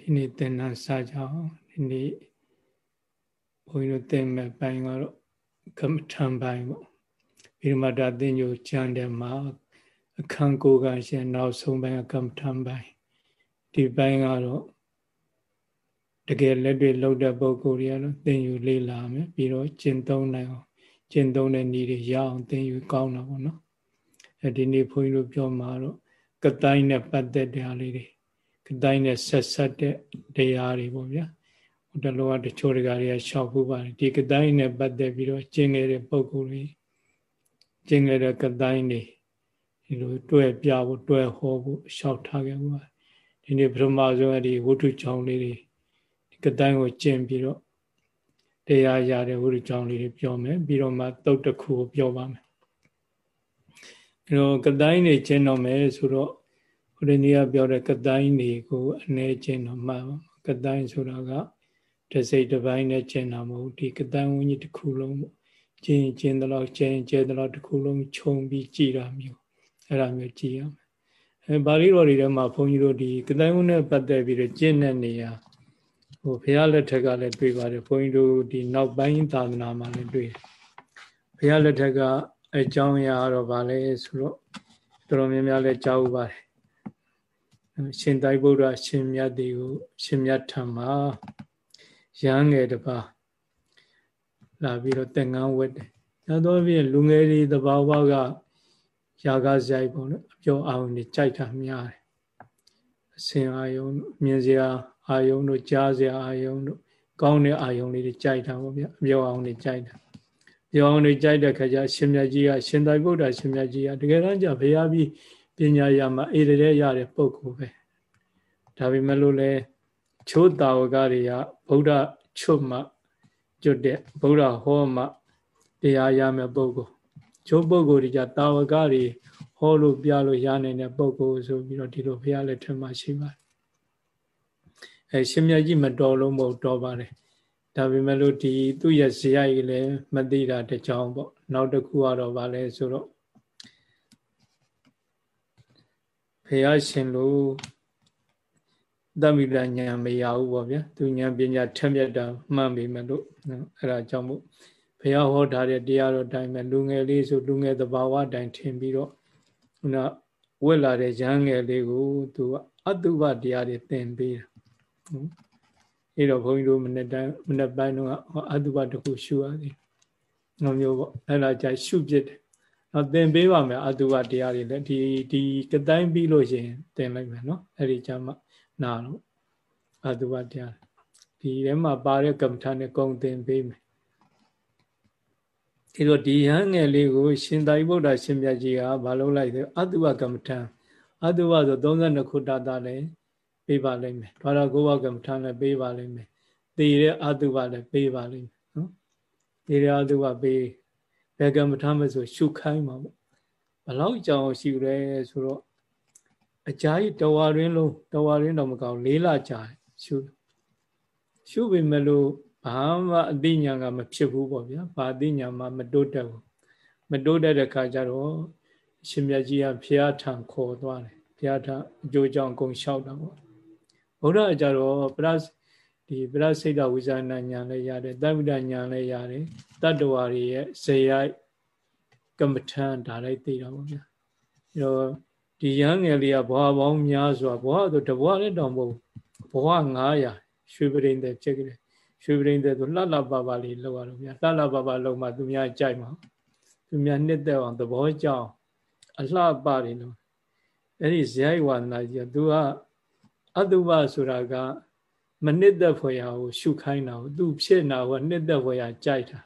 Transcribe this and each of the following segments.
ဒီနေ့သင်္นานစာကြအောင်ဒီနေ့ဘုန်းကြီးတို့သင်မဲ့ပိုင်းကတော့ကမ္မထံပိုင်းပေါ့ဗိဓမာတာသင်ညိုကျမ်းတယ်မှာအခန်းကိုကရှင်နောက်ဆုံးပိုင်းကမ္မထံပိုင်းဒီပိုင်းကတော့တကယ်လက်တွေ့လောက်တဲ့ပုံကိုယ်တွေကတော့သင်ယူလေ့လာမယ်ပြီးတော့ကျင့်သုံးနိုင်အောင်ကျင့်သုံးတဲ့နည်းတွေရအောင်သင်ယူကောင်းတာပေါ့နော်အဲဒီနေ့ဘုန်းကြီးတို့ပြောမှာတော့ကတိုင်းနဲ့ပတ်သက်တဲ့အားလေးတွေက တိုင်းနဲ့ဆက်ဆက်တဲ့တရားတွေပေါ့ဗျာဟိုတလောကတချို့တကားတွေကရှောက်ဖို့ပါတယ်ဒီကတိုင်းနဲ့ပတ်သက်ပြီးတော့ကျင့်ခဲ့တဲ့ပုံကိုယ်တွေကျင့်ခဲ့တဲ့ကတိုင်းတွေဒီလိုတွဲပြဖို့တွဲဟောဖို့ရှောက်ထားခဲ့ဖို့ဒီနေ့ပထမဆုံးအဒီဝိတုချောင်းလေးတွေဒီကတိုင်းကိုကျင့်ပြီးတော့တရားရတဲ့ဝိတုချောင်းလေးတွေပြောမယ်ပြီးတော့မှတုတ်တစ်ခုကိုပြောပါမယ်အဲတော့ကတိုင်းနေကျင့်တော့မယ်ဆိုတော့ ဘုရင်ကြီးကပြောတဲ့ကတိုင်းနေကိုအနေကျင့်တော့မှကတိုင်းဆိုတာကတစိတ်တစ်ပိုင်းနဲ့ကျင့်တာမဟုတ်ဒီကတိုင်းဝင်းကြီးတစ်ခုလုံးပေါ့ကျင့်ကျင့်တော့ကျင့်ကျင့်တော့တစ်ခုလုံးခြုံပြီးကြည်တာမျိုးအဲ့ဒါမျိုးကြည်ရမယ်အဲပါဠိတော်တွေထဲမှာဘုန်းကြီးတို့ဒီကတိုင်းဝင်းနဲ့ပတ်သက်ပြီးတော့ကျင့်တဲ့နေရာဟိုဘုရားလက်ထက်ကလည်းတွေ့ပါတယ်ဘုန်းကြီးတို့ဒီနောက်ပိုင်းသာသနာမှာလည်းတွေ့တယ်ဘုရားလက်ထက်ကအကြောင်းအရာတော့ဗာလဲဆိုတော့တော်တော်များများလည်းကြားဥပါတယ် ရှင်သာရိပုတ္တရာရှင်မြတ်ဒီကိုရှင်မြတ်ထံမှာရဟန်းငယ်တပါလာပြီးတော့တက်ငန်းဝတ်တယ်။ဒါတော့ပြင်လူငယ်တွေတဘာဝကຢာကဇိုက်ပေါ့နော်အပြောအောင်နေကြိုက်တာများတယ်။အစင်အာယုံမြင်စရာအာယုံတို့ကြားစရာအာယုံတို့ကောင်းတဲ့အာယုံလေးတွေကြိုက်တာပေါ့ဗျအပြောအောင်နေကြိုက်တာ။ပြောအောင်နေကြိုက်တဲ့ခါကျရှင်မြတ်ကြီးကရှင်သာရိပုတ္တရာရှင်မြတ်ကြီးကတကယ်တမ်းကျဘုရားပြီး ပညာရမှာအေရတဲ့ရတဲ့ပုဂ္ဂိုလ်ပဲဒါပေမဲ့လို့လဲချိုးတာဝကတွေကဗုဒ္ဓချွတ်မှကျွတ်တဲ့ဗုဒ္ဓဟောမှတရားရမယ့်ပုဂ္ဂိုလ်ချိုးပုဂ္ဂိုလ်တွေကြတာဝကတွေဟောလို့ပြလို့ရနိုင်တဲ့ပုဂ္ဂိုလ်ဆိုပြီးတော့ဒီလိုဘုရားလက်ထက်မှာရှိပါတယ်အဲရှင်မြတ်ကြီးမတော်လို့မဟုတ်တော်ပါတယ်ဒါပေမဲ့လို့ဒီသူ့ရဲ့ဇေယျကြီးလည်းမသိတာတကြောင်ပေါ့နောက်တစ်ခုကတော့ဗာလဲဆိုတော့ ဖះရှင်လို့တမိလညာမရဘူးပေါ့ဗျာသူဉာဏ်ပညာထက်မြက်တာမှန်ပြီမလို့အဲ့ဒါကြောင့်မို့ဘုရားဟောထားတဲ့တရားတော်တိုင်းပဲလူငယ်လေးဆိုလူငယ်သဘာဝတိုင်းထင်ပြီးတော့ခုနဝက်လာတဲ့ရဟန်းငယ်လေးကိုသူကအတုပတရားတွေသင်ပေးတာအဲ့တော့ဘုန်းကြီးတို့မနေ့တိုင်းမနေ့ပိုင်းတော့အတုပတခုရှုရသည်ငောမျိုးပေါ့အဲ့ဒါကြရှုပြစ်တယ် တော့သင်ပေးပါမယ်အတုဝတရားတွေလည်းဒီဒီကတိုင်းပြီးလို့ရှိရင်သင်လိုက်မယ်နော်အဲ့ဒီကြမှာနာတော့အတုဝတရားဒီထဲမှာပါတဲ့ကမ္မထာနဲ့ကုံသင်ပေးမယ်ဒီတော့ဒီဟန်းငယ်လေးကိုရှင်သာရိပုတ္တရာရှင်မြတ်ကြီးကမလုပ်လိုက်သေးအတုဝကမ္မထာအတုဝဆို32ခုတတာလည်းပေးပါလိမ့်မယ်ဒွါရကိုဝကမ္မထာလည်းပေးပါလိမ့်မယ်သေတဲ့အတုဝလည်းပေးပါလိမ့်မယ်နော်သေတဲ့အတုဝပေး ဘယ်ကံမထားမဆိုရှုခိုင်းမှာပေါ့ဘလောက်ကြောင်ရှိရဲဆိုတော့အကြာကြီးတဝါရင်းလုံးတဝါရင်းတော့မကောင်းလေးလကြာရှုရှုပေမဲ့လို့ဘာမှအသိဉာဏ်ကမဖြစ်ဘူးပေါ့ဗျာဘာအသိဉာဏ်မှမတိုးတက်ဘူးမတိုးတက်တဲ့ခါကျတော့ရှင်မြတ်ကြီးကဖျားထံခေါ်သွားတယ်ဖျားထံအကျိုးကြောင့်အကုန်လျှောက်တာပေါ့ဘုရားအကြတော့ပရ ဒီပရစိတ်တဝိဇာဏညာလည်းရတယ်တဗ္ဗဒညာလည်းရတယ်တတ္တဝါတွေရဲ့ဇေယိုက်ကမ္မထံဒါလည်းသိတာပေါ့ဗျာအဲတော့ဒီရဟန်းငယ်လေးကဘဝပေါင်းများစွာဘဝဆိုတဘဝလည်းတောင်မဟုတ်ဘဝ900ရွှေပရိန်တဲ့ဖြစ်ကြတယ်ရွှေပရိန်တဲ့ဆိုလှလှပပလေးလောက်ရတော့ဗျာလှလှပပလောက်မှသူများကြိုက်မှာသူများနှစ်သက်အောင်သဘောကျအောင်အလှပတွေလို့အဲ့ဒီဇယိုက်ဝါဒနာကြီးကသူကအတုပဆိုတာက မနှစ်သက်ဖွယ်ရာကိုရှုခိုင်းတာကိုသူဖြစ်နာကိုနှစ်သက်ဖွယ်ရာကြိုက်တာ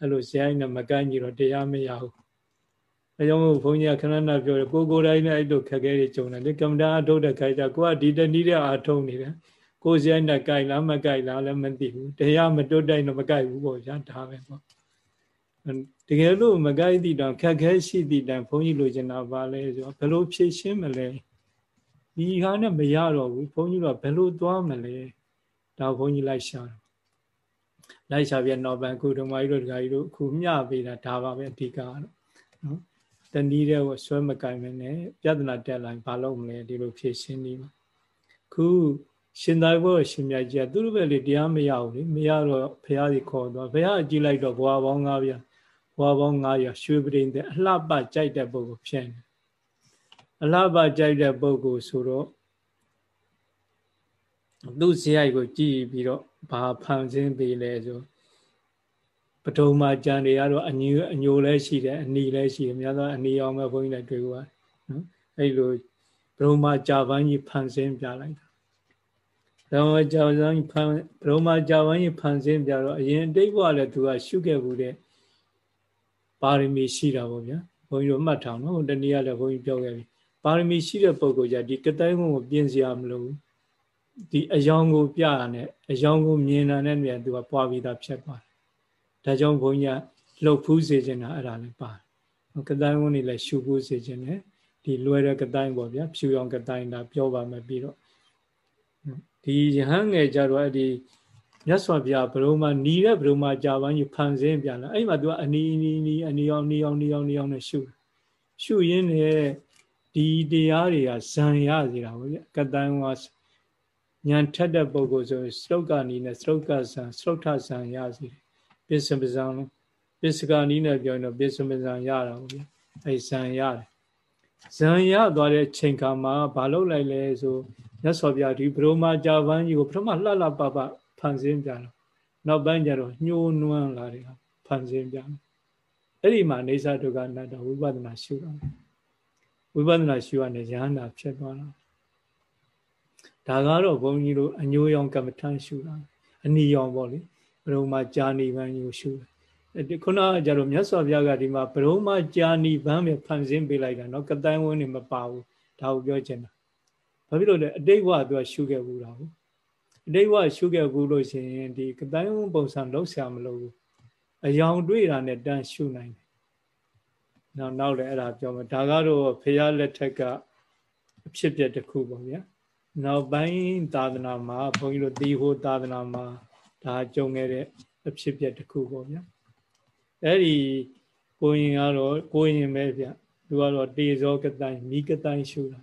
အဲ့လိုဇယိုင်းနဲ့မကန့်ကြီးတော့တရားမရဘူးအဲကြောင့်မို့ဘုန်းကြီးကခဏခဏပြောတယ်ကိုကိုယ်တိုင်နဲ့အဲ့လိုခက်ခဲတွေကြုံတယ်လေကမ္မတာအထုတ်တဲ့ခိုင်ကြကိုကဒီတနည်းတဲ့အထုတ်နေတယ်ကိုဇယိုင်းနဲ့ကြိုက်လားမကြိုက်လားလည်းမသိဘူးတရားမတွတ်တိုင်းတော့မကြိုက်ဘူးပေါ့ဗျာဒါပဲပေါ့တကယ်လို့မကြိုက်သည့်တောင်ခက်ခဲရှိသည့်တိုင်ဘုန်းကြီးလိုချင်တာပါလဲဆိုတော့ဘယ်လိုဖြည့်ရှင်းမလဲဒီဟာနဲ့မရတော့ဘူးဘုန်းကြီးကဘယ်လိုသွားမလဲ ဒါဘုန်းကြီးလိုက်ရှာတယ်လိုက်ရှာပြတော့ဗန်ခုဓမ္မကြီးတို့ဒကာကြီးတို့ခုမျှပေးတာဒါပါပဲအဓိကတော့နော်တဏီတဲ့ကိုဆွဲမကင်မနဲ့ပြဿနာတက်လာရင်ဘာလုပ်မလဲဒီလိုဖြေရှင်းနေမှာခုရှင်သာရိပုတ္တရာရှင်မြတ်ကြီးကသူတို့ပဲလေတရားမရဘူးလေမရတော့ဘုရားကြီးခေါ်သွားဘုရားကြည့်လိုက်တော့ဘွာပေါင်း900ဘွာပေါင်း900ရွှေပရိန်တဲ့အလှပကြိုက်တဲ့ပုဂ္ဂိုလ်ဖြစ်နေအလှပကြိုက်တဲ့ပုဂ္ဂိုလ်ဆိုတော့ သူ့ဇယိုက်ကိုကြည်ပြီးတော့ဘာဖန်ဆင်းပေးလဲဆိုပထမကြံတွေကတော့အညိုအညိုလည်းရှိတယ်အနီလည်းရှိတယ်များသောအနီအောင်ပဲဘုန်းကြီးလည်းတွေ့ကြပါတယ်နော်အဲ့လိုဘုံမကြာပန်းကြီးဖန်ဆင်းပြလိုက်တာဘုံမကြာပန်းဖန်ဘုံမကြာပန်းကြီးဖန်ဆင်းပြတော့အရင်တိတ်ဘဝလည်းသူကရှုခဲ့ဘူးတဲ့ပါရမီရှိတာပေါ့ဗျာဘုန်းကြီးတို့မှတ်ထားနော်တနည်းကလည်းဘုန်းကြီးပြောခဲ့ပြီပါရမီရှိတဲ့ပုဂ္ဂိုလ်ကြဒီကတိုင်းဘုံကိုပြင်စရာမလိုဘူး ဒီအယောင်ကိုပြရနဲ့အယောင်ကိုမြင်တာနဲ့မြန်သူကပွားပြီးသားဖြစ်ပါတယ်ဒါကြောင့်ဘုန်းကြီးကလှုပ်ဖူးစေခြင်းတာအဲ့ဒါလည်းပါတယ်ကတိုင်းဝင်နေလဲရှုဖူးစေခြင်းနဲ့ဒီလွယ်တဲ့ကတိုင်းပေါ့ဗျာဖြူရောင်ကတိုင်းဒါပြောပါမယ်ပြီးတော့ဒီယဟန်ငယ်ကြတော့အဲ့ဒီမြတ်စွာဘုရားဘရုံမနီးတဲ့ဘရုံမကြာပန်းကြီးဖန်ဆင်းပြန်လာအဲ့မှာသူကအနီးနီးနီးအနီးအောင်နီးအောင်နီးအောင်နီးအောင်နဲ့ရှုရှုရင်းနဲ့ဒီတရားတွေကဇံရစေတာပေါ့ဗျကတိုင်းဝါ ဉာဏ်ထက်တဲ့ပုဂ္ဂိုလ်ဆိုစရုပ်ကနီးနဲ့စရုပ်ကဇံစရုပ်ထဇံရစေတယ်ပစ္စမဇံပစ္စကနီးနဲ့ပြောရင်တော့ပစ္စမဇံရတာပေါ့ဗျအဲဇံရတယ်ဇံရသွားတဲ့ချိန်ခါမှာဘာလုပ်လိုက်လဲဆိုမြတ်စွာဘုရားဒီဘရမကြာပန်းကြီးကိုပထမလှလှပပဖန်ဆင်းပြတော့နောက်ပိုင်းကျတော့ညှိုးနွမ်းလာတယ်ဖန်ဆင်းပြအဲ့ဒီမှာနေသဒုက္ခအနတ္တဝိပဿနာရှုတာဝိပဿနာရှုရတဲ့ဉာဏ်နာဖြစ်သွားတာ ဒါကတော့ဘုန်းကြီးတို့အညိုးရောင်ကမ္မထမ်းရှုတာအနီရောင်ပေါ့လေဘရုံမှာကြာနိဗ္ဗာန်ကိုရှုတယ်ခုနကကြတော့မြတ်စွာဘုရားကဒီမှာဘရုံမှာကြာနိဗ္ဗာန်ပဲဖန်ဆင်းပေးလိုက်တာเนาะကတိုင်းဝန်းနေမပါဘူးဒါကိုပြောချင်တာဘာဖြစ်လို့လဲအတိတ်ဘဝသူကရှုခဲ့ဘူးတာဟုတ်အတိတ်ဘဝရှုခဲ့ဘူးလို့ရှိရင်ဒီကတိုင်းဝန်းပုံစံလုံးဆရာမလို့ဘူးအယောင်တွေ့တာနဲ့တန်းရှုနိုင်တယ်နောက်နောက်လည်းအဲ့ဒါပြောမယ်ဒါကတော့ဖရာလက်ထက်ကအဖြစ်ပြက်တစ်ခုပေါ့ဗျာ နောက်ပိုင်းသာသနာမှာဘုန်းကြီးတို့တီဟိုသာသနာမှာဒါကြုံခဲ့တဲ့အဖြစ်ပြက်တစ်ခုပေါ့ဗျာအဲ့ဒီကိုရင်ကတော့ကိုရင်ပဲဗျသူကတော့တေဇောကတိုင်းမိကတိုင်းရှုတာ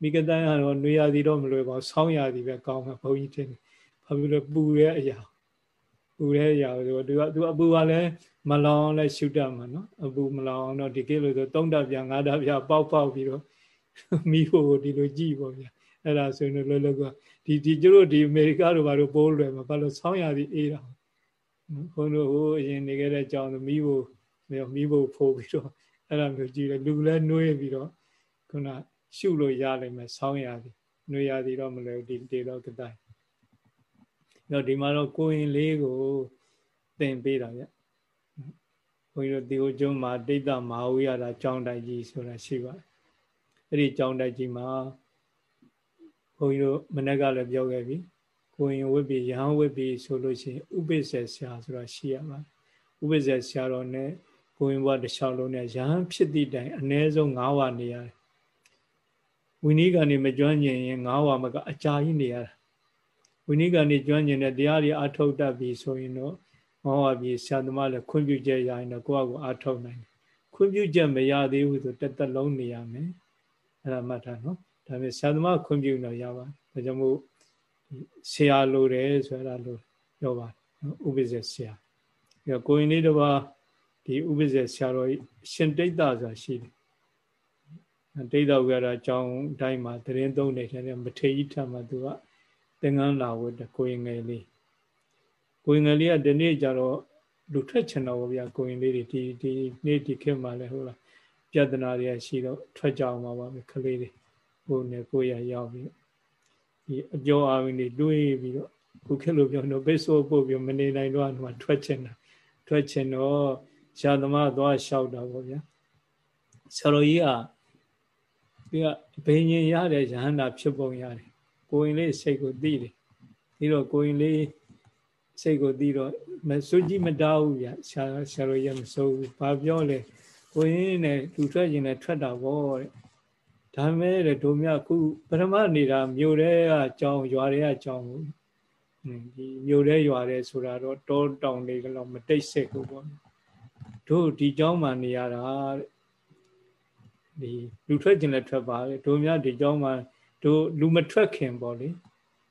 မိကတိုင်းကတော့နှွေရသည်တော့မလွယ်ပါဘူးဆောင်းရသည်ပဲကောင်းမှာဘုန်းကြီးတင်ဘာဖြစ်လို့ပူတဲ့အရာပူတဲ့အရာဆိုသူကသူအပူကလည်းမလောင်လည်းရှုတတ်မှာနော်အပူမလောင်တော့ဒီကိလို့ဆိုသုံးတပ်ပြငါးတပ်ပြပေါက်ပေါက်ပြီးတော့မိဖို့ဒီလိုကြည့်ပေါ့ဗျာ အဲ့ဒါဆိုရင်လောလောကဒီဒီကျတို့ဒီအမေရိကတို့ဘာလို့ပိုးလွယ်မှာဘာလို့ဆောင်းရသည်အေးတာဘုန်းတို့ဟိုအရင်နေခဲ့တဲ့ကြောင်သမီးကိုမီးဖို့ဖိုးပြီးတော့အဲ့ဒါမျိုးကြည့်တယ်လူလည်းနှွေးပြီးတော့ခုနရှုလို့ရလိမ့်မယ်ဆောင်းရသည်နှွေးရသည်တော့မလွယ်ဒီတေတော့ကတိုင်းတော့ဒီမှာတော့ကိုရင်လေးကိုသင်ပေးတာဗျဘုန်းကြီးတို့ဒီဟိုကျွန်းမှာဒိဋ္ဌမဟာဝိရတာကျောင်းတိုက်ကြီးဆိုတာရှိပါတယ်အဲ့ဒီကျောင်းတိုက်ကြီးမှာ ဘုန်းကြီးတို့မနေ့ကလည်းပြောခဲ့ပြီကိုရင်ဝိပိယဟန်ဝိပိဆိုလို့ရှိရင်ဥပိ္ပစေဆရာဆိုတာရှိရမှာဥပိ္ပစေဆရာတော်နဲ့ကိုရင်ဘဝတစ်လျှောက်လုံးနဲ့ယဟန်ဖြစ်သည့်တိုင်အ ਨੇ ဆုံး၅ဝနေရတယ်ဝိနည်းကနေမကျွမ်းကျင်ရင်၅ဝမကအကြာကြီးနေရတာဝိနည်းကနေကျွမ်းကျင်တဲ့တရားတွေအထုတ်တတ်ပြီဆိုရင်တော့ငေါဝပြီဆရာသမားလည်းခွင့်ပြုချက်ရရင်တော့ကိုယ့်အကိုအထုတ်နိုင်တယ်ခွင့်ပြုချက်မရသေးဘူးဆိုတစ်သက်လုံးနေရမယ်အဲ့ဒါမှတ်ထားနော် ဒါပေမဲ့ဆရာသမားခွင့်ပြုတော့ရပါတယ်ဒါကြောင့်မို့ဆရာလိုတယ်ဆိုတာလို့ပြောပါတယ်ဥပ္ပဇ္ဇဆရာပြီးတော့ကိုရင်လေးတစ်ပါးဒီဥပ္ပဇ္ဇဆရာတော်ရှင်တိတ်တာဆိုတာရှိတယ်တိတ်တော်ကရာအကြောင်းတိုင်းမှာသတင်းသုံးနေတယ်မထေကြီးထမှာသူကသင်္ကန်းလာဝတ်ကိုရင်ငယ်လေးကိုရင်ငယ်လေးကဒီနေ့ကျတော့လူထွက်ချင်တော့ဗျာကိုရင်လေးတွေဒီဒီနေ့ဒီခေတ်မှာလဲဟုတ်လားပြဿနာတွေရှိတော့ထွက်ကြအောင်ပါပါပဲကလေးတွေ ကိုယ်နဲ့ကိုယ်ရရောက်ပြီးဒီအပြောအာရုံတွေတွေးပြီးတော့ခုခက်လို့ပြောတော့ဘိဆိုးပို့ပြီးမနေနိုင်တော့မှထွက်ချင်တာထွက်ချင်တော့ရှာသမားသွားလျှောက်တာပေါ့ဗျာဆရာတော်ကြီးကဒီကဘိညာဉ်ရတဲ့ရဟန္တာဖြစ်ပုံရတယ်ကိုရင်လေးစိတ်ကိုသိတယ်ပြီးတော့ကိုရင်လေးစိတ်ကိုသိတော့မစွကြီးမတောက်ဘူးဗျဆရာဆရာတော်ကြီးမစိုးဘူးဘာပြောလဲကိုရင်နဲ့လူထွက်ရင်လည်းထွက်တာပေါ့တဲ့ ဒါမဲ့တဲ့တို့မြခုပထမနေတာမြို့တဲကအကြောင်းရွာတွေကအကြောင်းကိုဒီမြို့တဲရွာတဲဆိုတာတော့တောတောင်တွေကတော့မတိတ်ဆက်ဘူးပေါ့တို့ဒီเจ้าမှနေရတာတဲ့ဒီလူထွက်ခြင်းလည်းထွက်ပါလေတို့များဒီเจ้าမှတို့လူမထွက်ခင်ပေါ့လေ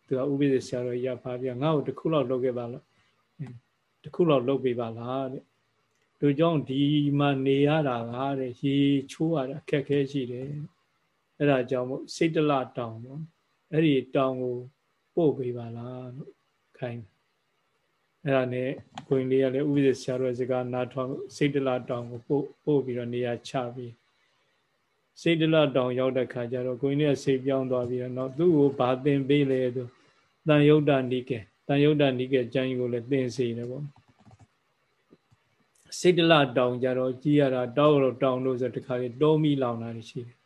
သူကဥပိ္ပဇဆရာတော်ကြီးကဖာပြငါ့ကိုတစ်ခုလောက်လုပ်ခဲ့ပါလားတစ်ခုလောက်လုပ်ပေးပါလားတဲ့လူကြောင့်ဒီမှာနေရတာကတဲ့ရေချိုးရတာအခက်ခဲရှိတယ် အဲ့ဒါကြောင့်မို့စိတ်တလတောင်ပေါ့အဲ့ဒီတောင်ကိုပို့ပေးပါလားလို့ခိုင်းအဲ့ဒါနဲ့ကိုရင်လေးကလည်းဥပဒေဆရာတော်စကားနားထောင်စိတ်တလတောင်ကိုပို့ပို့ပြီးတော့နေရာချပြီးစိတ်တလတောင်ရောက်တဲ့ခါကျတော့ကိုရင်လေးကစိတ်ပြောင်းသွားပြီးတော့သူ့ကိုဘာသင်ပေးလဲဆိုတန်ယုတ်တနိကေတန်ယုတ်တနိကေကျမ်းကြီးကိုလည်းသင်စေတယ်ပေါ့စိတ်တလတောင်ကြတော့ကြီးရတာတောက်တော့တောင်လို့ဆိုတခါလေတောမီလောင်တာရှိတယ်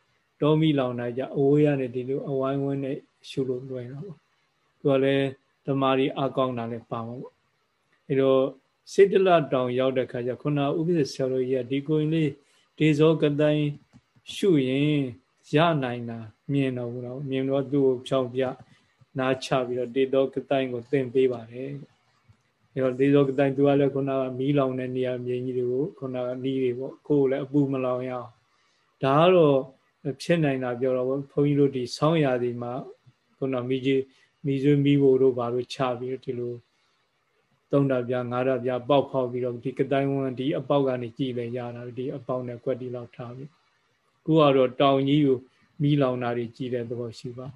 တောမီလောင်တာကြအဝေးရနေဒီလိုအဝိုင်းဝန်းနဲ့ရှုလို့လွယ်တော့ပေါ့သူကလည်းတမာရီအကောင်းတာလည်းပါမှာပေါ့အဲတော့စိတ်တလတောင်ရောက်တဲ့ခါကျခုနဥပ္ပစ္ဆရာတို့ကြီးကဒီကိုရင်လေးဒေဇောကတိုင်းရှုရင်ရနိုင်တာမြင်တော့ဘူးတော့မြင်တော့သူ့ကိုဖြောင်းပြနားချပြီးတော့ဒေသောကတိုင်းကိုသင်ပေးပါတယ်အဲတော့ဒေသောကတိုင်းသူကလည်းခုနကမီးလောင်တဲ့နေရာမြင်ကြီးတွေကိုခုနကနီးတွေပေါ့ကိုယ်လည်းအပူမလောင်ရအောင်ဒါကတော့ ဖြစ်နိုင်တာပြောတော့ဘုန်းကြီးတို့ဒီဆောင်းရာသီမှာခုနမိကြီးမိဆွေးမိဖို့တို့ဘာလို့ချပြီးဒီလိုသုံးတာပြငါးတာပြပေါက်ဖောက်ပြီးတော့ဒီကတိုင်းဝန်းဒီအပေါက်ကနေကြည်လဲရတာဒီအပေါက်နဲ့ကွက်တီလောက်ထားပြီးခုကတော့တောင်ကြီးကိုမိလောင်တာတွေကြည်တဲ့သဘောရှိပါ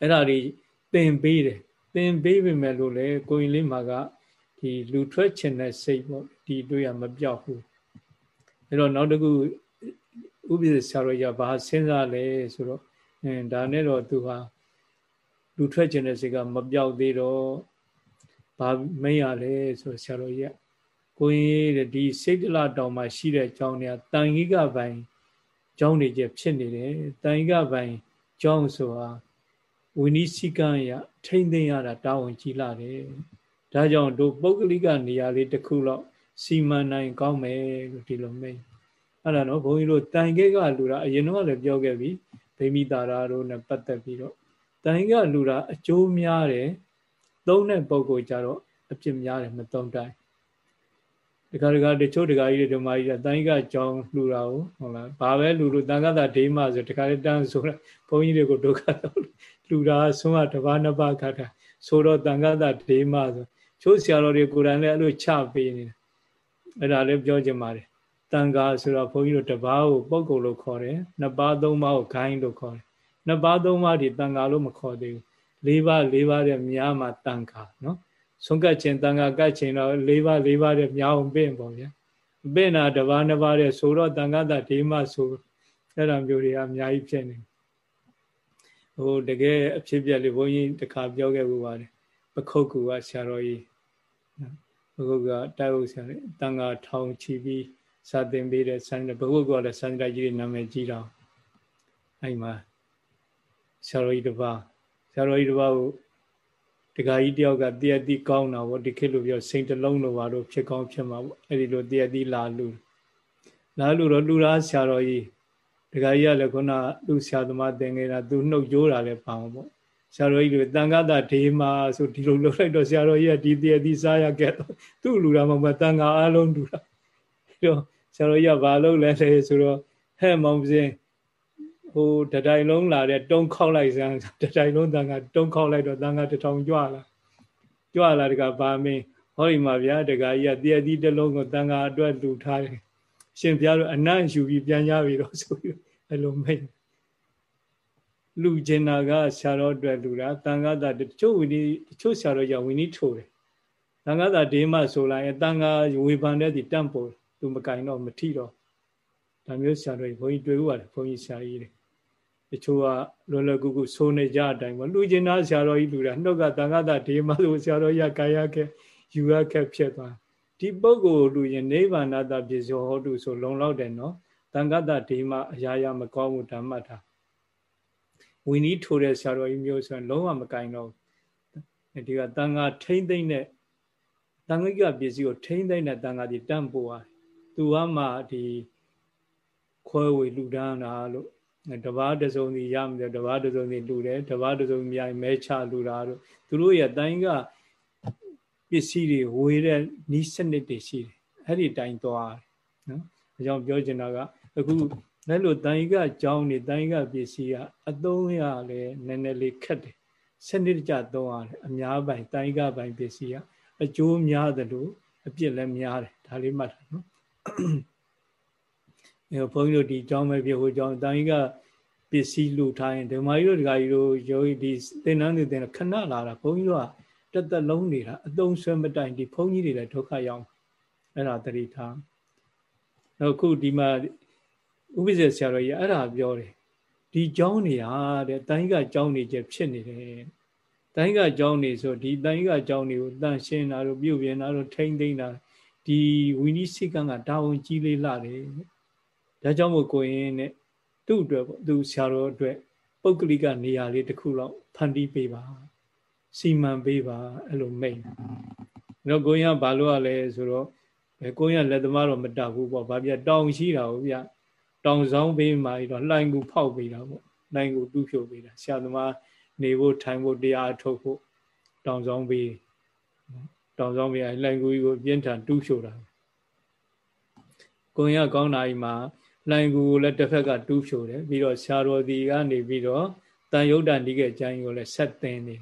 အဲ့ဒါတွေသင်ပေးတယ်သင်ပေးပေမဲ့လို့လေကိုရင်လေးမှာကဒီလူထွက်ချင်တဲ့စိတ်ပေါ့ဒီတွေ့ရမပြောက်ဘူးအဲ့တော့နောက်တစ်ခု ဥပ္ပဒေဆရာတော်ကြီးကဘာစဉ်းစားလဲဆိုတော့အင်းဒါနဲ့တော့သူဟာလူထွက်ခြင်းတဲ့စိတ်ကမပြောက်သေးတော့ဘာမရလဲဆိုဆရာတော်ကြီးကကိုရင်တဲ့ဒီစိတ်တလတောင်မှရှိတဲ့အကြောင်းတွေကတန်ကြီးကပိုင်ကျောင်းနေကျဖြစ်နေတယ်တန်ကြီးကပိုင်ကျောင်းဆိုတာဝိနည်းစည်းကမ်းရထိမ့်သိမ်းရတာတာဝန်ကြီးလာတယ်ဒါကြောင့်တို့ပုဂ္ဂလိကနေရာလေးတစ်ခုလောက်စီမံနိုင်ကောင်းမယ်လို့ဒီလိုမိတ် အဲ့ဒါနော်ဘုန်းကြီးတို့တန်ခဲကလူတာအရင်တော့လည်းပြောခဲ့ပြီဗိမိတာရာတို့နဲ့ပတ်သက်ပြီးတော့တန်ခဲကလူတာအကျိုးများတယ်သုံးတဲ့ပုံကိုကြတော့အပြစ်များတယ်မသုံးတိုင်းဒီကရကတချို့တကကြီးတွေဓမ္မကြီးတွေတန်ကြီးကကြောင်းလှူတာကိုဟုတ်လားဘာပဲလှူလို့တန်ခါသာဒေးမဆိုတခါလေးတန်းဆိုတော့ဘုန်းကြီးတွေကိုဒုက္ခတော့လှူတာဆုံးကတပါးနှစ်ပါးခါတာဆိုတော့တန်ခါသာဒေးမဆိုချိုးဆရာတော်တွေကိုယ်တိုင်လည်းအဲ့လိုချပေးနေတယ်အဲ့ဒါလည်းပြောချင်ပါတယ် တန်ခါဆိုတော့ဘုန်းကြီးတို့တပါးကိုပုဂ္ဂိုလ်လို့ခေါ်တယ်နှစ်ပါးသုံးပါးကိုဂိုင်းလို့ခေါ်တယ်နှစ်ပါးသုံးပါးဒီတန်ခါလို့မခေါ်သေးဘူးလေးပါးလေးပါးတဲ့များမှာတန်ခါနော်ဆုံးကတ်ခြင်းတန်ခါကတ်ခြင်းတော့လေးပါးလေးပါးတဲ့များအောင်ပြင်ပေါ့ဗျာပင့်တာတပါးနှစ်ပါးတဲ့ဆိုတော့တန်ခါတာဒေမဆိုအဲ့ဒါမျိုးတွေကအများကြီးဖြစ်နေဟိုတကယ်အဖြစ်ပြက်လေးဘုန်းကြီးတခါပြောခဲ့ဘူးပါတယ်ပခုတ်ကူကဆရာတော်ကြီးပခုတ်ကတိုက်ဟုတ်ဆရာလေးတန်ခါထောင်ချီပြီး စာသင်ပေးတဲ့ဆန္ဒဘုတ်ကလည်းဆန္ဒကြီးနာမည်ကြီးတော့အဲ့မှာဆရာတော်ကြီးတစ်ပါးဆရာတော်ကြီးတစ်ပါးကိုတခါကြီးတယောက်ကတည့်အတိကောင်းတာပေါ့ဒီခေတ်လိုပြောစိတ်တလုံးလိုပါတော့ဖြစ်ကောင်းဖြစ်မှာပေါ့အဲ့ဒီလိုတည့်အတိလာလူလာလူတော့လူသားဆရာတော်ကြီးတခါကြီးကလည်းခုနလူဆရာသမားသင်ခဲ့တာသူနှုတ်ကြိုးတာလည်းပါမှာပေါ့ဆရာတော်ကြီးတွေတန်ခါတာဒေမာဆိုဒီလိုလုပ်လိုက်တော့ဆရာတော်ကြီးကဒီတည့်အတိစားရခဲ့တော့သူ့လူတာမှမတန်ခါအလုံးလူတာပြီးတော့ ဆရာတော်ကြီးကဘာလုပ်လဲလဲဆိုတော့ဟဲ့မောင်ပစင်းဟိုတတိုင်လုံးလာတဲ့တုံးခောက်လိုက်စမ်းတတိုင်လုံးတန်ခါတုံးခောက်လိုက်တော့တန်ခါတထောင်ကြွလာကြွလာတကဘာမင်းဟောဒီမှာဗျာတကကြီးကတည့်အသီးတစ်လုံးကိုတန်ခါအတွက်လူထားတယ်ရှင်ဘုရားတို့အနံ့ယူပြီးပြန်ရပြီတော့ဆိုပြီးအဲ့လိုမိတ်လူကျင်နာကဆရာတော်အတွက်လူတာတန်ခါတာတချို့ဝီနီတချို့ဆရာတော်ကြောင့်ဝီနီထိုးတယ်တန်ခါတာဒေးမဆိုလိုက်တန်ခါဝေဖန်တဲ့ဒီတန့်ပေါ် သူမကင်တော့မထီတော့ဒါမျိုးဆရာတော်ကြီးဘုန်းကြီးတွေ့ဦးပါတယ်ဘုန်းကြီးဆရာကြီးတွေတချို့ကလွယ်လွယ်ကူကူဆိုနေကြအတိုင်းပေါ့လူကျင်သားဆရာတော်ကြီးလူတာနှုတ်ကတန်ခါတာဒေမဆိုဆရာတော်ကြီးကာယခဲ့ယူရခဲ့ဖြစ်သွားဒီပုဂ္ဂိုလ်လူရင်နိဗ္ဗာန်တာပြည့်စုံဟောတုဆိုလုံလောက်တယ်နော်တန်ခါတာဒေမအရာရာမကောင်းဘူးဓမ္မတာဝီနီးထိုးတဲ့ဆရာတော်ကြီးမျိုးဆိုရင်လုံးဝမကင်တော့ဒီကတန်ခါထိမ့်သိမ့်တဲ့တန်ခါကပစ္စည်းကိုထိမ့်သိမ့်တဲ့တန်ခါဒီတန့်ပို့ရတယ် သူကမှဒီခွဲဝေလူဒန်းတာလို့တဘာတစုံစီရမယ်တဘာတစုံစီလူတယ်တဘာတစုံမြိုင်မဲချလူတာတို့သူတို့ရဲ့တိုင်းကပစ္စည်းတွေဝေတဲ့နီးစနစ်တွေရှိတယ်အဲ့ဒီတိုင်းသွားတယ်နော်အကြောင်းပြောချင်တာကအခုလဲလို့တိုင်းကကြောင်းနေတိုင်းကပစ္စည်းကအသုံးရလဲနည်းနည်းလေးခက်တယ်စနစ်တကျသုံးရတယ်အများပိုင်တိုင်းကပိုင်ပစ္စည်းကအကျိုးများတယ်လို့အပြစ်လည်းများတယ်ဒါလေးမှတ်တာနော် အဲဘုန်းကြီးတို့ဒီအကြောင်းပဲပြောဟိုအကြောင်းတိုင်းကပစ္စည်းလူထားရင်ဓမ္မကြီးတို့ဒကာကြီးတို့ယောဂီဒီသင်္นานတွေသင်ခဏလာတာဘုန်းကြီးတို့ကတက်တက်လုံးနေတာအတုံးဆွဲမတိုင်ဒီဘုန်းကြီးတွေလည်းဒုက္ခရောက်အဲ့ဒါတတိထားနောက်ခုဒီမှာဥပ္ပဇ္ဇဆရာတော်ကြီးအဲ့ဒါပြောတယ်ဒီเจ้าနေဟာတဲ့တိုင်းကเจ้าနေချက်ဖြစ်နေတယ်တိုင်းကเจ้าနေဆိုဒီတိုင်းကเจ้าနေကိုတန့်ရှင်းတာတို့ပြုတ်ပြင်းတာတို့ထိမ့်သိမ့်တာ ဒီဝိနည်းစိတ်ကံကတာဝန်ကြီးလေးလာတယ်ဒါကြောင့်မို့ကိုရင်နဲ့သူ့အတွက်ပေါ့သူဆရာတော်အတွက်ပုဂ္ဂလိကနေရာလေးတစ်ခုလောက်ဖန်တီးပေးပါစီမံပေးပါအဲ့လိုမိတ်တော့ကိုရင်ကဘာလို့ ਆ လဲဆိုတော့ကိုရင်ကလက်သမားတော့မတတ်ဘူးပေါ့ဘာပြတောင်ရှိတာဟုတ်ဗျတောင်ဆောင်ပေးမှတော့လှိုင်ကူဖောက်ပေးတာပေါ့လှိုင်ကူတူးဖြိုပေးတာဆရာသမားနေဖို့ထိုင်ဖို့တရားထုတ်ဖို့တောင်ဆောင်ပေးတော င်ဆောင်ပေးအဲလှိုင်ကူကြီးကိုပြင်းထန်တူးဖြိုတာကိုရင်ကကောင်းတာကြီးမှာလှိုင်ကူကိုလည်းတစ်ဖက်ကတူးဖြိုတယ်ပြီးတော့ဆရာတော်ဒီကနေပြီးတော့တန်ယုတ်တန်ဒီကဲကျိုင်းကိုလည်းဆက်သင်းနေ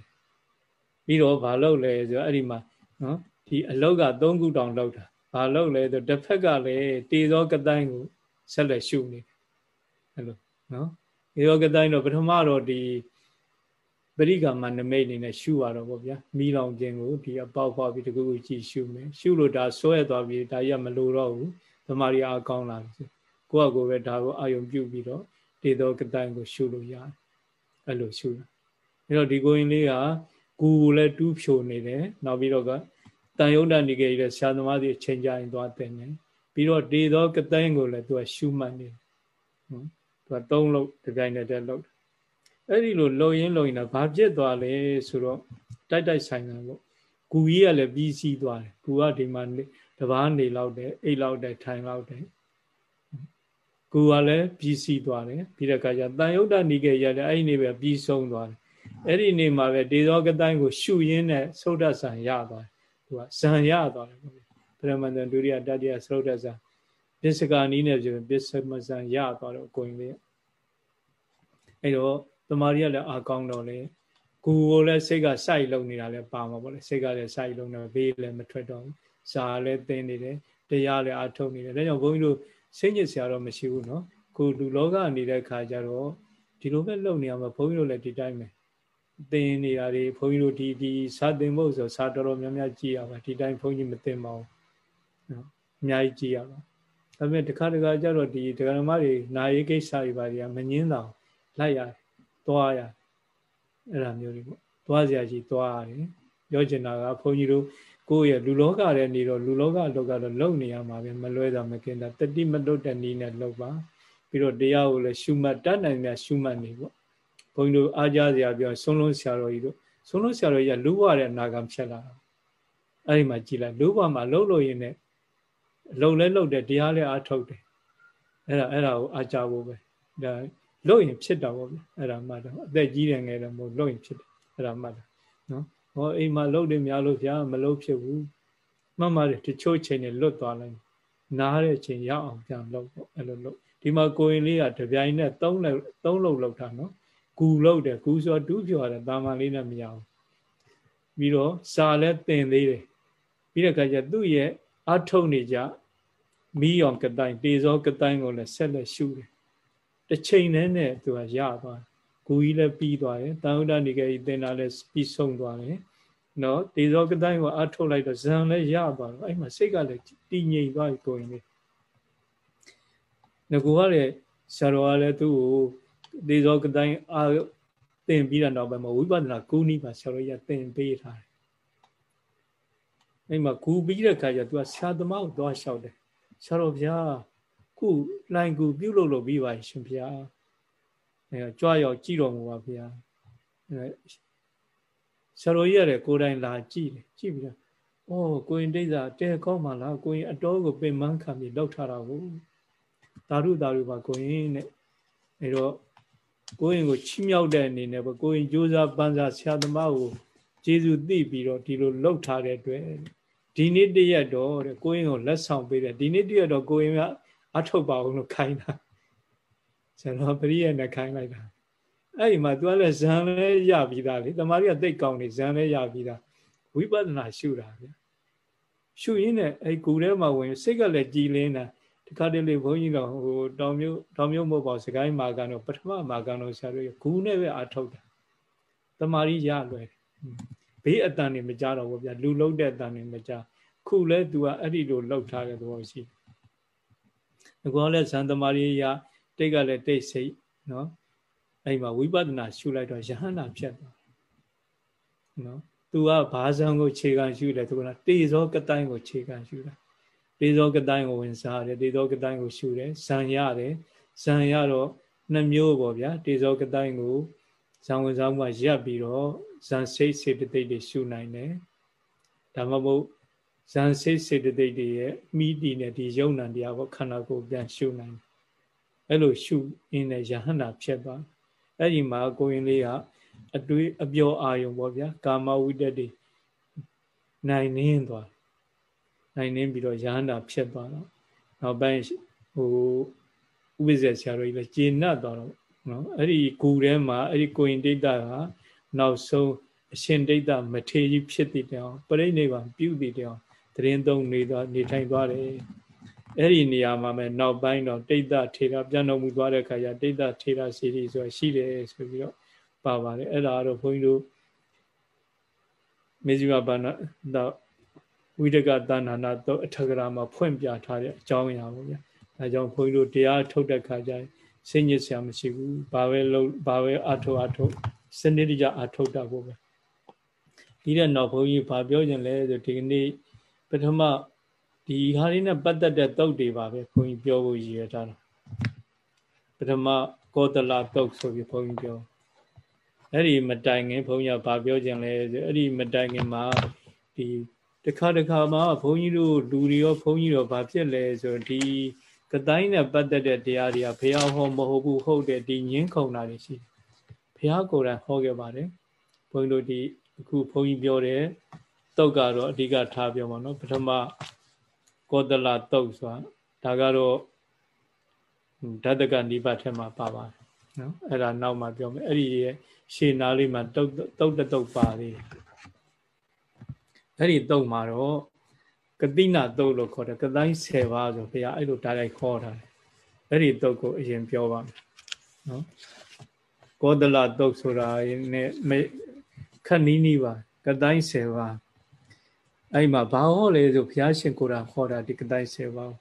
ပြီးတော့ဘာလုပ်လဲဆိုတော့အဲ့ဒီမှာနော်ဒီအလောက်က၃ခုတောင်လောက်တာဘာလုပ်လဲဆိုတစ်ဖက်ကလည်းတေသောကတိုင်းကိုဆက်လက်ရှုနေတယ်အဲ့လိုနော်တေသောကတိုင်းတော့ပထမတော့ဒီ ပရိကာမနမိတ်အနေနဲ့ရှုရတော့ဗောဗျာမိလောင်ခြင်းကိုဒီအပေါက်ပေါက်ပြီးတကူကူကြည့်ရှုမယ်ရှုလို့ဒါဆွဲသွားပြီးဒါကြီးကမလိုတော့ဘူးသမာဓိအားကောင်းလာပြီကိုယ့်အကိုပဲဒါကိုအာယုံပြုပြီးတော့တေသောကတိုင်းကိုရှုလို့ရတယ်အဲ့လိုရှုတာအဲ့တော့ဒီကိုရင်လေးကကိုယ်လည်းတူးဖြိုနေတယ်နောက်ပြီးတော့ကတန်ယုံတန်ဒီကေရဲ့ဆရာသမားတွေအချိန်ကြရင်သွားတင်တယ်ပြီးတော့တေသောကတိုင်းကိုလည်းသူကရှုမှတ်နေတယ်နော်သူကသုံးလို့ဒီတိုင်းနဲ့တက်လို့ အဲ့ဒီလိုလုံရင်းလုံရင်တော့ဘာဖြစ်သွားလဲဆိုတော့တိုက်တိုက်ဆိုင်တယ်ပေါ့ဂူကြီးကလည်းပြီးစီးသွားတယ်ဂူကဒီမှာတပားနေလောက်တယ်အိတ်လောက်တယ်ထိုင်လောက်တယ်ကိုကလည်းပြီးစီးသွားတယ်ပြီးတဲ့အခါကျတန်ယုတ်တဏိကေရတဲ့အဲ့ဒီနေ့ပဲပြီးဆုံးသွားတယ်အဲ့ဒီနေ့မှာပဲဒေသောကတိုင်းကိုရှုရင်းနဲ့သုဒ္ဓဆံရသွားတယ်သူကဇံရသွားတယ်ပရမန္တဒုတိယတတိယသုဒ္ဓဆံပစ္စကာနီးနဲ့ပြောပစ္စမဇံရသွားတော့ကိုရင်လေးအဲ့တော့တ မာဓိကလည်းအားကောင်းတော့လေကိုယ်ကိုလည်းစိတ်ကစိုက်လုံနေတာလည်းပါမှာပေါ့လေစိတ်ကလည်းစိုက်လုံနေဘေးလည်းမထွက်တော့ဘူးဇာလည်းတင်းနေတယ်တရားလည်းအားထုတ်နေတယ်ဒါကြောင့်ဘုန်းကြီးတို့စိတ်ညစ်စရာတော့မရှိဘူးနော်ကိုလူလောကနေတဲ့ခါကျတော့ဒီလိုပဲလုံနေရမှာဘုန်းကြီးတို့လည်းဒီတိုင်းပဲသင်နေတာတွေဘုန်းကြီးတို့ဒီဒီစာသင်ဖို့ဆိုစာတော်တော်များများကြည့်ရပါဒီတိုင်းဘုန်းကြီးမသင်ပါဘူးနော်အများကြီးကြည့်ရပါဒါပေမဲ့တခါတခါကျတော့ဒီဒကာမတွေနာရီကိစ္စတွေပါတွေကမငင်းတော့လိုက်ရတယ် သွားရအဲ့လိုမျိုးတွေပေါ့သွားစရာကြီးသွားရတယ်ပြောချင်တာကဘုန်းကြီးတို့ကိုယ့်ရဲ့လူလောကထဲနေတော့လူလောကလောကတော့လုံနေရမှာပဲမလွဲတာမကင်းတာတတိမလွတ်တဲ့နည်းနဲ့လုံပါပြီးတော့တရားကိုလည်းရှုမှတ်တတ်နိုင်မြရှုမှတ်နေပေါ့ဘုန်းကြီးတို့အားကြစရာပြောဆုံးလုံးဆရာတော်ကြီးတို့ဆုံးလုံးဆရာတော်ကြီးကလူဘဝရဲ့အနာဂတ်ဖြစ်လာတာအဲ့ဒီမှာကြည်လိုက်လူဘဝမှာလှုပ်လို့ရင်းနဲ့လှုပ်လဲလှုပ်တယ်တရားလဲအားထုတ်တယ်အဲ့ဒါအဲ့ဒါကိုအားကြဖို့ပဲဒါ လှုပ်ရင်ဖြစ်တာပေါ့ဗျအဲ့ဒါမှတော့အသက်ကြီးတယ်ငယ်တယ်မဟုတ်လှုပ်ရင်ဖြစ်တယ်အဲ့ဒါမှတော့နော်ဟောအိမ်မှာလှုပ်တယ်များလို့ဗျာမလှုပ်ဖြစ်ဘူးမှတ်ပါတယ်တချို့ချိန်တွေလွတ်သွားလိုက်နားတဲ့ချိန်ရအောင်ပြန်လှုပ်ပေါ့အဲ့လိုလှုပ်ဒီမှာကိုရင်လေးကတပြိုင်နဲ့သုံးလှုပ်သုံးလှုပ်လှုပ်တာနော်ကူလှုပ်တယ်ကူဆိုတူးပြောရတယ်တာမန်လေးနဲ့မရဘူးပြီးတော့စာလည်းတင်သေးတယ်ပြီးတဲ့အခါကျသူ့ရဲ့အထုတ်နေကြမီးအောင်ကတိုင်းတေဇောကတိုင်းကိုလည်းဆက်လက်ရှုတယ် တစ်ချိန်နဲ့နဲ့သူကရသွားဂူကြီးလည်းပြီးသွားတယ်တန်ဟုဒ္ဒနိကေကြီးသင်္တာလည်းပြီးဆုံးသွားတယ်နော်တေဇောကတိုင်းကိုအထုတ်လိုက်တော့ဇံလည်းရသွားတော့အဲ့မှာစိတ်ကလည်းတည်ငြိမ်သွားပြီကိုရင်လေးငကူကလည်းဆရာတော်ကလည်းသူ့ကိုတေဇောကတိုင်းအာသင်ပြီးတဲ့နောက်ပိုင်းမှာဝိပဿနာကုနီးပါဆရာတော်ကြီးကသင်ပေးထားတယ်အဲ့မှာဂူပြီးတဲ့ခါကျသူကဆရာသမားကိုသွားလျှောက်တယ်ဆရာတော်ဗျာ ခုလိုင်ကူပြုတ်လို့လို့ပြီးပါရှင်ဗျာအဲကြွားရောက်ကြည့်တော်မူပါဗျာအဲဆရာတော်ကြီးရတယ်ကိုယ်တိုင်လာကြည့်တယ်ကြည့်ပြီးတော့ဩကိုရင်ဒိဋ္ဌာတဲကောင်းပါလားကိုရင်အတော်ကိုပင်မခံပြီးလောက်ထားတာကိုသာဓုသာဓုပါကိုရင်နဲ့အဲတော့ကိုရင်ကိုချီးမြှောက်တဲ့အနေနဲ့ပေါ့ကိုရင်ကြိုးစားပန်းစားဆရာသမားကိုကျေးဇူးသိပြီးတော့ဒီလိုလှုပ်ထားတဲ့အတွက်ဒီနေ့တရက်တော့တဲ့ကိုရင်ကိုလက်ဆောင်ပေးတယ်ဒီနေ့တရက်တော့ကိုရင်က အထုတ်ပါအောင်လို့ခိုင်းတာဆရာတော်ပရိယေနဲ့ခိုင်းလိုက်တာအဲ့ဒီမှာ तू ကလည်းဇံလည်းရပြီးသားလေတမာရီကတိတ်ကောင်းနေဇံလည်းရပြီးသားဝိပဿနာရှုတာဗျရှုရင်းနဲ့အဲ့ကူထဲမှာဝင်စိတ်ကလည်းကြည်လင်းတာဒီခါတည်းလေးဘုန်းကြီးတော်ဟိုတောင်မြို့တောင်မြို့မို့ပေါ့စကိုင်းမာကန်တော့ပထမမာကန်တော့ဆရာတို့ဂူနဲ့ပဲအာထုတ်တာတမာရီရလွယ်ဘေးအတန်နေမကြတော့ဘူးဗျလူလုံးတဲ့အတန်နေမကြခုလဲ तू ကအဲ့ဒီလိုလှုပ်ထားတဲ့သဘောရှိတယ် ငကောလဲဇန်တမာရီရတိတ်ကလည်းတိတ်စိတ်နော်အဲ့မှာဝိပဿနာရှုလိုက်တော့ယဟန္တာဖြစ်သွားနော်သူကဘာဇံကိုခြေခံရှုတယ်သူကတေဇောကတိုင်းကိုခြေခံရှုတာတေဇောကတိုင်းကိုဝင်စားတယ်တေဇောကတိုင်းကိုရှုတယ်ဇံရတယ်ဇံရတော့နှမျိုးပေါ့ဗျာတေဇောကတိုင်းကိုဇံဝင်စားမှုကရပ်ပြီးတော့ဇံစိတ်စေတသိက်တွေရှုနိုင်တယ်ဒါမှမဟုတ် ဇံစိတ်စေတသိက်တွေရဲ့မိတီနဲ့ဒီယုံ nant တရားပေါ့ခန္ဓာကိုယ်ပြန်ရှုနိုင်တယ်အဲ့လိုရှုရင်းနဲ့ယဟန္တာဖြစ်သွားအဲ့ဒီမှာကိုရင်လေးကအတွေးအပြောအာယုံပေါ့ဗျာကာမဝိတ္တတွေနိုင်နှင်းသွားနိုင်နှင်းပြီးတော့ယဟန္တာဖြစ်သွားတော့နောက်ပိုင်းဟိုဥပ္ပဇ္ဇဆရာတော်ကြီးလည်းကျေနပ်သွားတော့နော်အဲ့ဒီဂူထဲမှာအဲ့ဒီကိုရင်ဒိဋ္ဌကနောက်ဆုံးအရှင်ဒိဋ္ဌမထေရကြီးဖြစ်တည်တယ်အောင်ပြိဋိဘံပြုတည်တယ်အောင် တရင်သုံးနေသွားနေထိုင်သွားတယ်အဲ့ဒီနေရာမှာပဲနောက်ပိုင်းတော့တိဋ္ဌထေရပြန်တော်မူသွားတဲ့ခါကျတိဋ္ဌထေရစီရီဆိုတာရှိတယ်ဆိုပြီးတော့ပါပါတယ်အဲ့ဒါတော့ဘုန်းကြီးတို့မေဇိမဘာနာတော့ဝိဒကတဏ္ဍာနာတော့အထကရာမှာဖွင့်ပြထားတဲ့အကြောင်းအရာပေါ့ဗျာဒါကြောင့်ဘုန်းကြီးတို့တရားထုတ်တဲ့ခါကျရင်စိတ်ညစ်စရာမရှိဘူးဘာပဲလုံးဘာပဲအထုတ်အထုတ်စနစ်တကျအထုတ်တာပေါ့ပဲဒီတဲ့နောက်ဘုန်းကြီးဘာပြောကြလဲဆိုဒီကနေ့ ပထမဒီဟာလေးနဲ့ပတ်သက်တဲ့တုတ်တွေပါပဲဘုန်းကြီးပြောဖို့ရည်ရထားတာပထမကောတလတုတ်ဆိုပြီးဘုန်းကြီးပြောအဲ့ဒီမတိုင်ခင်ဘုန်းကြီးကဘာပြောကြလဲဆိုအဲ့ဒီမတိုင်ခင်မှာဒီတခါတခါမှာဘုန်းကြီးတို့လူတွေရောဘုန်းကြီးရောဘာဖြစ်လဲဆိုဒီကတိုင်းနဲ့ပတ်သက်တဲ့တရားတွေကဘုရားဟောမဟုတ်ဘူးဟုတ်တယ်ဒီညင်းခုံတာတွေရှိတယ်ဘုရားကိုယ်တိုင်ဟောခဲ့ပါတယ်ဘုန်းကြီးတို့ဒီအခုဘုန်းကြီးပြောတဲ့ တုတ်ကတော့အဓိကထားပြောမှာနော်ပထမကောသလတုတ်ဆိုတာဒါကတော့ဓာတကနိဗ္ဗာန်ထဲမှာပါပါတယ်နော်အဲ့ဒါနောက်မှပြောမယ်အဲ့ဒီရဲ့ရှေနာလေးမှာတုတ်တုတ်တုတ်ပါသေးအဲ့ဒီတုတ်မှာတော့ကတိနာတုတ်လို့ခေါ်တယ်ကတိုင်း10ပါးဆိုဘုရားအဲ့လိုဒါလိုက်ခေါ်ထားတယ်အဲ့ဒီတုတ်ကိုအရင်ပြောပါမယ်နော်ကောသလတုတ်ဆိုတာနဲ့ခက်နီးနီးပါကတိုင်း10ပါး အဲ့မှာဘာဟောလဲဆိုဘုရားရှင်ကိုယ်တော်ဟောတာဒီကတိုင်း10ပါး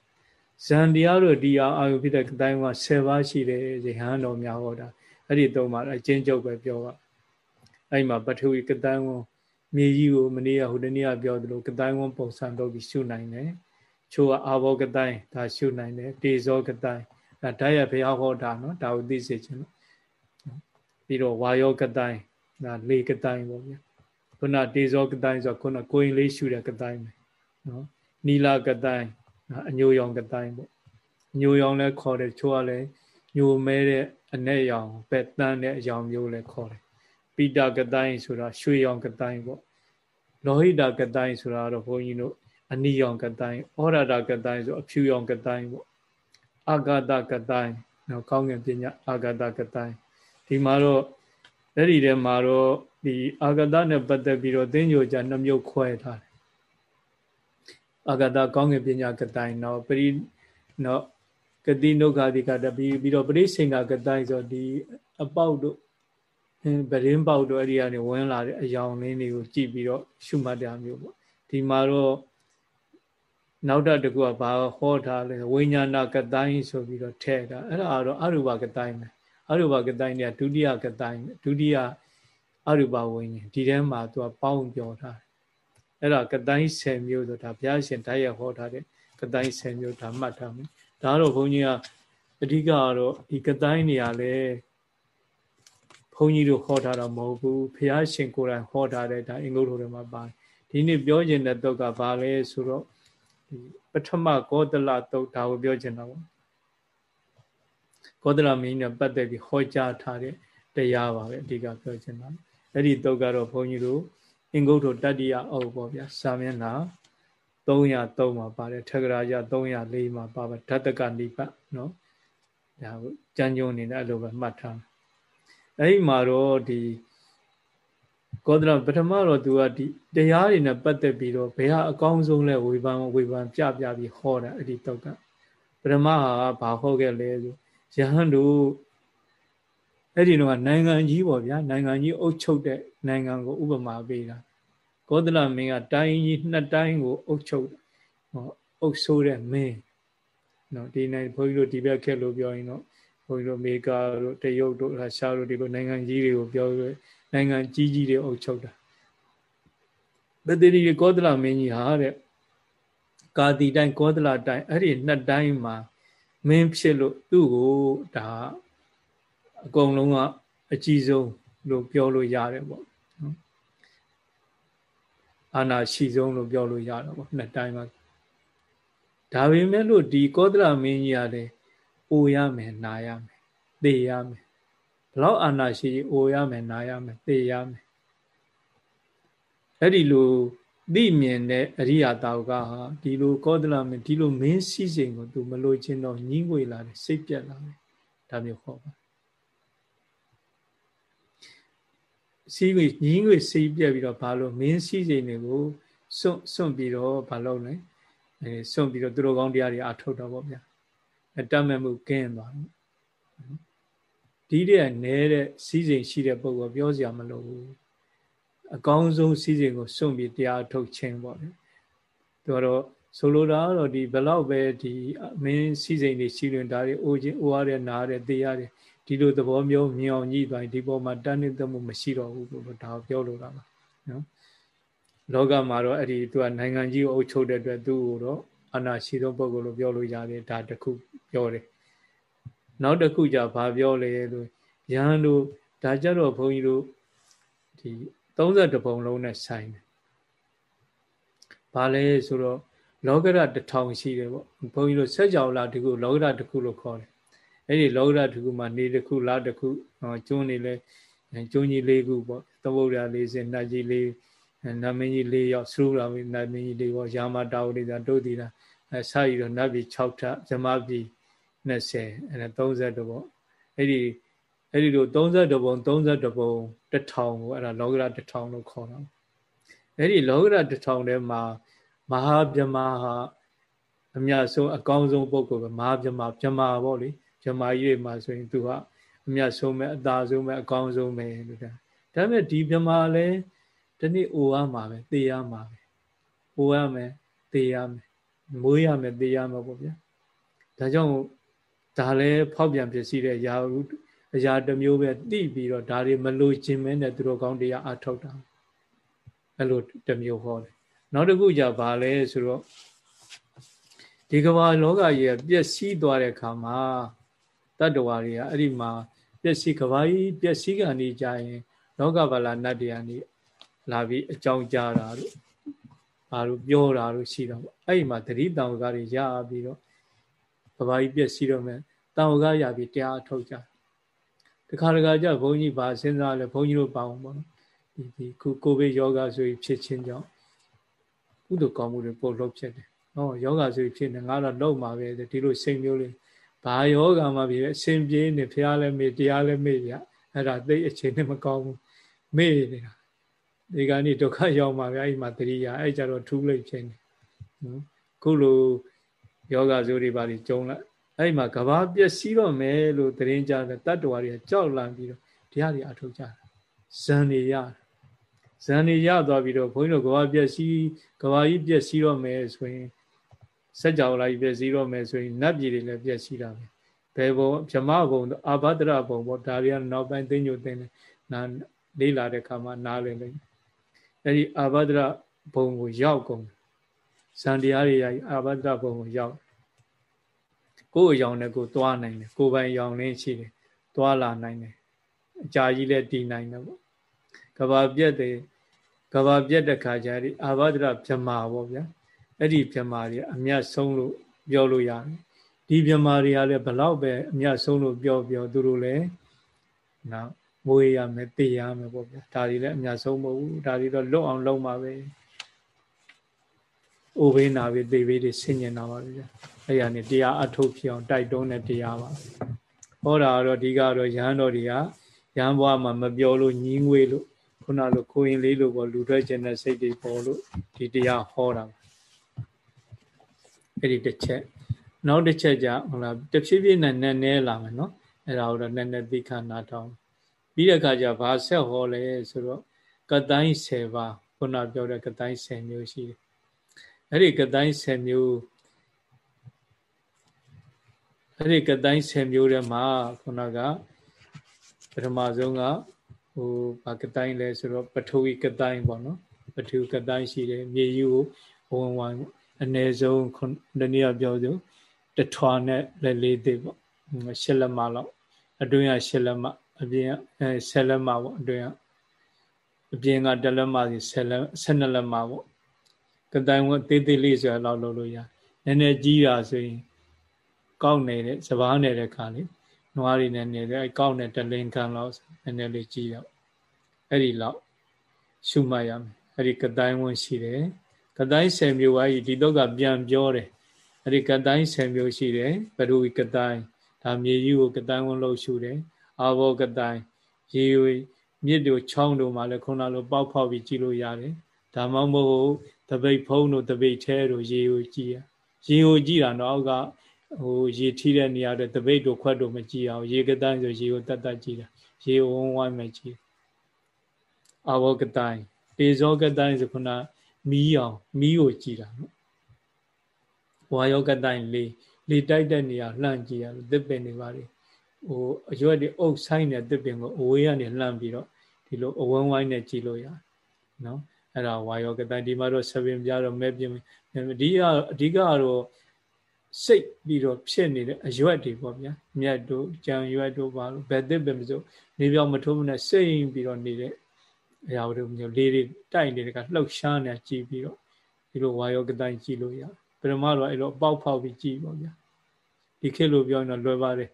ဇန်တရားတို့ဒီအာအာယုဖြစ်တဲ့ကတိုင်းက10ပါးရှိတယ်ဇဟန်တော်များဟောတာအဲ့ဒီသုံးပါအချင်းချုပ်ပဲပြောပါအဲ့မှာပထဝီကတိုင်းဝန်မြေကြီးကိုမနေ့ကဟိုတနေ့ကပြောသလိုကတိုင်းဝန်ပုံစံတော့ပြီးရှုနိုင်တယ်ချိုးကအာဘောကတိုင်းဒါရှုနိုင်တယ်တေဇောကတိုင်းဒါဓာတ်ရဘုရားဟောတာနော်ဒါကိုသိစေချင်လို့ပြီးတော့ဝါယောကတိုင်းဒါလေကတိုင်းပေါ့ဗျာ ခုနတေဇောကတိုင်းဆိုခုနကိုရင်လေးရှုတဲ့ကတိုင်းပဲနော်နီလာကတိုင်းအညိုရောင်ကတိုင်းပေါ့အညိုရောင်လည်းခေါ်တယ်ချိုးကလည်းညိုမဲတဲ့အ내ရောင်ပဲတန်းတဲ့အရောင်မျိုးလည်းခေါ်တယ်ပိတာကတိုင်းဆိုတာရွှေရောင်ကတိုင်းပေါ့လောဟိတာကတိုင်းဆိုတာတော့ဘုန်းကြီးတို့အနီရောင်ကတိုင်းဩရတာကတိုင်းဆိုအဖြူရောင်ကတိုင်းပေါ့အာဂတကတိုင်းနော်ကောင်းကင်ပညာအာဂတကတိုင်းဒီမှာတော့အဲ့ဒီထဲမှာတော့ ဒီအာဂတနဲ့ပတ်သက်ပြီးတော့သင်္ကြန်ကြနှမျိုးခွဲထားတယ်အာဂတကောင်းကင်ပညာကတိုင်းနော်ပရိနော်ကတိနုခာတိကတပြီးပြီးတော့ပရိစိန်ကကတိုင်းဆိုဒီအပေါက်တို့ပရင်းပေါက်တို့အဲ့ဒီကနေဝင်လာတဲ့အယောင်လေးတွေကိုကြည့်ပြီးတော့ရှုမှတ်တယ်မျိုးပေါ့ဒီမှာတော့နောက်တကူကဘာဟောထားလဲဝိညာဏကတိုင်းဆိုပြီးတော့ထဲတာအဲ့ဒါကတော့အရူပကတိုင်းပဲအရူပကတိုင်းเนี่ยဒုတိယကတိုင်းဒုတိယ အရူပဝိညာဉ်ဒီထဲမှာသူကပေါင်းပြောထားတယ်အဲ့ဒါကတိုင်း10မျိုးဆိုတာဘုရားရှင်တိုက်ရဟောထားတဲ့ကတိုင်း10မျိုးဒါမှတ်ထားမယ်ဒါတော့ဘုန်းကြီးကအဓိကကတော့ဒီကတိုင်းနေရာလဲဘုန်းကြီးတို့ဟောထားတာမဟုတ်ဘူးဘုရားရှင်ကိုယ်တိုင်ဟောထားတဲ့ဒါအင်္ဂုတ္တတွေမှာပါတယ်ဒီနေ့ပြောကျင်တဲ့တုတ်ကဘာလဲဆိုတော့ဒီပထမကောသလတုတ်ဒါကိုပြောကျင်တာပေါ့ကောသလမင်းနဲ့ပတ်သက်ပြီးဟောကြားထားတဲ့တရားပါပဲအဓိကပြောချင်တာ အဲ့ဒီတုတ်ကတော့ဘုန်းကြီးတို့အင်္ဂုတ္တတတ္တိယအုပ်ပေါ့ဗျာစာမျက်နှာ303မှာပါတယ်ထက္ကရာကြ304မှာပါပါဓတ္တကနိပတ်နော်ဒါကိုကြံကြုံအနေနဲ့အဲ့လိုပဲမှတ်ထားအဲ့ဒီမှာတော့ဒီကောသလပထမတော့သူကဒီတရားတွေနဲ့ပတ်သက်ပြီးတော့ဘယ်ဟာအကောင်းဆုံးလဲဝေဖန်ဝေဖန်ပြပြပြီးဟောတာအဲ့ဒီတော့ကပထမဟာဘာဟောခဲ့လဲဆိုယဟန်တို့ အဲ့ဒီတော့နိုင်ငံကြီးပေါ့ဗျာနိုင်ငံကြီးအုပ်ချုပ်တဲ့နိုင်ငံကိုဥပမာပေးတာကောသလမင်းကတိုင်းကြီးနှစ်တိုင်းကိုအုပ်ချုပ်ဟောအုပ်ဆိုးတဲ့မင်းနော်ဒီနိုင်ဘုန်းကြီးတို့ဒီဘက်ခက်လို့ပြောရင်တော့ဘုန်းကြီးတို့မေကာတို့တရုတ်တို့ရုရှားတို့ဒီလိုနိုင်ငံကြီးတွေကိုပြောရနိုင်ငံကြီးကြီးတွေအုပ်ချုပ်တာဘတိရီကောသလမင်းကြီးဟာတဲ့ကာတိတိုင်းကောသလတိုင်းအဲ့ဒီနှစ်တိုင်းမှာမင်းဖြစ်လို့သူ့ကိုဒါ အကုန်လုံးကအကြီးဆုံးလို့ပြောလို့ရတယ်ပေါ့နော်အာနာရှိဆုံးလို့ပြောလို့ရတာပေါ့နှစ်တိုင်းမှာဒါပေမဲ့လို့ဒီကောသလမင်းကြီးရတယ်အိုရမယ်နာရမယ်သိရမယ်ဘလောက်အာနာရှိအိုရမယ်နာရမယ်သိရမယ်အဲ့ဒီလိုသိမြင်တဲ့အရိယာတောကဟာဒီလိုကောသလမင်းဒီလိုမင်းစည်းစိမ်ကိုသူမလို့ချင်းတော့ညှင်းငွေလာတယ်စိတ်ပြက်လာတယ်ဒါမျိုးဟောပါ စီးငွေညင်းငွေစိတ်ပြက်ပြီးတော့ဘာလို့မင်းစည်းစိမ်တွေကိုစွန့်စွန့်ပြီးတော့ဘာလုပ်လဲအဲစွန့်ပြီးတော့သူတို့ကောင်းတရားတွေအထုတ်တော့ဗောဗျာအတတ်မဲ့မှုကင်းသွားတယ်ဒီတည်းကနဲတဲ့စီးစိမ်ရှိတဲ့ပုံကပြောစရာမလိုဘူးအကောင်းဆုံးစီးစိမ်ကိုစွန့်ပြီးတရားထုတ်ခြင်းပေါ့လေသူကတော့ဆိုလိုတာကတော့ဒီဘလောက်ပဲဒီမင်းစီးစိမ်တွေရှိလွင်ဒါတွေအိုးချင်းအိုးရတဲ့နားတဲ့တရားတွေ ဒီလိုသဘောမျိုးမြင်အောင်ညှိသွားဒီပေါ်မှာတန်းနေသမှုမရှိတော့ဘူးလို့ဒါပြောလိုတာပါနော်လောကမှာတော့အဲ့ဒီသူကနိုင်ငံကြီးကိုအုပ်ချုပ်တဲ့အတွက်သူ့ကိုတော့အနာရှိသောပုဂ္ဂိုလ်လို့ပြောလို့ရတယ်ဒါတခုပြောတယ်နောက်တစ်ခုじゃဘာပြောလဲလို့ယဟန်တို့ဒါကြတော့ဘုန်းကြီးတို့ဒီ32ပုံလုံးနဲ့ဆိုင်တယ်ဘာလဲဆိုတော့လောကရတထောင်ရှိတယ်ပေါ့ဘုန်းကြီးတို့ဆက်ကြောလာတခုလောကရတခုလို့ခေါ်တယ် အဲ့ဒီလောကရတခုမှာနေတခုလတခုကျွန်းနေလဲကျွန်းကြီး၄ခုပေါ့သမုဒ္ဒရာ၄၀နတ်ကြီး၄နတ်မင်းကြီး၄ယောက်စရုလာမင်းနတ်မင်းကြီး၄ပေါ့ယာမတာဝတိတာတို့တီတာအဲစရည်တော့နတ်ပြည်6ထပ်ဇမပြည်20အဲ30ပေါ့အဲ့ဒီအဲ့ဒီလို32ပုံ32ပုံ1000ကိုအဲ့ဒါလောကရ1000လို့ခေါ်တာအဲ့ဒီလောကရ1000ထဲမှာမဟာဗြဟ္မာဟာအမြတ်ဆုံးအကောင်းဆုံးပုဂ္ဂိုလ်ပဲမဟာဗြဟ္မာဗြဟ္မာပေါ့လေ ဗြဟ္မာကြီးတွေမှာဆိုရင်သူကအမြတ်ဆုံးပဲအသာဆုံးပဲအကောင်းဆုံးပဲလို့ဒါဒါပေမဲ့ဒီဗြဟ္မာလည်းဒီနေ့အိုရမှာပဲသိရမှာပဲအိုရမယ်သိရမယ်မွေးရမယ်သိရမှာပေါ့ဗျာဒါကြောင့်ဒါလည်းဖောက်ပြန်ဖြစ်စီတဲ့ရာဟုအရာတစ်မျိုးပဲတိပြီးတော့ဒါတွေမလို့ခြင်းမဲနဲ့သူတို့ကောင်းတရားအထောက်တာအဲ့လိုတစ်မျိုးဟောတယ်နောက်တစ်ခုじゃဘာလဲဆိုတော့ဒီကမ္ဘာလောကကြီးပျက်စီးသွားတဲ့အခါမှာ တတ္တဝါတွေကအဲ့ဒီမှာပျက်စီးကဘာကြီးပျက်စီးကနေကြရင်လောကဗလာနတ်တရားနေလာပြီးအကြောင်းကြားတာတို့ဘာလို့ပြောတာတို့ရှိတာပေါ့အဲ့ဒီမှာတတိတံဝကတွေရပြီးတော့ကဘာကြီးပျက်စီးတော့မယ်တံဝကရပြီးတရားအထုတ်ကြတခါတခါကျဘုန်းကြီးပါစဉ်းစားလဲဘုန်းကြီးတို့ပါအောင်ပေါ့နော်ဒီဒီခုကိုဗစ်ယောဂဆိုပြီးဖြစ်ချင်းကြောင့်ကုသိုလ်ကောင်းမှုတွေပို့လို့ဖြစ်တယ်။ဟောယောဂဆိုပြီးဖြစ်နေငါတော့လုံမှာပဲဒီလိုစိတ်မျိုးလေး ဘာယောဂမှဖြစ်အစဉ်ပြေးနေဖះလဲမေ့တရားလဲမေ့ရအဲ့ဒါသိအချိန်နဲ့မကောင်းဘူးမေ့နေတာဒီကနေ့ဒုက္ခရောက်မှာဗျအဲ့ဒီမှာတတိယအဲ့ကြတော့ထူးလိမ့်ဖြစ်နေနော်ခုလိုယောဂဆိုတွေပါလိကျုံလိုက်အဲ့ဒီမှာကဘာပျက်စီးတော့မယ်လို့သတင်းကြတယ်တတ္တဝါတွေကကြောက်လန့်ပြီးတော့တရားတွေအထုတ်ကြတာဇန်တွေရဇန်တွေရသွားပြီးတော့ဘုန်းကြီးတို့ကဘာပျက်စီးကဘာကြီးပျက်စီးတော့မယ်ဆိုရင် စัจ java လာကြီးပျက်စီးတော့မယ်ဆိုရင်နတ်ပြည်တွေလည်းပျက်စီးတာပဲဘယ်ဘုံဗြဟ္မဘုံအာဘဒရဘုံပေါ့ဒါတွေကနောက်ပိုင်းသိညိုသိနေနာလေးလာတဲ့ခါမှာနားလည်လိမ့်အဲ့ဒီအာဘဒရဘုံကိုရောက်ကုန်ဇန်တရားတွေရအာဘဒရဘုံကိုရောက်ကိုယ်အယောင်နဲ့ကိုသွားနိုင်တယ်ကိုယ်ပိုင်ရောင်လင်းရှိတယ်သွားလာနိုင်တယ်အကြာကြီးလည်းတည်နိုင်တယ်ပေါ့ကဘာပြက်တယ်ကဘာပြက်တဲ့ခါကျဒီအာဘဒရဗြဟ္မာပေါ့ဗျာ အဲ့ဒီဗြဟ္မာတွေအမြတ်ဆုံးလို့ပြောလို့ရတယ်ဒီဗြဟ္မာတွေကလည်းဘလောက်ပဲအမြတ်ဆုံးလို့ပြောပြောသူတို့လည်းနော်မွေးရမယ်တေးရမယ်ပေါ့ဗျာဒါတွေလည်းအမြတ်ဆုံးမဟုတ်ဘူးဒါတွေတော့လွတ်အောင်လုပ်မှာပဲအိုဘေးနာဘေးသေဘေးတွေဆင်ញင်တာပါဗျာအဲ့ရနေတရားအထုတ်ဖြစ်အောင်တိုက်တွန်းတဲ့တရားပါဟောတာကတော့ဒီကတော့ရဟန်းတော်တွေကရဟန်းဘဝမှာမပြောလို့ညီးငွေလို့ခုနလိုကိုရင်လေးလို့ပေါ့လူထွက်ခြင်းတဲ့စိတ်တွေပေါ်လို့ဒီတရားဟောတာ အဲ့ဒီတစ်ချက်နောက်တစ်ချက်ကြဟုတ်လားတဖြည်းဖြည်းနဲ့နည်းနည်းလာမယ်နော်အဲ့ဒါတော့နည်းနည်းသိခဏနာထောင်းပြီးတဲ့အခါကျဘာဆက်ဟောလဲဆိုတော့ကတိုင်း10ပါးခုနပြောတဲ့ကတိုင်း10မျိုးရှိတယ်အဲ့ဒီကတိုင်း10မျိုးအဲ့ဒီကတိုင်း10မျိုးထဲမှာခုနကပထမဆုံးကဟိုဘာကတိုင်းလဲဆိုတော့ပထဝီကတိုင်းပေါ့နော်ပထဝီကတိုင်းရှိတယ်မြေယူကိုဝင်ဝင် အနည်းဆုံးတနည်းပြောဆိုတထွာနဲ့လက်လေးသေးပေါ့ရှစ်လက်မလောက်အတွင်းကရှစ်လက်မအပြင်အဲဆယ်လက်မပေါ့အတွင်းကအပြင်ကတလက်မစီဆယ်လက်ဆယ်နှစ်လက်မပေါ့ကတိုင်းဝသေးသေးလေးဆိုတော့လောက်လုပ်လို့ရနည်းနည်းကြီးတာဆိုရင်ကောက်နေတဲ့စပားနေတဲ့ခါလေးနွားတွေနဲ့နေတယ်အဲကောက်တဲ့တလင်ခံလောက်နည်းနည်းလေးကြီးတော့အဲ့ဒီလောက်ရှုမှတ်ရမယ်အဲ့ဒီကတိုင်းဝင်ရှိတယ် ကတိုင်း10မျိုးပါဒီတော့ကပြန်ပြောတယ်အဲ့ဒီကတိုင်း10မျိုးရှိတယ်ဘဒုဝိကတိုင်းဒါမြေကြီးကိုကတိုင်းဝင်လို့ရှုတယ်အာဘောကတိုင်းရေမြစ်တို့ချောင်းတို့မှာလည်းခုနလိုပေါက်ဖောက်ပြီးကြည့်လို့ရတယ်ဒါမှမဟုတ်တပိတ်ဖုံးတို့တပိတ်ထဲတို့ရေကိုကြည့်ရရေကိုကြည့်တာတော့အောက်ကဟိုရေထီးတဲ့နေရာတွေတပိတ်တို့ခွက်တို့မကြည့်အောင်ရေကတိုင်းဆိုရေကိုတတ်တတ်ကြည့်တာရေဝန်းဝိုင်းမကြည့်အာဘောကတိုင်းတေဇောကတိုင်းဆိုခုန မီးအောင်မီးကိုကြည့်တာနော်ဝါယောကတိုင်းလေးလေတိုက်တဲ့နေရာလှမ်းကြည့်ရလို့သစ်ပင်တွေပါလေဟိုအရွက်တွေအုပ်ဆိုင်တဲ့သစ်ပင်ကိုအဝေးကနေလှမ်းပြီးတော့ဒီလိုအဝန်းဝိုင်းနဲ့ကြည့်လို့ရနော်အဲ့ဒါဝါယောကတိုင်းဒီမှာတော့ဆပင်ပြတော့မဲပြင်းဒီကအဓိကတော့စိတ်ပြီးတော့ဖြစ်နေတဲ့အရွက်တွေပေါ့ဗျာမြတ်တို့ကြံရွက်တို့ပါလို့ဘယ်သစ်ပင်မစို့နေပြောင်မထိုးမနဲ့စိတ်ပြီးတော့နေတဲ့ အရာတို့မျိုးလေးတွေတိုက်နေတဲ့ကလှုပ်ရှားနေကြည့်ပြီးတော့ဒီလိုဝါယောကတိုင်းကြည့်လို့ရပရမတော့အဲ့လိုအပေါက်ဖောက်ပြီးကြည့်ပေါ့ဗျာဒီခေတ်လိုပြောရင်တော့လွယ်ပါတယ်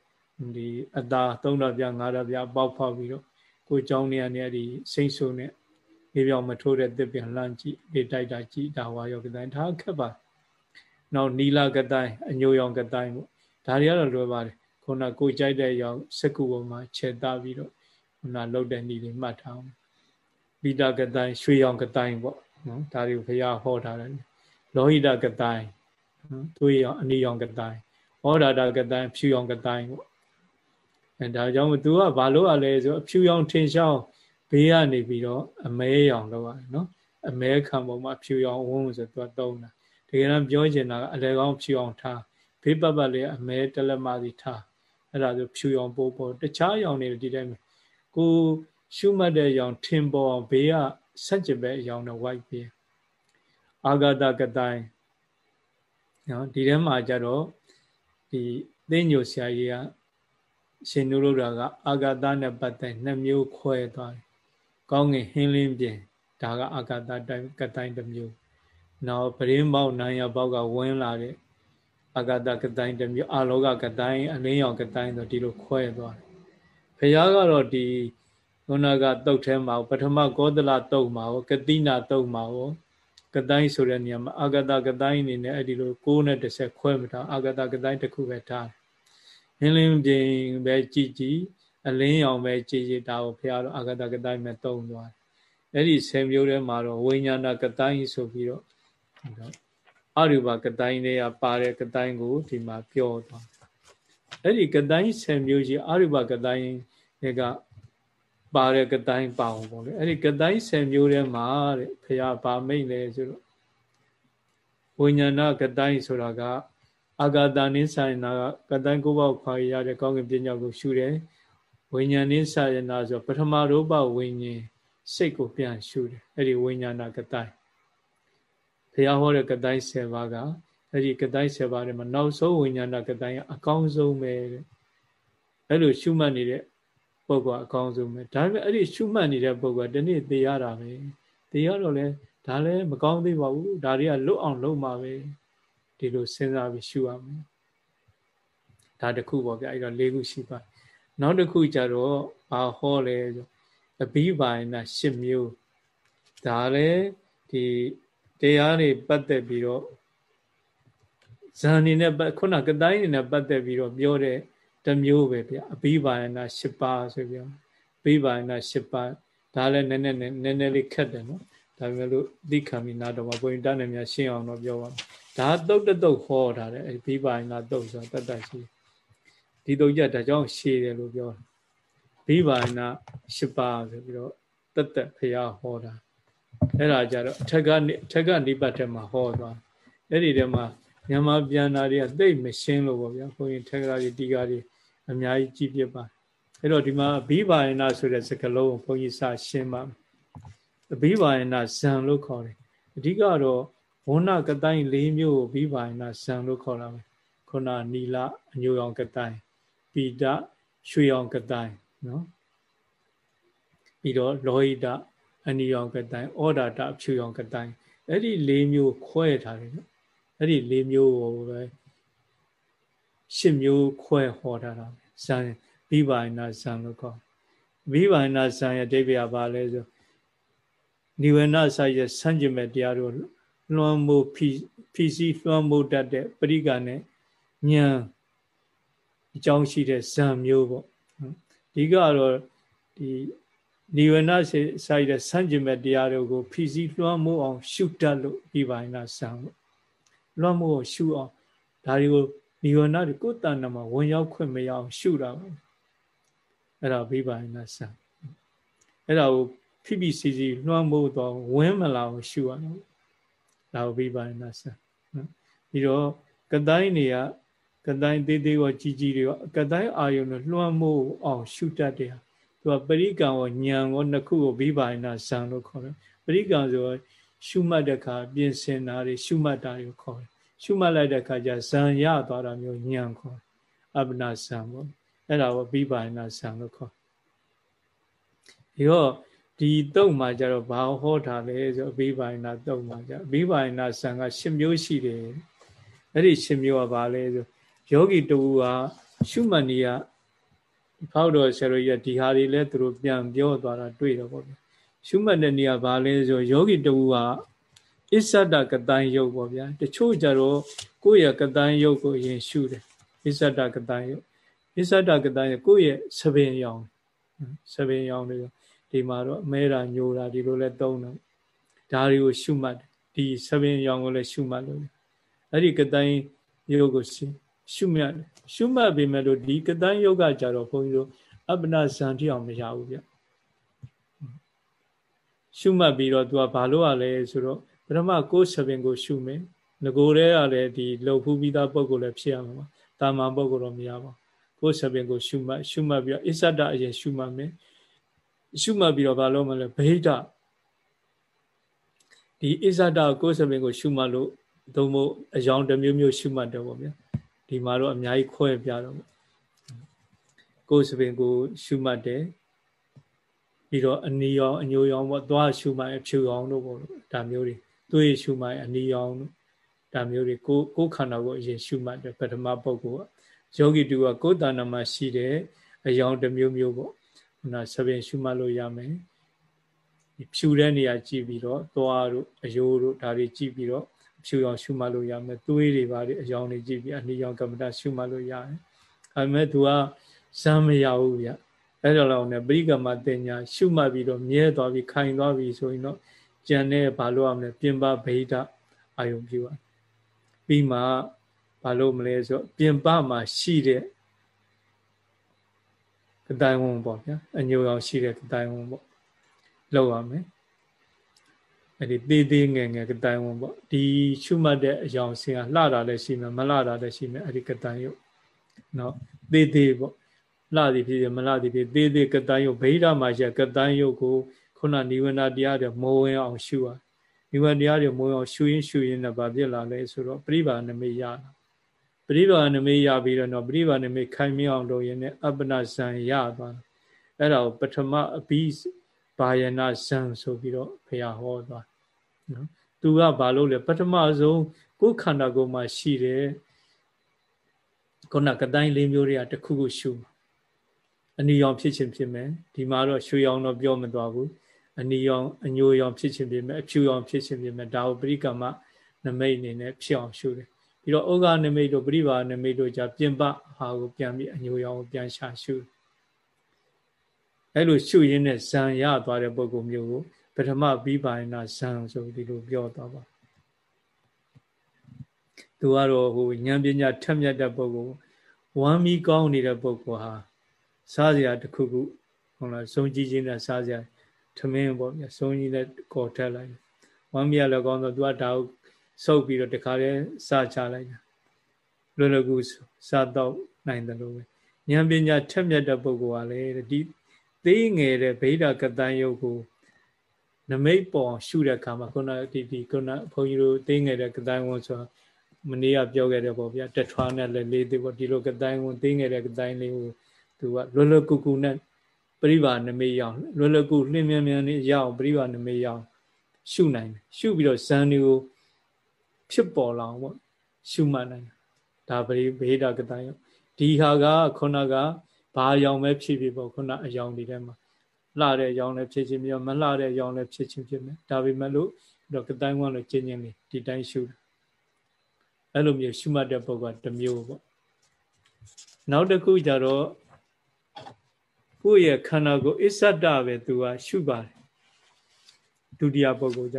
ဒီအတာသုံးတော်ပြငါးတော်ပြအပေါက်ဖောက်ပြီးတော့ကိုเจ้าနေရနေဒီစိတ်ဆိုးနဲ့ဒီပြောင်မထိုးတဲ့တစ်ပြန်လှမ်းကြည့်ဒီတိုက်တာကြည့်ဒါဝါယောကတိုင်းဒါခက်ပါနောက်နီလာကတိုင်းအညိုရောင်ကတိုင်းပေါ့ဒါတွေကတော့လွယ်ပါတယ်ခုနကိုကြိုက်တဲ့ရောင်စကုပေါ်မှာခြေသားပြီးတော့ခုနလှုပ်တဲ့နီတွေမှတ်ထားအောင် ဗိတာကတိုင်းရွှေရောင်ကတိုင်းပေါ့နော်ဒါတွေကိုဘုရားဟောထားတယ်လောဟိတကတိုင်းနော်သွေးရောင်အနီရောင်ကတိုင်းဩဒါတာကတိုင်းဖြူရောင်ကတိုင်းပေါ့အဲဒါကြောင့်သူကဘာလို့ ਆ လဲဆိုအဖြူရောင်ထင်ရှားဘေးကနေပြီးတော့အမဲရောင်လောက်ရတယ်နော်အမဲခံပေါ်မှာဖြူရောင်ဝန်းဆိုသူကတုံးတာတကယ်တော့ပြောချင်တာကအလဲကောင်းဖြူအောင်ထားဘေးပတ်ပတ်လေးအမဲတလက်မစီထားအဲ့ဒါဆိုဖြူရောင်ပို့ပို့တခြားရောင်တွေဒီတိုင်းကို ရှုမှတ်တဲ့ရောင်ထင်ပေါ်အောင်ဘေးကဆက်ကျင်ပဲအရောင်နဲ့ white ပြီးအာဂတကတိုင်းနော်ဒီထဲမှာကြတော့ဒီသိညိုဆရာကြီးကရှင်နုရုဒ္ဓကအာဂတနဲ့ပတ်သက်နှစ်မျိုးခွဲသွားတယ်။ကောင်းငင်ဟင်းလင်းပြင်ဒါကအာဂတတိုင်းကတိုင်းတစ်မျိုး။နောက်ပရင်းပေါက်နံရပေါက်ကဝင်းလာတဲ့အာဂတကတိုင်းတစ်မျိုးအာလောကကတိုင်းအလင်းရောင်ကတိုင်းဆိုဒီလိုခွဲသွားတယ်။ဘုရားကတော့ဒီ ခုနကတုတ်ထဲမှာပထမကောသလတုတ်မှာဟောကတိနာတုတ်မှာဟောကတိုင်းဆိုတဲ့နေရာမှာအာဂတကတိုင်းအနေနဲ့အဲ့ဒီလို6နဲ့10ခွဲမထားအာဂတကတိုင်းတစ်ခုပဲထားဟင်းလင်းပြင်းပဲကြည်ကြည်အလင်းရောင်ပဲကြည်ကြည်ဒါကိုဘုရားတော့အာဂတကတိုင်းမဲ့တုံးသွားတယ်အဲ့ဒီ10မျိုးထဲမှာတော့ဝိညာဏကတိုင်းဆိုပြီးတော့အရူပကတိုင်းတွေကပါတဲ့ကတိုင်းကိုဒီမှာပြောသွားအဲ့ဒီကတိုင်း10မျိုးရှိအရူပကတိုင်းတွေက ပါတဲ့ကတိုင်းပါအောင်ပေါ့လေအဲ့ဒီကတိုင်း10မျိုးထဲမှာတဲ့ဘုရားဗာမိတ်လဲဆိုတော့ဝိညာဏကတိုင်းဆိုတာကအာဂတာနိဆိုင်နာကကတိုင်းကိုပေါ့ခွာရတဲ့ကောင်းကင်ပညာကိုရှုတယ်ဝိညာဉ်နိဆိုင်နာဆိုပထမရူပဝိညာဉ်စိတ်ကိုပြန်ရှုတယ်အဲ့ဒီဝိညာဏကတိုင်းဘုရားဟောတဲ့ကတိုင်း10ပါးကအဲ့ဒီကတိုင်း10ပါးထဲမှာနောက်ဆုံးဝိညာဏကတိုင်းအကောင်းဆုံးပဲတဲ့အဲ့လိုရှုမှတ်နေတဲ့ ပုဂ္ဂိုလ်အကောင်းဆုံးပဲဒါပေမဲ့အဲ့ဒီရှုမှတ်နေတဲ့ပုဂ္ဂိုလ်ကဒီနေ့သိရတာပဲသိရတော့လဲဒါလည်းမကောင်းသေးပါဘူးဒါတွေကလွတ်အောင်လုပ်မှာပဲဒီလိုစဉ်းစားပြီးရှုရမယ်ဒါတခုပေါ့ဗျာအဲ့တော့၄ခုရှိပါနောက်တစ်ခုကြတော့ဘာဟောလဲဆိုအဘိဘာယနာ၈မျိုးဒါလည်းဒီတရားတွေပတ်သက်ပြီးတော့ဇာနေနဲ့ခုနကတိုင်းနေနဲ့ပတ်သက်ပြီးတော့ပြောတဲ့ တစ်မျိုးပဲဗျအဘိဘာယနာ၈ပါးဆိုပြီးတော့ဘိဗာယနာ၈ပါးဒါလည်းနည်းနည်းနည်းနည်းလေးခက်တယ်နော်ဒါပေမဲ့လို့သိခံပြီးနားတော့မှာဘုရင်တန်းနေများရှင်းအောင်တော့ပြောပါမယ်ဒါတုတ်တုတ်ဟောထားတယ်အဲဘိဗာယနာတုတ်ဆိုတတ်တတ်ရှိဒီတုတ်ကြဒါကြောင့်ရှည်တယ်လို့ပြောတယ်ဘိဗာယနာ၈ပါးဆိုပြီးတော့တတ်တတ်ဖရာဟောတာအဲ့ဒါကြတော့အထက်ကနေအထက်ကနေပတ်ထဲမှာဟောသွားအဲ့ဒီထဲမှာမြန်မာပြန်တာတွေကသိမရှင်းလို့ပေါ့ဗျာဘုရင်ထက်ကရာတွေတီကာတွေ အများကြီးကြည့်ပြပါအဲ့တော့ဒီမှာဘိဗာယနာဆိုတဲ့စကားလုံးကိုဘုန်းကြီးစရှင်းပါဘိဗာယနာဇံလို့ခေါ်တယ်အဓိကတော့ဝဏကတိုင်း၄မျိုးကိုဘိဗာယနာဇံလို့ခေါ်တာပဲခုနနီလအညိုရောင်ကတိုင်းပိဒရွှေရောင်ကတိုင်းနော်ပြီးတော့လောဟိတအနီရောင်ကတိုင်းဩဒါတဖြူရောင်ကတိုင်းအဲ့ဒီ၄မျိုးခွဲထားတယ်နော်အဲ့ဒီ၄မျိုးကိုပဲ၈မျိုးခွဲဟောထားတာ ဇံဘိဗာယနာဇံလို့ခေါ်ဘိဗာယနာဇံရဲ့အဓိပ္ပာယ်ကဘာလဲဆိုနိဝေနဆိုင်ရဲ့ဆန့်ကျင်မဲ့တရားတို့လွှမ်းမိုးဖြီးစည်းလွှမ်းမိုးတတ်တဲ့ပရိက္ခနဲ့ဉာဏ်အကြောင်းရှိတဲ့ဇံမျိုးပေါ့ဒီကတော့ဒီနိဝေနဆိုင်တဲ့ဆန့်ကျင်မဲ့တရားတို့ကိုဖြီးစည်းလွှမ်းမိုးအောင် ရှုတတ်လို့ဘိဗာယနာဇံပေါ့လွှမ်းမိုးအောင်ရှုအောင်ဒါတွေကို နိဝရဏတွေကိုယ်တဏ္ဍမှာဝင်ရောက်ခွင့်မရအောင်ရှုတာပါအဲ့ဒါဘိဗာယနာဆံအဲ့ဒါကိုဖိဖိစီစီလွှမ်းမိုးတော့ဝင်းမလာအောင်ရှုရအောင်ဒါကိုဘိဗာယနာဆံနော်ပြီးတော့ကတိုင်းတွေကကတိုင်းသေးသေးရောကြီးကြီးတွေရောကတိုင်းအာယုံနဲ့လွှမ်းမိုးအောင်ရှုတတ်တယ်သူကပရိကံရောညံရောနှစ်ခုကိုဘိဗာယနာဆံလို့ခေါ်တယ်ပရိကံဆိုရှုမှတ်တဲ့အခါပြင်ဆင်တာတွေရှုမှတ်တာတွေကိုခေါ်တယ် ရှုမှတ်လိုက်တဲ့အခါကျဇံရသွားတာမျိုးညံခေါ်အပနာဇံပေါ့အဲ့ဒါကိုဘိဗာယနာဇံလို့ခေါ်ဒီတော့ဒီတုတ်မှာကျတော့ဘာဟောထားလဲဆိုအဘိဗာယနာတုတ်မှာကျအဘိဗာယနာဇံက၈မျိုးရှိတယ်အဲ့ဒီ၈မျိုးကဘာလဲဆိုယောဂီတူဟာရှုမှတ်နေရဖောက်တော်ဆရာကြီးကဒီဟာတွေလဲသူတို့ပြန်ပြောသွားတာတွေ့တော့ပေါ့ဗျရှုမှတ်တဲ့နေရာဘာလဲဆိုယောဂီတူက အစ္ဆဒကတန်ယုတ်ပေါ့ဗျာတချို့ကြတော့ကိုယ့်ရဲ့ကတန်ယုတ်ကိုအရင်ရှုတယ်အစ္ဆဒကတန်ယုတ်အစ္ဆဒကတန်ယုတ်ကိုယ့်ရဲ့သပင်ရောင်သပင်ရောင်တွေဒီမှာတော့အမဲတာညိုတာဒီလိုလဲသုံးတယ်ဒါတွေကိုရှုမှတ်တယ်ဒီသပင်ရောင်ကိုလည်းရှုမှတ်လို့အဲ့ဒီကတန်ယုတ်ကိုရှုမှတ်ရှုမှတ်ပေမဲ့လို့ဒီကတန်ယုတ်ကကြတော့ဘုန်းကြီးတို့အပ္ပနာဇံတိအောင်မရဘူးဗျရှုမှတ်ပြီးတော့သူကဘာလို့ ਆ လဲဆိုတော့ ပထမကိုယ်ဆပင်ကိုရှုမယ်ငကိုတဲ့ကလည်းဒီလှုပ်ဖူးပြီးသားပုံကိုလည်းဖြစ်ရမှာပါတာမန်ပုံကိုတော့မရပါဘူးကိုယ်ဆပင်ကိုရှုမှတ်ရှုမှတ်ပြီးတော့အစ္ဆဒအရင်ရှုမှတ်မယ်ရှုမှတ်ပြီးတော့ဘာလို့မလဲဗိဒဒီအစ္ဆဒကိုယ်ဆပင်ကိုရှုမှတ်လို့သုံးဖို့အယောင်တစ်မျိုးမျိုးရှုမှတ်တယ်ပေါ့ဗျာဒီမှာတော့အများကြီးခွဲပြတော့ပေါ့ကိုယ်ဆပင်ကို ရှုမှတ်တယ်ပြီးတော့အနီရောင်အညိုရောင်ပေါ့သွားရှုမှတ်အဖြူရောင်တို့ပေါ့ဒါမျိုးတွေ သွေးရှုမှတ်အနီရောင်ဒါမျိုးတွေကိုကိုယ်ခန္ဓာကိုအရင်ရှုမှတ်တယ်ပထမပုဂ္ဂိုလ်ကယောဂီတူကကိုယ်တဏ္ဍမှာရှိတဲ့အယောင်တစ်မျိုးမျိုးပေါ့ခုနဆပင်ရှုမှတ်လို့ရမယ်ဖြူတဲ့နေရာကြည့်ပြီးတော့သွားတို့အယိုးတို့ဒါတွေကြည့်ပြီးတော့ဖြူအောင်ရှုမှတ်လို့ရမယ်သွေးတွေပါတွေအယောင်တွေကြည့်ပြီးအနီရောင်ကမ္မတာရှုမှတ်လို့ရတယ်ဒါပေမဲ့သူကဇမ်းမရဘူးဗျအဲ့တော့လောက်နဲ့ပရိကမတင်ညာရှုမှတ်ပြီးတော့မြဲသွားပြီးခိုင်သွားပြီးဆိုရင်တော့ ကြံတဲ့ဘာလို့ရမလဲပြင်ပဗိဒအာယုံပြုရပြီးမှဘာလို့မလဲဆိုပြင်ပမှာရှိတဲ့ကတိုင်ဝန်ပေါ့ဗျာအညိုအောင်ရှိတဲ့ကတိုင်ဝန်ပေါ့လောက်ရမယ်အဲ့ဒီသေးသေးငယ်ငယ်ကတိုင်ဝန်ပေါ့ဒီရှုမှတ်တဲ့အယောင်စင်ကလှတာလည်းရှိမယ်မလှတာလည်းရှိမယ်အဲ့ဒီကတိုင်ရုပ်နော်သေးသေးပေါ့လှသည်ဖြစ်မလှသည်ဖြစ်သေးသေးကတိုင်ရုပ်ဗိဓမှာရှိကတိုင်ရုပ်ကို ခုနနိဝရဏတရားတွေမိုးဝင်အောင်ရှုရနိဝရဏတရားတွေမိုးအောင်ရှုရင်းရှုရင်းနဲ့ဗာပြစ်လာလဲဆိုတော့ပရိပါနမိတ်ရတာပရိပါနမိတ်ရပြီးတော့ပရိပါနမိတ်ခိုင်မြအောင်လုပ်ရင်းနဲ့အပ္ပနာဇံရသွားအဲ့ဒါကိုပထမအဘိဘာယနာဇံဆိုပြီးတော့ဘုရားဟောသွားနော်သူကဘာလို့လဲပထမဆုံးကိုယ်ခန္ဓာကိုယ်မှာရှိတယ်ခုနကတိုင်းလေးမျိုးတွေကတစ်ခုခုရှုအနီရောင်ဖြစ်ခြင်းဖြစ်မယ်ဒီမှာတော့ရွှေရောင်တော့ပြောမသွားဘူး အနီရောင်အညိုရောင်ဖြစ်ခြင်းဖြစ်မယ်အဖြူရောင်ဖြစ်ခြင်းဖြစ်မယ်ဒါကိုပရိကမနမိတ်အနေနဲ့ဖြစ်အောင်ရှုတယ်ပြီးတော့ဩဃနမိတ်တို့ပရိပါနမိတ်တို့じゃပြင်ပဟာကိုပြန်ပြီးအညိုရောင်ကိုပြန်ရှာရှုအဲ့လိုရှုရင်းနဲ့ဇံရသွားတဲ့ပုဂ္ဂိုလ်မျိုးကိုပထမပြီးပါရင်ဇံဆိုဒီလိုပြောသွားပါသူကတော့ဟိုဉာဏ်ပညာထက်မြက်တဲ့ပုဂ္ဂိုလ်ဝမ်းမီကောင်းနေတဲ့ပုဂ္ဂိုလ်ဟာစားစရာတစ်ခုခုဟုတ်လားစုံကြည့်ချင်းနဲ့စားစရာ ထမင်းပေါ့ဗျာစုံကြီးနဲ့ကော်ထက်လိုက်ဝမ်းမီကလည်းကောင်းတော့သူကဒါကိုစုပ်ပြီးတော့တခါတည်းစားချလိုက်တာလွယ်လွယ်ကူစားတော့နိုင်တယ်လို့ပဲဉာဏ်ပညာထက်မြက်တဲ့ပုဂ္ဂိုလ်ကလည်းဒီသေးငယ်တဲ့ဗိဓကတန်ယုတ်ကိုနမိတ်ပေါ်ရှုတဲ့အခါမှာခုနဒီဒီခုနဘုန်းကြီးတို့သေးငယ်တဲ့ကတန်ဝန်ဆိုမနေ့ကပြောခဲ့တယ်ပေါ့ဗျာတထွားနဲ့လည်းလေးသေးပေါ့ဒီလိုကတန်ဝန်သေးငယ်တဲ့ကတန်လေးကိုသူကလွယ်လွယ်ကူကူနဲ့ ပရိပါနမိတ်ရောက်လွယ်လွယ်ကူလင်းမြန်မြန်လေးရအောင်ပရိပါနမိတ်ရောက်ရှုနိုင်တယ်ရှုပြီးတော့ဇန်တွေကိုဖြစ်ပေါ်လာအောင်ပေါ့ရှုမှတ်နိုင်ဒါပရိဗေဒကတန်ယုတ်ဒီဟာကခုနကဘာရောင်ပဲဖြစ်ဖြစ်ပေါ့ခုနအယောင်တွေထဲမှာလှတဲ့ရောင်လည်းဖြစ်ချင်းပြီးမလှတဲ့ရောင်လည်းဖြစ်ချင်းဖြစ်မယ်ဒါပေမဲ့လို့တော့ကတိုင်းဝမ်းလို့ကျင်းချင်းလေးဒီတိုင်းရှုတယ်အဲ့လိုမျိုးရှုမှတ်တဲ့ပုဂ္ဂိုလ်တစ်မျိုးပေါ့နောက်တစ်ခုကြတော့ ကိုယ့်ရဲ့ခန္ဓာကိုယ်အစ္ဆတပဲသူကရှုပါတယ်ဒုတိယပုဂ္ဂိုလ်ကြ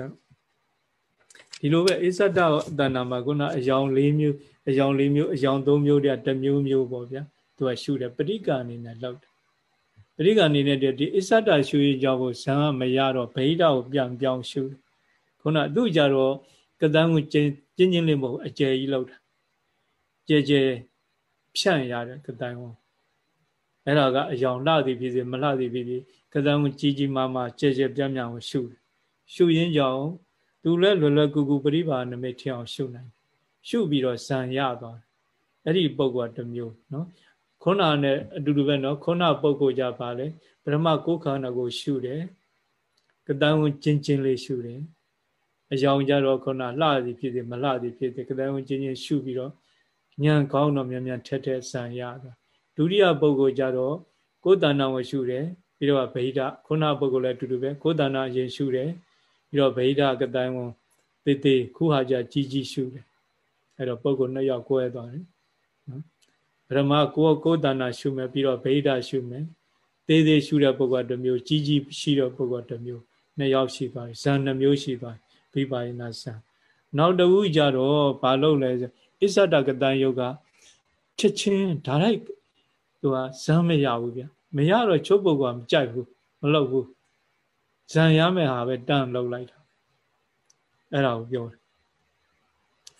ဒီလိုပဲအစ္ဆတတဏ္ဍာမှာခုနအယောင်၄မျိုးအယောင်၄မျိုးအယောင်၃မျိုးတည်းတစ်မျိုးမျိုးပေါ့ဗျာသူကရှုတယ်ပဋိက္ခအနေနဲ့လောက်တယ်ပဋိက္ခအနေနဲ့ဒီအစ္ဆတရှုရေးကြောင့်ကိုဇံမရတော့ဗိဓာကိုပြန်ပြောင်းရှုတယ်ခုနသူ့ကြတော့ကတန်းကိုကျင်းကျင်းလေးမဟုတ်အကျယ်ကြီးလောက်တာကျဲကျဲဖြန့်ရတယ်ကတန်းကို အဲ့ဒါကအယောင်လှသည်ဖြစ်စေမလှသည်ဖြစ်စေကတန်းကိုကြီးကြီးမားမားကျဲကျဲပြန့်ပြန့်ကိုရှုတယ်ရှုရင်းကြောင့်သူလည်းလွယ်လွယ်ကူကူပရိပါနမိတ်ထအောင်ရှုနိုင်ရှုပြီးတော့ဇံရသွားတယ်အဲ့ဒီပုံကတစ်မျိုးနော်ခုနနဲ့အတူတူပဲနော်ခုနပုံကိုကြပါလေပထမကိုယ်ခန္ဓာကိုရှုတယ်ကတန်းဝင်ချင်းချင်းလေးရှုတယ်အယောင်ကြတော့ခုနလှသည်ဖြစ်စေမလှသည်ဖြစ်စေကတန်းဝင်ချင်းချင်းရှုပြီးတော့ညံကောင်းတော့မြန်မြန်ထက်ထက်ဆံရတာ ဒုတိယပုံကိုကြတော့ကိုယ်တဏ္ဍဝင်ရှုတယ်ပြီးတော့ဗိဓခုနပုံကိုလည်းအတူတူပဲကိုယ်တဏ္ဍအရင်ရှုတယ်ပြီးတော့ဗိဓကတန်းဝင်တေးသေးခုဟာကြကြီးကြီးရှုတယ်အဲ့တော့ပုံကိုနှစ်ယောက်꿰သွားတယ်နော်ပရမကိုကိုတဏ္ဍရှုမယ်ပြီးတော့ဗိဓရှုမယ်သေးသေးရှုတဲ့ပုဂ္ဂိုလ်တစ်မျိုးကြီးကြီးရှိတဲ့ပုဂ္ဂိုလ်တစ်မျိုးနှစ်ယောက်ရှိသွားပြီဇန်နှမျိုးရှိသွားပြီဘိပါယနာဇန်နောက်တစ်ခုကြတော့ဘာလုပ်လဲဆိုအစ္ဆဒကတန်ယုတ်ကချက်ချင်းဒါလိုက် သူကဇန်မရဘူးဗျမရတော့ချုပ်ပုဂ္ဂိုလ်ကမကြိုက်ဘူးမလုပ်ဘူးဇန်ရမယ်ဟာပဲတန့်လုပ်လိုက်တာအဲ့ဒါကိုပြောတယ်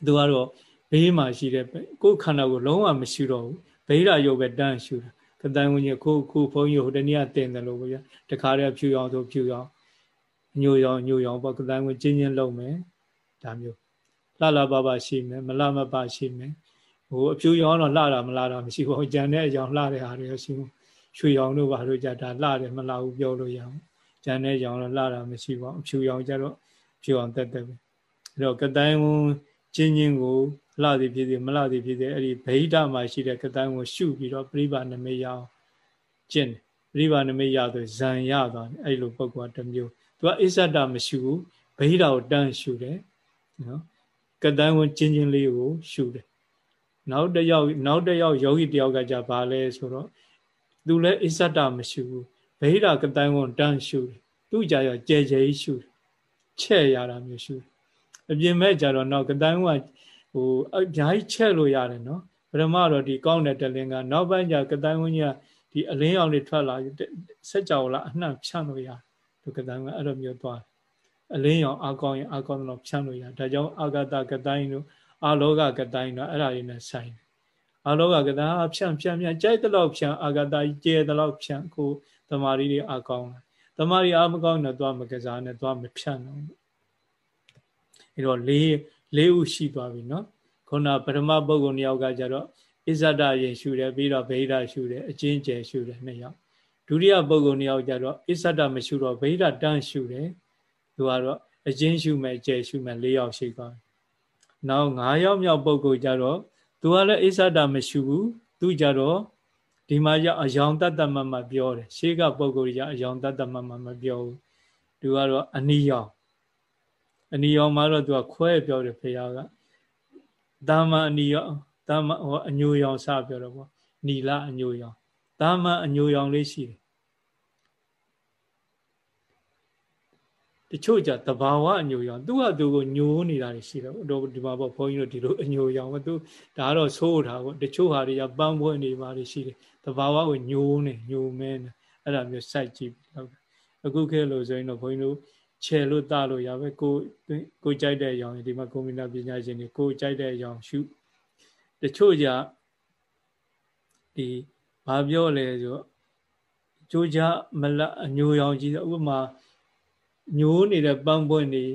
သူကတော့ဘေးမှာရှိတဲ့ကိုယ်ခန္ဓာကိုလုံးဝမရှိတော့ဘူးဗိဓာယုတ်ပဲတန်းရှူတာကတန်ဝင်းကြီးခုခုဘုန်းကြီးဟိုတနေ့ကတင်တယ်လို့ဗျာတခါတည်းဖြူရောင်ဆိုဖြူရောင်ညိုရောင်ညိုရောင်ပေါ့ကတန်ဝင်းချင်းချင်းလုံးမယ်ဒါမျိုးလှလှပပရှိမယ်မလှမပရှိမယ် ဟိုအဖြူရောင်တော့လှတာမလှတာမရှိဘူးကြံတဲ့အကြောင်းလှတဲ့ဟာတွေရှိဘူးရွှေရောင်တို့ဘာလို့ကြတာလှတယ်မလှဘူးပြောလို့ရအောင်ကြံတဲ့ရောင်တော့လှတာမရှိပါဘူးအဖြူရောင်ကြတော့ဖြူအောင်တက်တက်ပဲအဲ့တော့ကတန်ဝင်းချင်းချင်းကိုလှသည်ဖြစ်စေမလှသည်ဖြစ်စေအဲ့ဒီဗိဓာမှာရှိတဲ့ကတိုင်းကိုရှုပြီးတော့ပြိပါနမိတ်ရအောင်ကျင့်ပြိပါနမိတ်ရဆိုဇံရသွားတယ်အဲ့လိုပုံကတစ်မျိုးသူကအစ္ဆဒမရှိဘူးဗိဓာကိုတန်းရှုတယ်နော်ကတိုင်းကိုကျင်းချင်းလေးကိုရှုတယ် နောက်တစ်ယောက်နောက်တစ်ယောက်ယောဂီတယောက်ကကြပါလဲဆိုတော့သူလည်းအစ္ဆဒမရှိဘူးဗိဓာကတိုင်းကိုတန်းရှုတယ်သူကြရောကြဲကြဲရှုတယ်ချဲ့ရတာမျိုးရှုတယ်အပြင်မဲ့ကြတော့နောက်ကတိုင်းကဟိုအများကြီးချက်လို့ရတယ်နော်ပထမတော့ဒီကောင်းတဲ့တလင်းကနောက်ပိုင်းကျကတိုင်းဝင်းကြီးကဒီအလင်းရောင်တွေထွက်လာဆက်ကြောလာအနှံ့ဖြန့်လို့ရတယ်ဒီကတိုင်းကအဲ့လိုမျိုးသွားအလင်းရောင်အကောင်းရင်အကောင်းတော့ဖြန့်လို့ရဒါကြောင့်အာဂတကတိုင်းတို့ အာလောကကတိုင်းတို့အဲ့ဒါတွေနဲ့ဆိုင်တယ်အာလောကကတိုင်းအဖြန့်ဖြန့်ဖြန့်ကြိုက်တဲ့လောက်ဖြန့်အာဂတကြီးကျဲတဲ့လောက်ဖြန့်ကိုတမာရီတွေအကောင်းတယ်တမာရီအမကောင်းတော့သွားမကစားနဲ့သွားမဖြန့်တော့အဲ့တော့လေးလေးဥရှိသွားပြီနော်ခုနပထမပုဂ္ဂိုလ်နှစ်ယောက်ကကြတော့အစ္ဆဒရင်ရှုတယ်ပြီးတော့ဗေဒရှုတယ်အချင်းကျယ်ရှုတယ်နှစ်ယောက်ဒုတိယပုဂ္ဂိုလ်နှစ်ယောက်ကြတော့အစ္ဆဒမရှုတော့ဗေဒတန်းရှုတယ်သူကတော့အချင်းရှုမယ်ကျယ်ရှုမယ်၄ယောက်ရှိသွားပြီ နောက်၅ယောက်မြောက်ပုဂ္ဂိုလ်ကြတော့သူကလည်းအစ္ဆဒမရှုဘူးသူကြတော့ဒီမှာရအယောင်တတ္တမမပြောတယ်ရှေးကပုဂ္ဂိုလ်ကြီးအယောင်တတ္တမမမပြောဘူးသူကတော့အနိယောင်အနီရောင်မှာတော့သူကခွဲပြောတယ်ဖေကတာမန်အနီရောင်တာမန်ဟောအညိုရောင်စပြောတော့ပေါ့နီလာအညိုရောင်တာမန်အညိုရောင်လေးရှိတယ် တချို့ကြသဘာဝအညိုရောင်သူ့ဟာသူကိုညိုနေတာရှိတယ်တော့ဒီမှာပေါ့ဘုန်းကြီးတို့ဒီလိုအညိုရောင်သူဒါကတော့ဆိုးတာပေါ့တချို့ဟာတွေကပန်းပွင့်နေပါလိရှိတယ်သဘာဝကိုညိုနေညိုမဲနေအဲ့ဒါမျိုးစိုက်ကြည့်ဟုတ်အခုခေတ်လို့ဆိုရင်တော့ဘုန်းကြီးတို့ခြေလို့တလို့ရပဲကိုကိုကြိုက်တဲ့အရောင်ဒီမှာကွန်ပျူတာပညာရှင်တွေကိုကြိုက်တဲ့အရောင်ရှုတချို့ကြဒီဘာပြောလဲဆိုကြိုးကြမလအညိုရောင်ကြီးဥပမာ ညိုးနေတဲ့ပန်းပွင့်နေ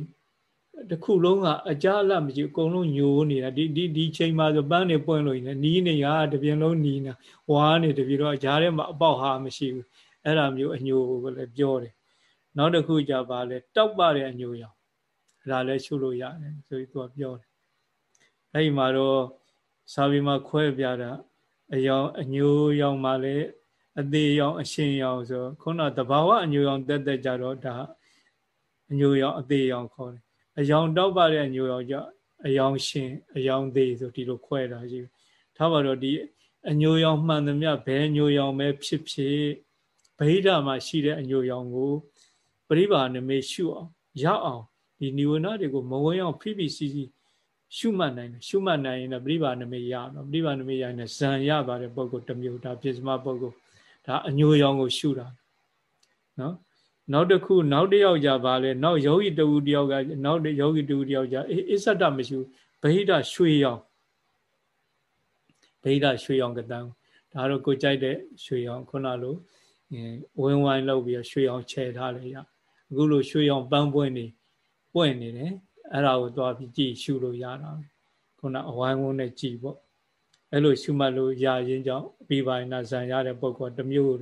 တခုလုံးကအကြအလမရှိအကုန်လုံးညိုးနေတာဒီဒီဒီချိန်မှာဆိုပန်းနေပွင့်လို့နေနီးနေရတပြင်းလုံးနီးနေဝါးနေတပြင်းတော့အကြားထဲမှာအပေါက်ဟာမရှိဘူးအဲ့ဒါမျိုးအညိုကိုလည်းပြောတယ်နောက်တစ်ခုကြပါလဲတောက်ပတဲ့အညိုရောင်ဒါလည်းရှုလို့ရတယ်ဆိုပြီးသူကပြောတယ်အဲ့ဒီမှာတော့စာပေမှာခွဲပြတာအယောင်အညိုရောင်မှာလည်းအသေးရောင်အရှင်ရောင်ဆိုခုနတဘာဝအညိုရောင်တက်တက်ကြတော့ဒါ အညိုရောင်အသေးရောင်ခေါ်တယ်အယောင်တောက်ပါတဲ့အညိုရောင်ကြအယောင်ရှင်အယောင်သေးဆိုဒီလိုခွဲတာရှိထားပါတော့ဒီအညိုရောင်မှန်သမျှဘယ်ညိုရောင်ပဲဖြစ်ဖြစ်ဗိဓာမှာရှိတဲ့အညိုရောင်ကိုပရိပါနမေရှုအောင်ရအောင်ဒီနိဝရဏတွေကိုမဝဲအောင်ဖိဖိစီစီရှုမှတ်နိုင်တယ်ရှုမှတ်နိုင်ရင်တော့ပရိပါနမေရတော့ပရိပါနမေရရင်ဇံရပါတယ်ပုဂ္ဂိုလ်တစ်မျိုးဒါပြစ္ဆမပုဂ္ဂိုလ်ဒါအညိုရောင်ကိုရှုတာနော် နောက်တစ်ခုနောက်တစ်ယောက်ကြပါလဲနောက်ယောဂီတူတယောက်ကနောက်ယောဂီတူတယောက်ကြအစ္ဆတမရှိဘူးဗဟိတရွှေရောင်ဗဟိတရွှေရောင်ကတန်းဒါတော့ကိုကြိုက်တဲ့ရွှေရောင်ခုနလိုဝင်းဝိုင်းလောက်ပြီးရွှေရောင်ချဲထားလေရအခုလိုရွှေရောင်ပန်းပွင့်နေပွင့်နေတယ်အဲ့ဒါကိုသွားပြီးကြည့်ရှုလို့ရတာခုနအဝိုင်းဝန်းနဲ့ကြည့်ပေါ့အဲ့လိုရှုမှတ်လို့ရရင်ကြောင့်ပြီးပါရင်ဇံရတဲ့ပုဂ္ဂိုလ်တစ်မျိုး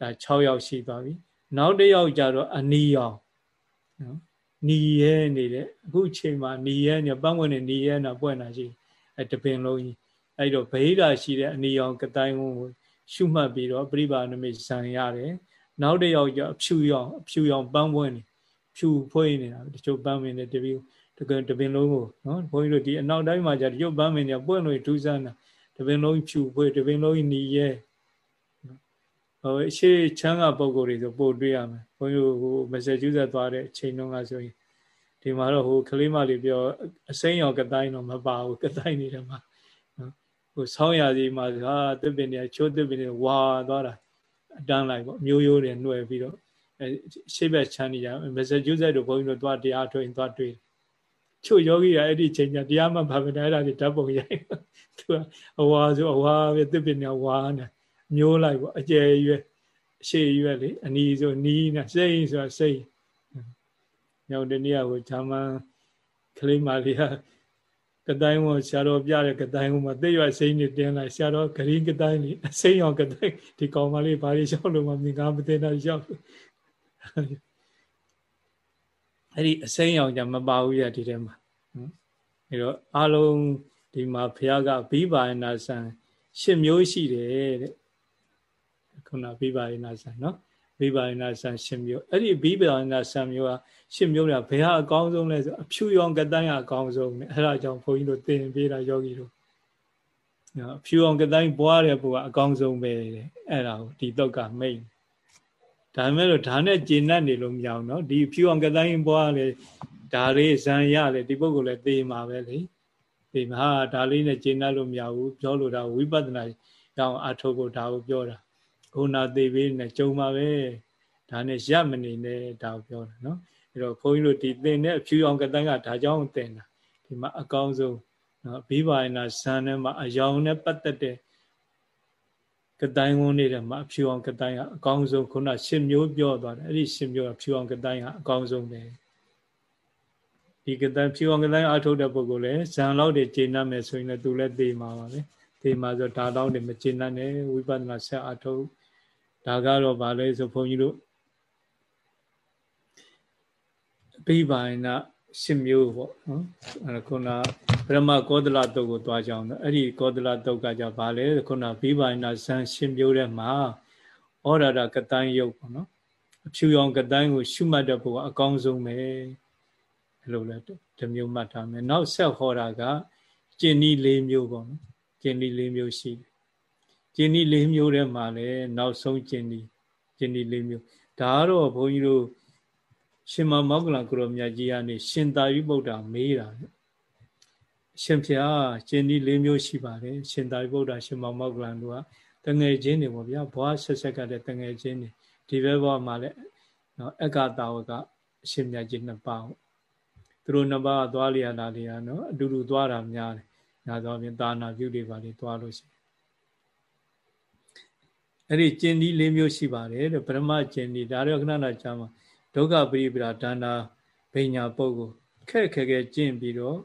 ဒါ6ယောက်ရှိသွားပြီ နောက်တစ်ယောက်ကြတော့အနီရောင်နော်နီရဲနေတဲ့အခုချိန်မှာနီရဲနေပန်းဝင်နေနီရဲနာပွင့်တာရှိအဲတပင်လုံးကြီးအဲ့တော့ဗဟိတာရှိတဲ့အနီရောင်ကတိုင်းဝန်းကိုရှုမှတ်ပြီးတော့ပြိပါနမိတ်ဇံရတယ်နောက်တစ်ယောက်ကျအဖြူရောင်အဖြူရောင်ပန်းပွင့်နေဖြူဖွေးနေတာတချို့ပန်းမင်းတွေတပီတကယ်တပင်လုံးကိုနော်ဘုန်းကြီးတို့ဒီအနောက်တိုင်းမှာじゃတချို့ပန်းမင်းတွေပွင့်လို့ထူးဆန်းတာတပင်လုံးဖြူဖွေးတပင်လုံးနီရဲ ဟိုအရှိချမ်းကပုံကိုယ်တွေဆိုပို့တွေ့ရမယ်ဘုန်းကြီးဟိုမက်ဆေ့ချူးဆက်သွားတဲ့အချိန်တုန်းကဆိုရင်ဒီမှာတော့ဟိုကလေးမလေးပြောအစိမ်းရောကတိုင်းတော့မပါဘူးကတိုင်းနေတယ်မှာနော်ဟိုဆောင်းရစီမှာဟာတစ်ပင်တွေချိုးတစ်ပင်တွေဝါသွားတာအတန်းလိုက်ပေါ့မျိုးရိုးတွေနှွယ်ပြီးတော့အဲရှေ့ဘက်ချမ်းနေကြမက်ဆေ့ချူးဆက်တို့ဘုန်းကြီးတို့သွားတရားထွင်သွားတွေ့ချို့ယောဂီကအဲ့ဒီချိန်ကျတရားမှဘာပဲအဲ့ဒါတွေဓာတ်ပုံရိုက်သူကအဝါဆိုအဝါပဲတစ်ပင်တွေဝါနေ မျိုးလိုက်ပေါ့အကျယ်ရွယ်အရှိရွယ်လေအနီးဆိုနီးနေစိတ်ဆိုတာစိတ်ညောင်တနည်းကိုဂျာမန်ကလေးမလေးကကတိုင်းဝဆရာတော်ပြတဲ့ကတိုင်းဝမှာသိရွစိမ့်နေတင်းလိုက်ဆရာတော်ဂရင်းကတိုင်းလေးအစိမ့်အောင်ကတိုင်းဒီကောင်မလေးဘာလို့ရှောက်လို့မမြင်ကားမသိတာရှောက်အဲ့ဒီအစိမ့်အောင်じゃမပါဘူးရဒီထဲမှာအဲတော့အလုံးဒီမှာဘုရားကဘိဗာယနာဆံရှစ်မျိုးရှိတယ်တဲ့ ခုနဘိဗာယနာဆံနော်ဘိဗာယနာဆံရှစ်မျိုးအဲ့ဒီဘိဗာယနာဆံမျိုးကရှစ်မျိုးကဘယ်ဟာအကောင်းဆုံးလဲဆိုအဖြူရောင်ကတိုင်းကအကောင်းဆုံးနဲ့အဲ့ဒါကြောင့်ဘုန်းကြီးတို့သင်ပေးတာယောဂီတို့နော်ဖြူအောင်ကတိုင်းပွားတဲ့ဘုရားအကောင်းဆုံးပဲတဲ့အဲ့ဒါကိုဒီတော့ကမိတ်ဒါမဲ့လို့ဒါနဲ့ကျင့်တတ်နေလို့မရအောင်နော်ဒီဖြူအောင်ကတိုင်းပွားလေဒါလေးဇံရလေဒီပုဂ္ဂိုလ်လည်းသိမှာပဲလေသိမှာဟာဒါလေးနဲ့ကျင့်တတ်လို့မရဘူးပြောလို့ဒါဝိပဿနာကြောင့်အထုပ်ကိုဒါကိုပြောတာ ခုနာသိပေးနေကြုံပါပဲဒါနဲ့ရမနေနဲ့ဒါကိုပြောတာနော်အဲ့တော့ခွန်ကြီးတို့ဒီသင်တဲ့အဖြူအောင်ကတိုင်းကဒါကြောင့်သင်တာဒီမှာအကောင်းဆုံးနော်ဘိဗာယနာဇန်ထဲမှာအယောင်နဲ့ပတ်သက်တဲ့ကတိုင်းဝန်းနေတဲ့မှာအဖြူအောင်ကတိုင်းကအကောင်းဆုံးခုနရှင်မျိုးပြောသွားတယ်အဲ့ဒီရှင်မျိုးကဖြူအောင်ကတိုင်းကအကောင်းဆုံးပဲဒီကတိုင်းဖြူအောင်ကတိုင်းအထုတ်တဲ့ပုဂ္ဂိုလ်လည်းဇန်လောက်တွေကျင့်တတ်မယ်ဆိုရင်လည်းသူလည်းသိမှာပါပဲသိမှာဆိုဒါတော့တွေမကျင့်တတ်နဲ့ဝိပဿနာဆက်အထုတ် ဒါကတော့ဗာလဲဆိုဘုန်းကြီးတို့ဘိဗိုင်နာရှင်မျိုးပေါ့နော်အဲခုနပရမကောဒလတုတ်ကိုသွားကြအောင်အဲ့ဒီကောဒလတုတ်ကကြဗာလဲခုနဘိဗိုင်နာဇန်ရှင်မျိုးတဲ့မှာဩရဒကတိုင်းယုတ်ပေါ့နော်အဖြူရောင်ကတိုင်းကိုရှုမှတ်တဲ့ဘုရားအကောင်းဆုံးပဲအဲ့လိုလဲဒီမျိုးမှတ်ထားမယ်နောက်ဆက်ဟောတာကကျင်ဤ၄မျိုးပေါ့နော်ကျင်ဤ၄မျိုးရှိတယ် ကျင်ဤ၄မျိုးထဲမှာလဲနောက်ဆုံးကျင်ဤကျင်ဤ၄မျိုးဒါကတော့ဘုန်းကြီးတို့ရှင်မမောက္ကလကုရောမြတ်ကြီးကနေရှင်သာရိပုတ္တရာမေးတာရှင်ဖျားကျင်ဒီ၄မျိုးရှိပါတယ်ရှင်သာရိပုတ္တရာရှင်မမောက္ကလတို့ကတငယ်ချင်းတွေပေါ့ဗျာဘွားဆက်ဆက်ကတဲ့တငယ်ချင်းတွေဒီဘက်ဘဝမှာလည်းနော်အက္ခတာဝကအရှင်မြတ်ကြီးနှစ်ပါးသူတို့နှစ်ပါးသွားလျာလာလျာနော်အတူတူသွားတာများတယ်ညာသောဖြင့်သာနာပြုတွေပါလေသွားလို့ရှိ အဲ့ဒီကျင်ဒီ၄မျိုးရှိပါတယ်တဲ့ပရမကျင်ဒီဒါရောခဏခဏကြာမှာဒုက္ခပရိပရာဒါနာဘိညာပုဂ္ဂိုလ်ခက်ခဲခဲကျင့်ပြီးတော့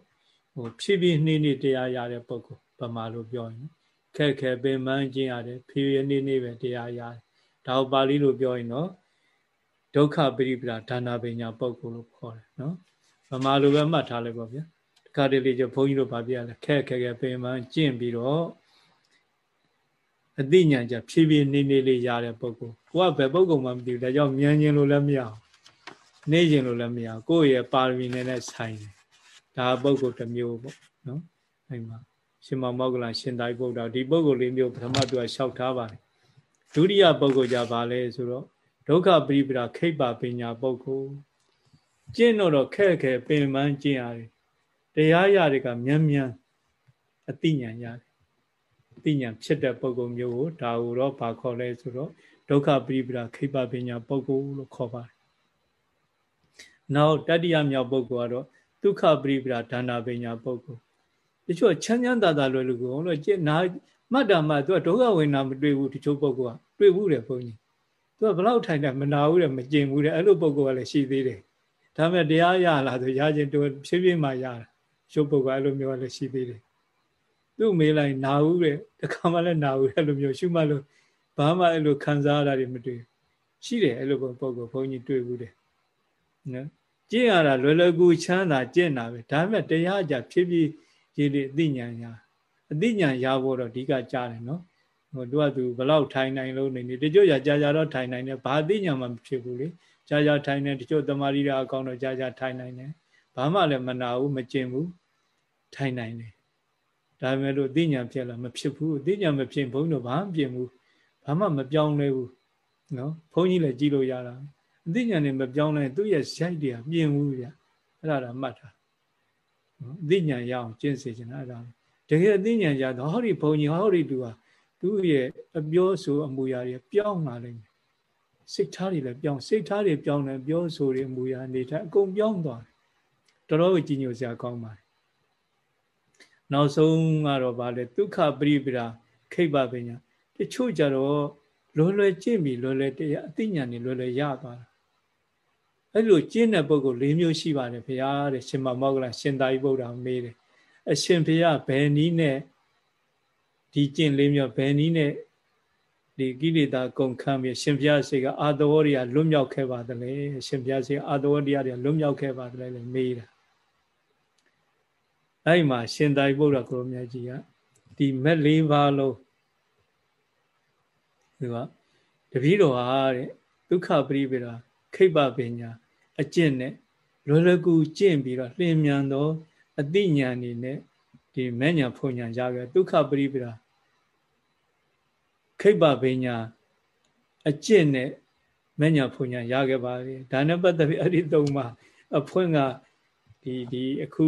ဟိုဖြည်းဖြည်းနှိမ့်နှိမ့်တရားရတဲ့ပုဂ္ဂိုလ်ဗမာလိုပြောရင်ခက်ခဲပင်ပန်းကျင့်ရတယ်ဖြည်းဖြည်းနှိမ့်နှိမ့်ပဲတရားရတယ်ဒါကိုပါဠိလိုပြောရင်တော့ဒုက္ခပရိပရာဒါနာပညာပုဂ္ဂိုလ်လို့ခေါ်တယ်နော်ဗမာလိုပဲမှတ်ထားလိုက်ပါဗျာတခါတလေကျဘုန်းကြီးတို့ဗာပြရလဲခက်ခဲခဲပင်ပန်းကျင့်ပြီးတော့ အသိဉာဏ်ကြဖြည်းဖြည်းနေနေလေးရတဲ့ပုဂ္ဂိုလ်ကိုကဘယ်ပုဂ္ဂိုလ်မှမသိဘူးဒါကြောင့်မြန်ခြင်းလို့လည်းမရဘူးနေခြင်းလို့လည်းမရဘူးကိုယ့်ရဲ့ပါရမီနဲ့လည်းဆိုင်တယ်ဒါပုဂ္ဂိုလ်တစ်မျိုးပေါ့နော်အဲ့မှာရှင်မောဂလရှင်သာရိပုတ္တရာဒီပုဂ္ဂိုလ်လေးမျိုးပထမသူကလျှောက်ထားပါတယ်ဒုတိယပုဂ္ဂိုလ်ကြပါလဲဆိုတော့ဒုက္ခပရိပရာခိဗ္ဗပညာပုဂ္ဂိုလ်ကျင့်တော့ခက်ခဲပင်ပန်းကျင့်ရတယ်တရားရတွေကမြန်မြန်အသိဉာဏ်ရတယ်အ သိဉာဏ်ဖြစ်တဲ့ပုဂ္ဂိုလ်မျိုးကိုဒါကိုတော့ဘာခေါ်လဲဆိုတော့ဒုက္ခပရိပရာခိဗ္ဗပညာပုဂ္ဂိုလ်လို့ခေါ်ပါတယ်နောက်တတိယမြောက်ပုဂ္ဂိုလ်ကတော့ဒုက္ခပရိပရာဒါနာပညာပုဂ္ဂိုလ်တချို့ချမ်းချမ်းသာသာလွယ်လူကိုလို့ကျနာမှတ်တာမှသူကဒုက္ခဝေဒနာမတွေ့ဘူးတချို့ပုဂ္ဂိုလ်ကတွေ့ဘူးတယ်ဘုန်းကြီးသူကဘလောက်ထိုင်တယ်မနာဘူးတယ်မကျင်ဘူးတယ်အဲ့လိုပုဂ္ဂိုလ်ကလည်းရှိသေးတယ်ဒါမဲ့တရားရလာဆိုရခြင်းတူဖြည်းဖြည်းမှရတာရုပ်ပုဂ္ဂိုလ်အဲ့လိုမျိုးလည်းရှိသေးတယ် သူ့မေးလိုက်နာဘူးတဲ့တခါမှလည်းနာဘူးအဲ့လိုမျိုးရှုမှတ်လို့ဘာမှအဲ့လိုခံစားရတာတွေမတွေ့ရှိတယ်အဲ့လိုပုဂ္ဂိုလ်ဘုန်းကြီးတွေ့ဘူးတယ်နော်ကျင့်ရတာလွယ်လွယ်ကူချမ်းသာကျင့်တာပဲဒါပေမဲ့တရားကြဖြည်းဖြည်းရေးလေအသိဉာဏ်ရအသိဉာဏ်ရဖို့တော့အဓိကကြားတယ်နော်ဟိုသူကသူဘလောက်ထိုင်နိုင်လို့နေနေတချို့ကြာကြာတော့ထိုင်နိုင်တယ်ဘာအသိဉာဏ်မှမဖြစ်ဘူးလေကြာကြာထိုင်နေတချို့တမာရီရာအကောင်တော့ကြာကြာထိုင်နိုင်တယ်ဘာမှလည်းမနာဘူးမကျင်ဘူးထိုင်နိုင်တယ် ဒါပေမဲ့လို့အသိဉာဏ်ဖြစ်လာမဖြစ်ဘူးအသိဉာဏ်မဖြစ်ဘုန်းကြီးတို့ဘာမှပြင်ဘူးဘာမှမပြောင်းလဲဘူးနော်ဘုန်းကြီးလည်းကြည့်လို့ရတာအသိဉာဏ်နဲ့မပြောင်းလဲသူ့ရဲ့ရိုက်တွေကပြင်ဘူးဗျအဲ့ဒါတော့မှတ်တာနော်အသိဉာဏ်ရအောင်ကျင့်စေချင်တာအဲ့ဒါတကယ်အသိဉာဏ်ရတော့ဟောဒီဘုန်းကြီးဟောဒီသူဟာသူ့ရဲ့အပြောဆိုအမူအရာတွေပြောင်းလာလိမ့်မယ်စိတ်ထားတွေလည်းပြောင်းစိတ်ထားတွေပြောင်းတယ်ပြောဆိုတွေအမူအရာနေထိုင်အကုန်ပြောင်းသွားတယ်တော်တော်ကြီးညိုစရာကောင်းပါတယ် နောက်ဆုံးကတော့ဗာလေဒုက္ခပရိပရာခိဗ္ဗပညာတချို့ကြတော့လွယ်လွယ်ကြည့်ပြီလွယ်လွယ်တရားအသိဉာဏ်တွေလွယ်လွယ်ရသွားတာအဲ့လိုကျင့်တဲ့ပုဂ္ဂိုလ်၄မျိုးရှိပါတယ်ဘုရားတဲ့ရှင်မမောဂလရှင်သာရိပုတ္တရာမေးတယ်အရှင်ဘုရားဘယ်နည်းနဲ့ဒီကျင့်၄မျိုးဘယ်နည်းနဲ့ဒီကိလေသာကုန်ခံပြီးရှင်ဘုရားစိတ်ကအာတဝရိယလွတ်မြောက်ခဲ့ပါသလဲရှင်ဘုရားစိတ်အာတဝရိယတွေလွတ်မြောက်ခဲ့ပါသလဲလို့မေးတာ အဲ့မှာရှင်သာရိပုတ္တရာကိုရမြတ်ကြီးကဒီမက်၄ပါးလုံးသူကတပည့်တော်ဟာတဲ့ဒုက္ခပရိပေရာခိဗ္ဗပညာအကျင့်နဲ့လွယ်လွယ်ကူကျင့်ပြီးတော့လျင်မြန်သောအသိဉာဏ်နေနဲ့ဒီမဲ့ညာဖွညာရခဲ့ဒုက္ခပရိပေရာခိဗ္ဗပညာအကျင့်နဲ့မဲ့ညာဖွညာရခဲ့ပါလေဒါနဲ့ပတ်သက်ပြီးအဲ့ဒီသုံးပါအဖွင့်ကဒီဒီအခု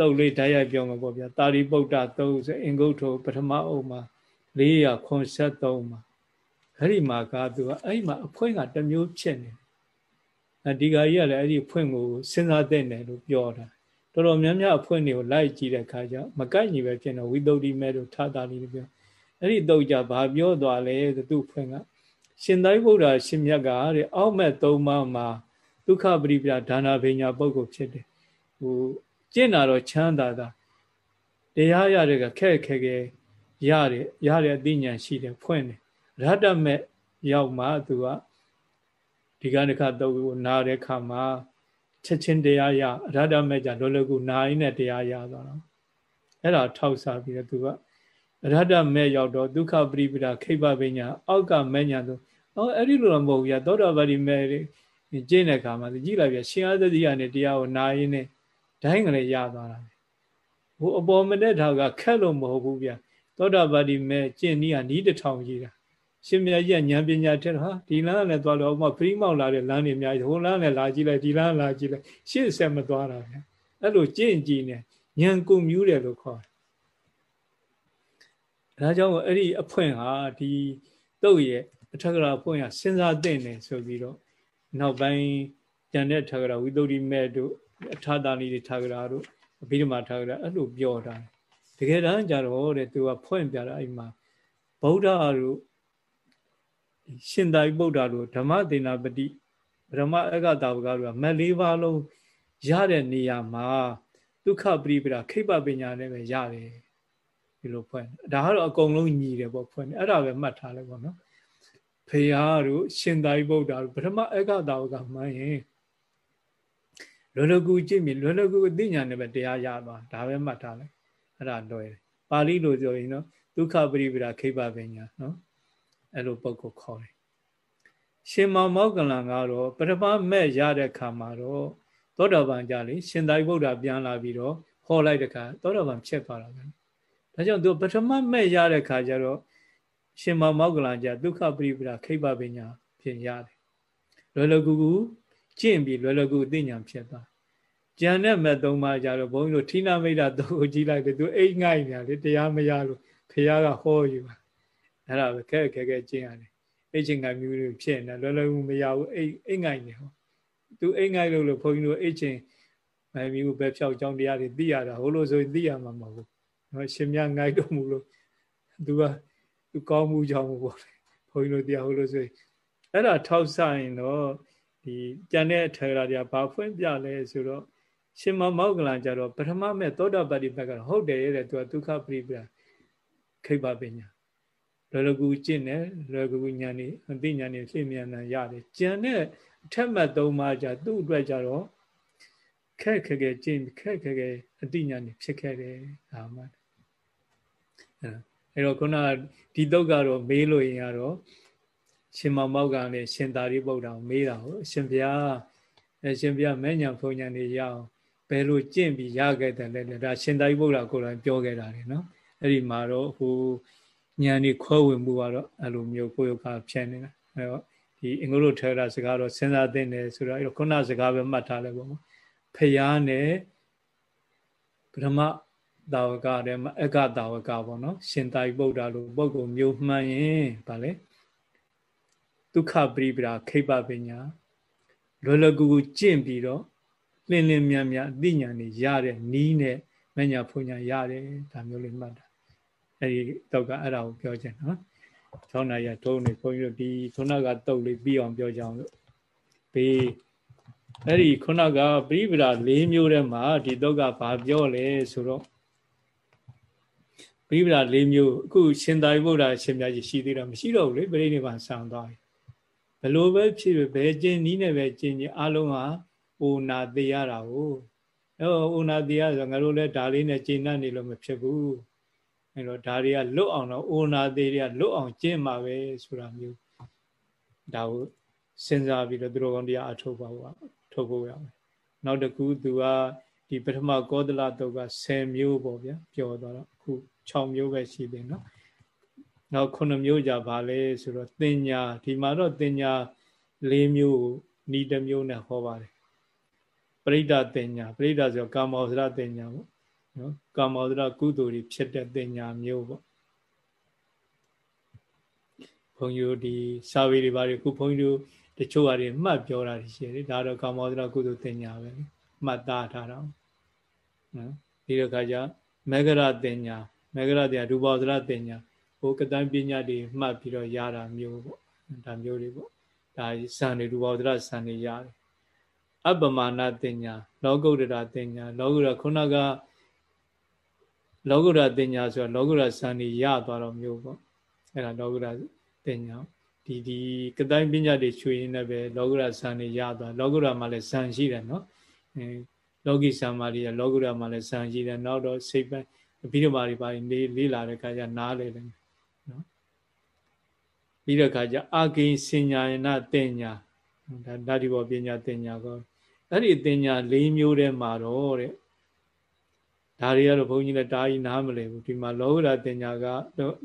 သုတ်လေးဓာတ်ရိုက်ပြောမှာပေါ့ဗျာတာရိပုတ္တသုတ်ဆိုအင်္ဂုတ္ထောပထမအုပ်မှာ483မှာအဲ့ဒီမှာကသူကအဲ့ဒီမှာအဖွင့်ကတစ်မျိုးဖြစ်နေတယ်ဒီကကြီးကလည်းအဲ့ဒီဖွင့်ကိုစဉ်းစားတဲ့တယ်လို့ပြောတာတော်တော်များများအဖွင့်တွေကိုလိုက်ကြည့်တဲ့အခါကျမကိုက်ညီပဲဖြစ်နေဝိသုဒ္ဓိမဲတို့ထာတာလီလို့ပြောအဲ့ဒီတော့ကြဘာပြောသွားလဲဆိုသူ့ဖွင့်ကရှင်သာရိပုတ္တရာရှင်မြတ်ကတဲ့အောက်မဲ့သုံးပါးမှာဒုက္ခပရိပဒဒါနာပညာပုဂ္ဂိုလ်ဖြစ်တယ်ဟို ကျင့်တာတော့ချမ်းသာတာတရားရတဲ့ကခက်ခဲခဲရတယ်ရတဲ့အသိဉာဏ်ရှိတယ်ဖွင့်တယ်ရတ္တမဲ့ရောက်မှသူကဒီကနေ့ခတော့နားတဲ့ခါမှာချက်ချင်းတရားရရတ္တမဲ့ကြလောလောကူနာရင်းနဲ့တရားရသွားတော့အဲ့ဒါထောက်စားပြီးတော့သူကရတ္တမဲ့ရောက်တော့ဒုက္ခပရိပဒခိဗ္ဗပညာအောက်ကမဲ့ညာဆိုအော်အဲ့ဒီလိုတော့မဟုတ်ဘူးရသောတာပတိမဲ့ကျင့်တဲ့ခါမှာကြည့်လိုက်ပြရှင်အာသတိကနေတရားကိုနာရင်းနဲ့ ဒိုင်းကလေးရသွားတာဟိုအပေါ်မနဲ့ထားကခက်လို့မဟုတ်ဘူးဗျသောတာပတိမဲ့ကျင့်နည်းကနီးတစ်ထောင်ကြီးတာရှင်မြတ်ရဲ့ဉာဏ်ပညာထက်ဟာဒီလမ်းနဲ့သွားလို့ဥမာဖရီးမောက်လာတဲ့လမ်းတွေအများကြီးဟိုလမ်းနဲ့လာကြည့်လိုက်ဒီလမ်းလာကြည့်လိုက်ရှေ့ဆက်မသွားတာဗျအဲ့လိုကြင့်ကြည့်နေဉာဏ်ကိုမြူးတယ်လို့ခေါ်တယ်ဒါကြောင့်အဲ့ဒီအဖွင့်ဟာဒီတုတ်ရဲ့အထက်ကရာဖွင့်ဟာစဉ်းစားသင့်တယ်ဆိုပြီးတော့နောက်ပိုင်းကျန်တဲ့ထက်ကရာဝိသုဒ္ဓိမဲ့တို့ အထာတာလီတွေထက်ကရာတို့အဘိဓမ္မာထက်ကရာအဲ့လိုပြောတာတကယ်တမ်းကျတော့တဲ့သူကဖွင့်ပြတာအဲ့မှာဗုဒ္ဓတို့ရှင်သာရိပုတ္တရာတို့ဓမ္မဒေနာပတိဗြဟ္မအဂတာဝကတို့ကမက်လေးပါးလုံးရတဲ့နေရာမှာဒုက္ခပရိပဒခိပ္ပပညာနဲ့ပဲရတယ်ဒီလိုဖွင့်ဒါကတော့အကုန်လုံးညီတယ်ပေါ့ဖွင့်အဲ့ဒါပဲမှတ်ထားလိုက်ပေါ့နော်ဖေဟာတို့ရှင်သာရိပုတ္တရာတို့ပထမအဂတာဝကမှန်ရင် လွယ်လွယ်ကူကြည့်မြင်လွယ်လွယ်ကူအသိဉာဏ်နဲ့ပဲတရားရသွားဒါပဲမှတ်ထားလိုက်အဲ့ဒါလွယ်တယ်ပါဠိလိုဆိုရင်နော်ဒုက္ခပရိပဒခိပ္ပပညာနော်အဲ့လိုပုဂ္ဂိုလ်ခေါ်တယ်ရှင်မောင်မောကလန်ကတော့ပထမမဲ့ရတဲ့ခါမှာတော့သောတာပန်ကြလေရှင်သာရိပုတ္တရာပြန်လာပြီးတော့ဟောလိုက်တဲ့ခါသောတာပန်ဖြစ်သွားတာပဲဒါကြောင့်သူပထမမဲ့ရတဲ့ခါကျတော့ရှင်မောင်မောကလန်ကြဒုက္ခပရိပဒခိပ္ပပညာဖြစ်ရတယ်လွယ်လွယ်ကူကူ ကျင့်ပြီးလွယ်လွယ်ကူအသိဉာဏ်ဖြစ်သွားကြံတဲ့မဲ့သုံးပါးကြတော့ဘုန်းကြီးတို့ဌိနမိတ်တာသူ့ကိုကြည့်လိုက်တယ်သူအိတ်ငိုက်နေတယ်တရားမရလို့ဖះကဟောอยู่ပါအဲ့ဒါပဲခက်ခက်ခဲကျင့်ရတယ်အိတ်ချင်ငိုင်မျိုးတွေဖြစ်နေလွယ်လွယ်မှုမရဘူးအိတ်အိတ်ငိုင်နေဟောသူအိတ်ငိုင်လို့လို့ဘုန်းကြီးတို့အိတ်ချင်ငိုင်မျိုးပဲဖြောက်ကြောင်းတရားတွေသိရတာဟိုလိုဆိုရင်သိရမှာမဟုတ်ဘူးနော်ရှင်မြငိုက်တော့မူလို့သူကသူကောင်းမှုကြောင့်ပေါ့လေဘုန်းကြီးတို့တရားဟိုလိုဆိုရင်အဲ့ဒါထောက်ဆိုင်တော့ ဒီကြံတဲ့ထေရတွေကဘာဖွင့်ပြလဲဆိုတော့ရှင်မမောကလန်ကြတော့ပထမမဲ့သောတာပတ္တိဘက်ကဟုတ်တယ်တဲ့သူကဒုက္ခပရိပဒခိဗ္ဗပညာလွယ်လွယ်ကူကျင့်တယ်လွယ်ကူဉာဏ်นี่အသိဉာဏ်นี่ဖြည့်မြန်မြန်ရတယ်ကျန်တဲ့အထက်မှတ်သုံးပါးကြသူ့အတွက်ကြတော့ခက်ခက်ခဲကျင့်ခက်ခက်ခဲအသိဉာဏ်นี่ဖြစ်ခဲ့တယ်ဒါမှအဲတော့ခုနဒီတော့ကတော့မေးလို့ရင်ကတော့ ရှင်မောင်မောက်ကလည်းရှင်သာရိပုတ္တရာမေးတာဟုတ်အရှင်ဘုရားအရှင်ဘုရားမဲ့ညာဖုန်ညာနေရအောင်ဘယ်လိုကျင့်ပြီးရခဲ့တယ်လဲဒါရှင်သာရိပုတ္တရာကိုယ်တိုင်ပြောခဲ့တာလေနော်အဲ့ဒီမှာတော့ဟိုဉာဏ်นี่ခွဲဝင်မှုကတော့အဲ့လိုမျိုးကိုယ်ကဖြန့်နေတာအဲ့တော့ဒီအင်္ဂလိပ်ထဲတာစကားတော့စဉ်းစားသင့်တယ်ဆိုတော့အဲ့တော့ခုနစကားပဲမှတ်ထားလိုက်ပေါ့နော်ဖယားနဲ့ပထမတာဝကတဲ့မှာအကတာဝကပေါ့နော် ရှင်သာရိပုတ္တရာလိုပုဂ္ဂိုလ်မျိုးမှန်ရင်ဗာလေ ဒုက္ခပရိပရာခိပ္ပပညာလွယ်လွယ်ကူကူကျင့်ပြီးတော့လင်းလင်းမြတ်မြတ်အသိဉာဏ်တွေရတဲ့နီးနဲ့မညာဖွညာရတယ်ဒါမျိုးလေးမှတ်တာအဲဒီတော့ကအဲ့ဒါကိုပြောချင်နော်ဆောင်းနာရထုံးနေခွန်ကြီးတို့ဒီခုနကတုတ်လေးပြီးအောင်ပြောကြအောင်လို့ဘေးအဲ့ဒီခုနကပြိပဒ၄မျိုးထဲမှာဒီတော့ကဘာပြောလဲဆိုတော့ပြိပဒ၄မျိုးအခုရှင်သာရိပုတ္တရာရှင်မြတ်ကြီးရှိသေးတာမရှိတော့ဘူးလေပြိဋိဘံဆံသွားပြီ ဘလို့ပဲဖြစ်ဘယ်ကျင်းနီးနဲ့ပဲကျင်းချင်းအလုံးဟာအိုနာသေးရတာကိုအဲအိုနာသေးရဆိုငါတို့လည်းဒါလေးနဲ့ကျင်းနေလို့မဖြစ်ဘူးအဲတော့ဒါတွေကလွတ်အောင်တော့အိုနာသေးတွေကလွတ်အောင်ကျင့်မှာပဲဆိုတာမျိုးဒါကိုစဉ်းစားပြီးတော့သူတော်ကောင်းတရားအထုတ်ပါဘူးထုတ်ဖို့ရမယ်နောက်တစ်ခုသူကဒီပထမကောသလတုတ်က10မျိုးပေါ့ဗျာပြောသွားတော့အခု6မျိုးပဲရှိသေးနော် နောက်9မျိုးじゃဗာလဲဆိုတော့တင်ညာဒီမှာတော့တင်ညာ၄မျိုးနီးတစ်မျိုးနဲ့ဟောပါတယ်ပရိဒတင်ညာပရိဒဆိုကာမောစရတင်ညာပေါ့နော်ကာမောဒရကုသိုလ်တွေဖြစ်တဲ့တင်ညာမျိုးပေါ့ဘုန်းကြီးတို့ဒီစာဝေးတွေဘာတွေခုဘုန်းကြီးတို့တချို့ဟာတွေမှတ်ပြောတာရှိတယ်ဒါတော့ကာမောဒရကုသိုလ်တင်ညာပဲမှတ်သားထားတာနော်ဒီတော့ခါကျမေဂရတင်ညာမေဂရတင်ညာရူပဝဒရတင်ညာ ဟိုကတန်ပညာတွေမှတ်ပြီးတော့ရတာမျိုးပေါ့ဒါမျိုးတွေပေါ့ဒါဇန်တွေရူပဝဒရဇန်တွေရတယ်အပမာဏတင်ညာလောကုတ္တရာတင်ညာလောကုတ္တရာခုနကလောကုတ္တရာတင်ညာဆိုတော့လောကုတ္တရာဇန်တွေရသွားတော့မျိုးပေါ့အဲ့ဒါလောကုတ္တရာတင်ညာဒီဒီကတိုင်းပညာတွေချွေရင်းနဲ့ပဲလောကုတ္တရာဇန်တွေရသွားလောကုတ္တရာမှာလည်းဇန်ရှိတယ်နော်အဲလောကီဇန်မာတွေလောကုတ္တရာမှာလည်းဇန်ရှိတယ်နောက်တော့စိတ်ပိုင်းပြီးတော့မာတွေပါလေးလေးလာတဲ့ခါကျနားလေတယ်နော် ပြီးတော့ခါကျအာကိစဉ္ညာယနာတင်ညာဒါဓာတိဘောပညာတင်ညာကောအဲ့ဒီတင်ညာ၄မျိုးထဲမှာတော့တဲ့ဒါတွေကတော့ဘုန်းကြီးလည်းတားကြီးနားမလည်ဘူးဒီမှာလောကုတ္တတင်ညာက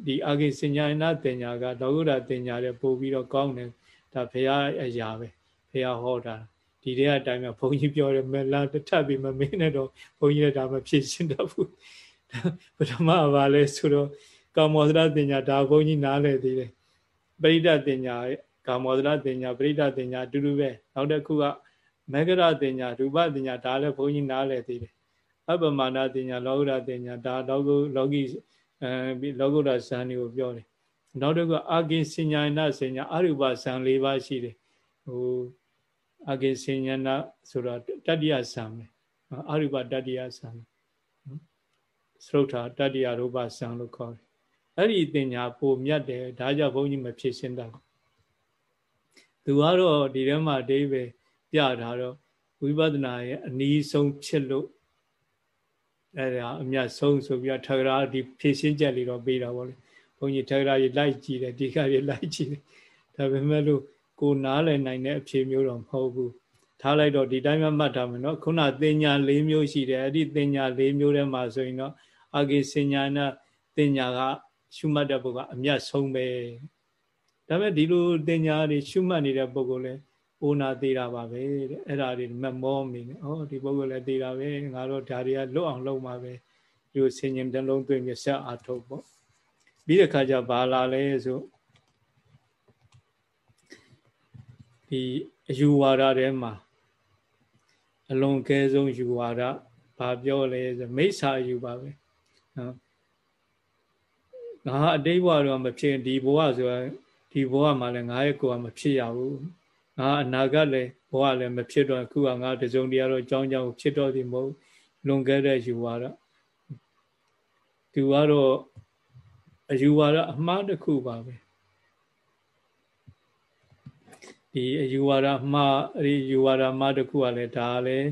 ဒီအာဂိစဉ္ညာနာတင်ညာကလောကုတ္တတင်ညာတဲ့ပို့ပြီးတော့ကောင်းတယ်ဒါဘုရားအရာပဲဘုရားဟောတာဒီတည်းအတိုင်းမှာဘုန်းကြီးပြောတယ်မလားတထပ်ပြီးမမင်းနဲ့တော့ဘုန်းကြီးလည်းဒါမဖြစ်ရှင်းတော့ဘူးပထမဘာလဲဆိုတော့ကာမောဒရတင်ညာဒါဘုန်းကြီးနားလည်သေးတယ် ပရိဒတင်ညာကာမောဒရတင်ညာပရိဒတင်ညာအတူတူပဲနောက်တစ်ခုကမေဂရတင်ညာရူပတင်ညာဒါလည်းဘုန်းကြီးနားလည်သေးတယ်အပမာဏတင်ညာလောကုတ္တတင်ညာဒါလောကုလောကီအဲလောကုတ္တဇန်တွေကိုပြောတယ်နောက်တစ်ခုအာကိစဉ္ညာနာစဉ္ညာအရူပဇန်၄ပါးရှိတယ်ဟိုအာကိစဉ္ညာနာဆိုတော့တတ္တိယဇန်ပဲအရူပတတ္တိယဇန်သရုတ်ထာတတ္တိယရူပဇန်လို့ခေါ်တယ် အဲ့ဒီတင်ညာပိုမြတ်တယ်ဒါကြောင့်ဘုန်းကြီးမဖြစ်ရှင်းတာသူကတော့ဒီထဲမှာအတိပဲပြထားတော့ဝိပဿနာရဲ့အနည်းဆုံးဖြစ်လို့အဲ့ဒါအမြတ်ဆုံးဆိုပြီးတော့ထဂရာဒီဖြည့်ရှင်းချက်လေးတော့ပေးတာပေါ့လေဘုန်းကြီးထဂရာကြီးလိုက်ကြည့်တယ်ဒီကကြီးလိုက်ကြည့်တယ်ဒါပေမဲ့လို့ကိုနားလည်နိုင်တဲ့အဖြေမျိုးတော့မဟုတ်ဘူးထားလိုက်တော့ဒီတိုင်းမှမှတ်ထားမယ်နော်ခုနတင်ညာ၄မျိုးရှိတယ်အဲ့ဒီတင်ညာ၄မျိုးထဲမှာဆိုရင်တော့အာဂေစဉ္ညာနာတင်ညာက ရှုမှတ်တဲ့ပုဂ္ဂိုလ်ကအမြတ်ဆုံးပဲဒါပေမဲ့ဒီလိုတင်ညာတွေရှုမှတ်နေတဲ့ပုဂ္ဂိုလ်လည်းအိုနာသေးတာပါပဲတဲ့အဲ့ဒါတွေမမောမိနေဩဒီပုဂ္ဂိုလ်လည်းသေးတာပဲငါတို့ဒါတွေကလွတ်အောင်လုပ်မှာပဲဒီလိုဆင်ញင်တလုံးသွင်းမြဆက်အားထုတ်ပေါ့ပြီးတဲ့ခါကျဘာလာလဲဆိုဒီအယူဝါဒထဲမှာအလွန်ကဲဆုံးယူဝါဒဘာပြောလဲဆိုမိစ္ဆာယူပါပဲနော် ငါအတိတ်ဘဝတော့မဖြစ်ဒီဘဝဆိုတာဒီဘဝမှာလည်းငါရဲ့ကိုယ်ကမဖြစ်ရဘူးငါအနာဂတ်လည်းဘဝလည်းမဖြစ်တော့ခုကငါတစုံတရာတော့ကြောင်းကြောင်းဖြစ်တော့သည်မဟုတ်လွန်ခဲ့တဲ့ယူဝါဒသူကတော့အယူဝါဒအမှားတစ်ခုပါပဲဒီအယူဝါဒအမှားအဲ့ဒီယူဝါဒအမှားတစ်ခုကလည်းဒါလည်း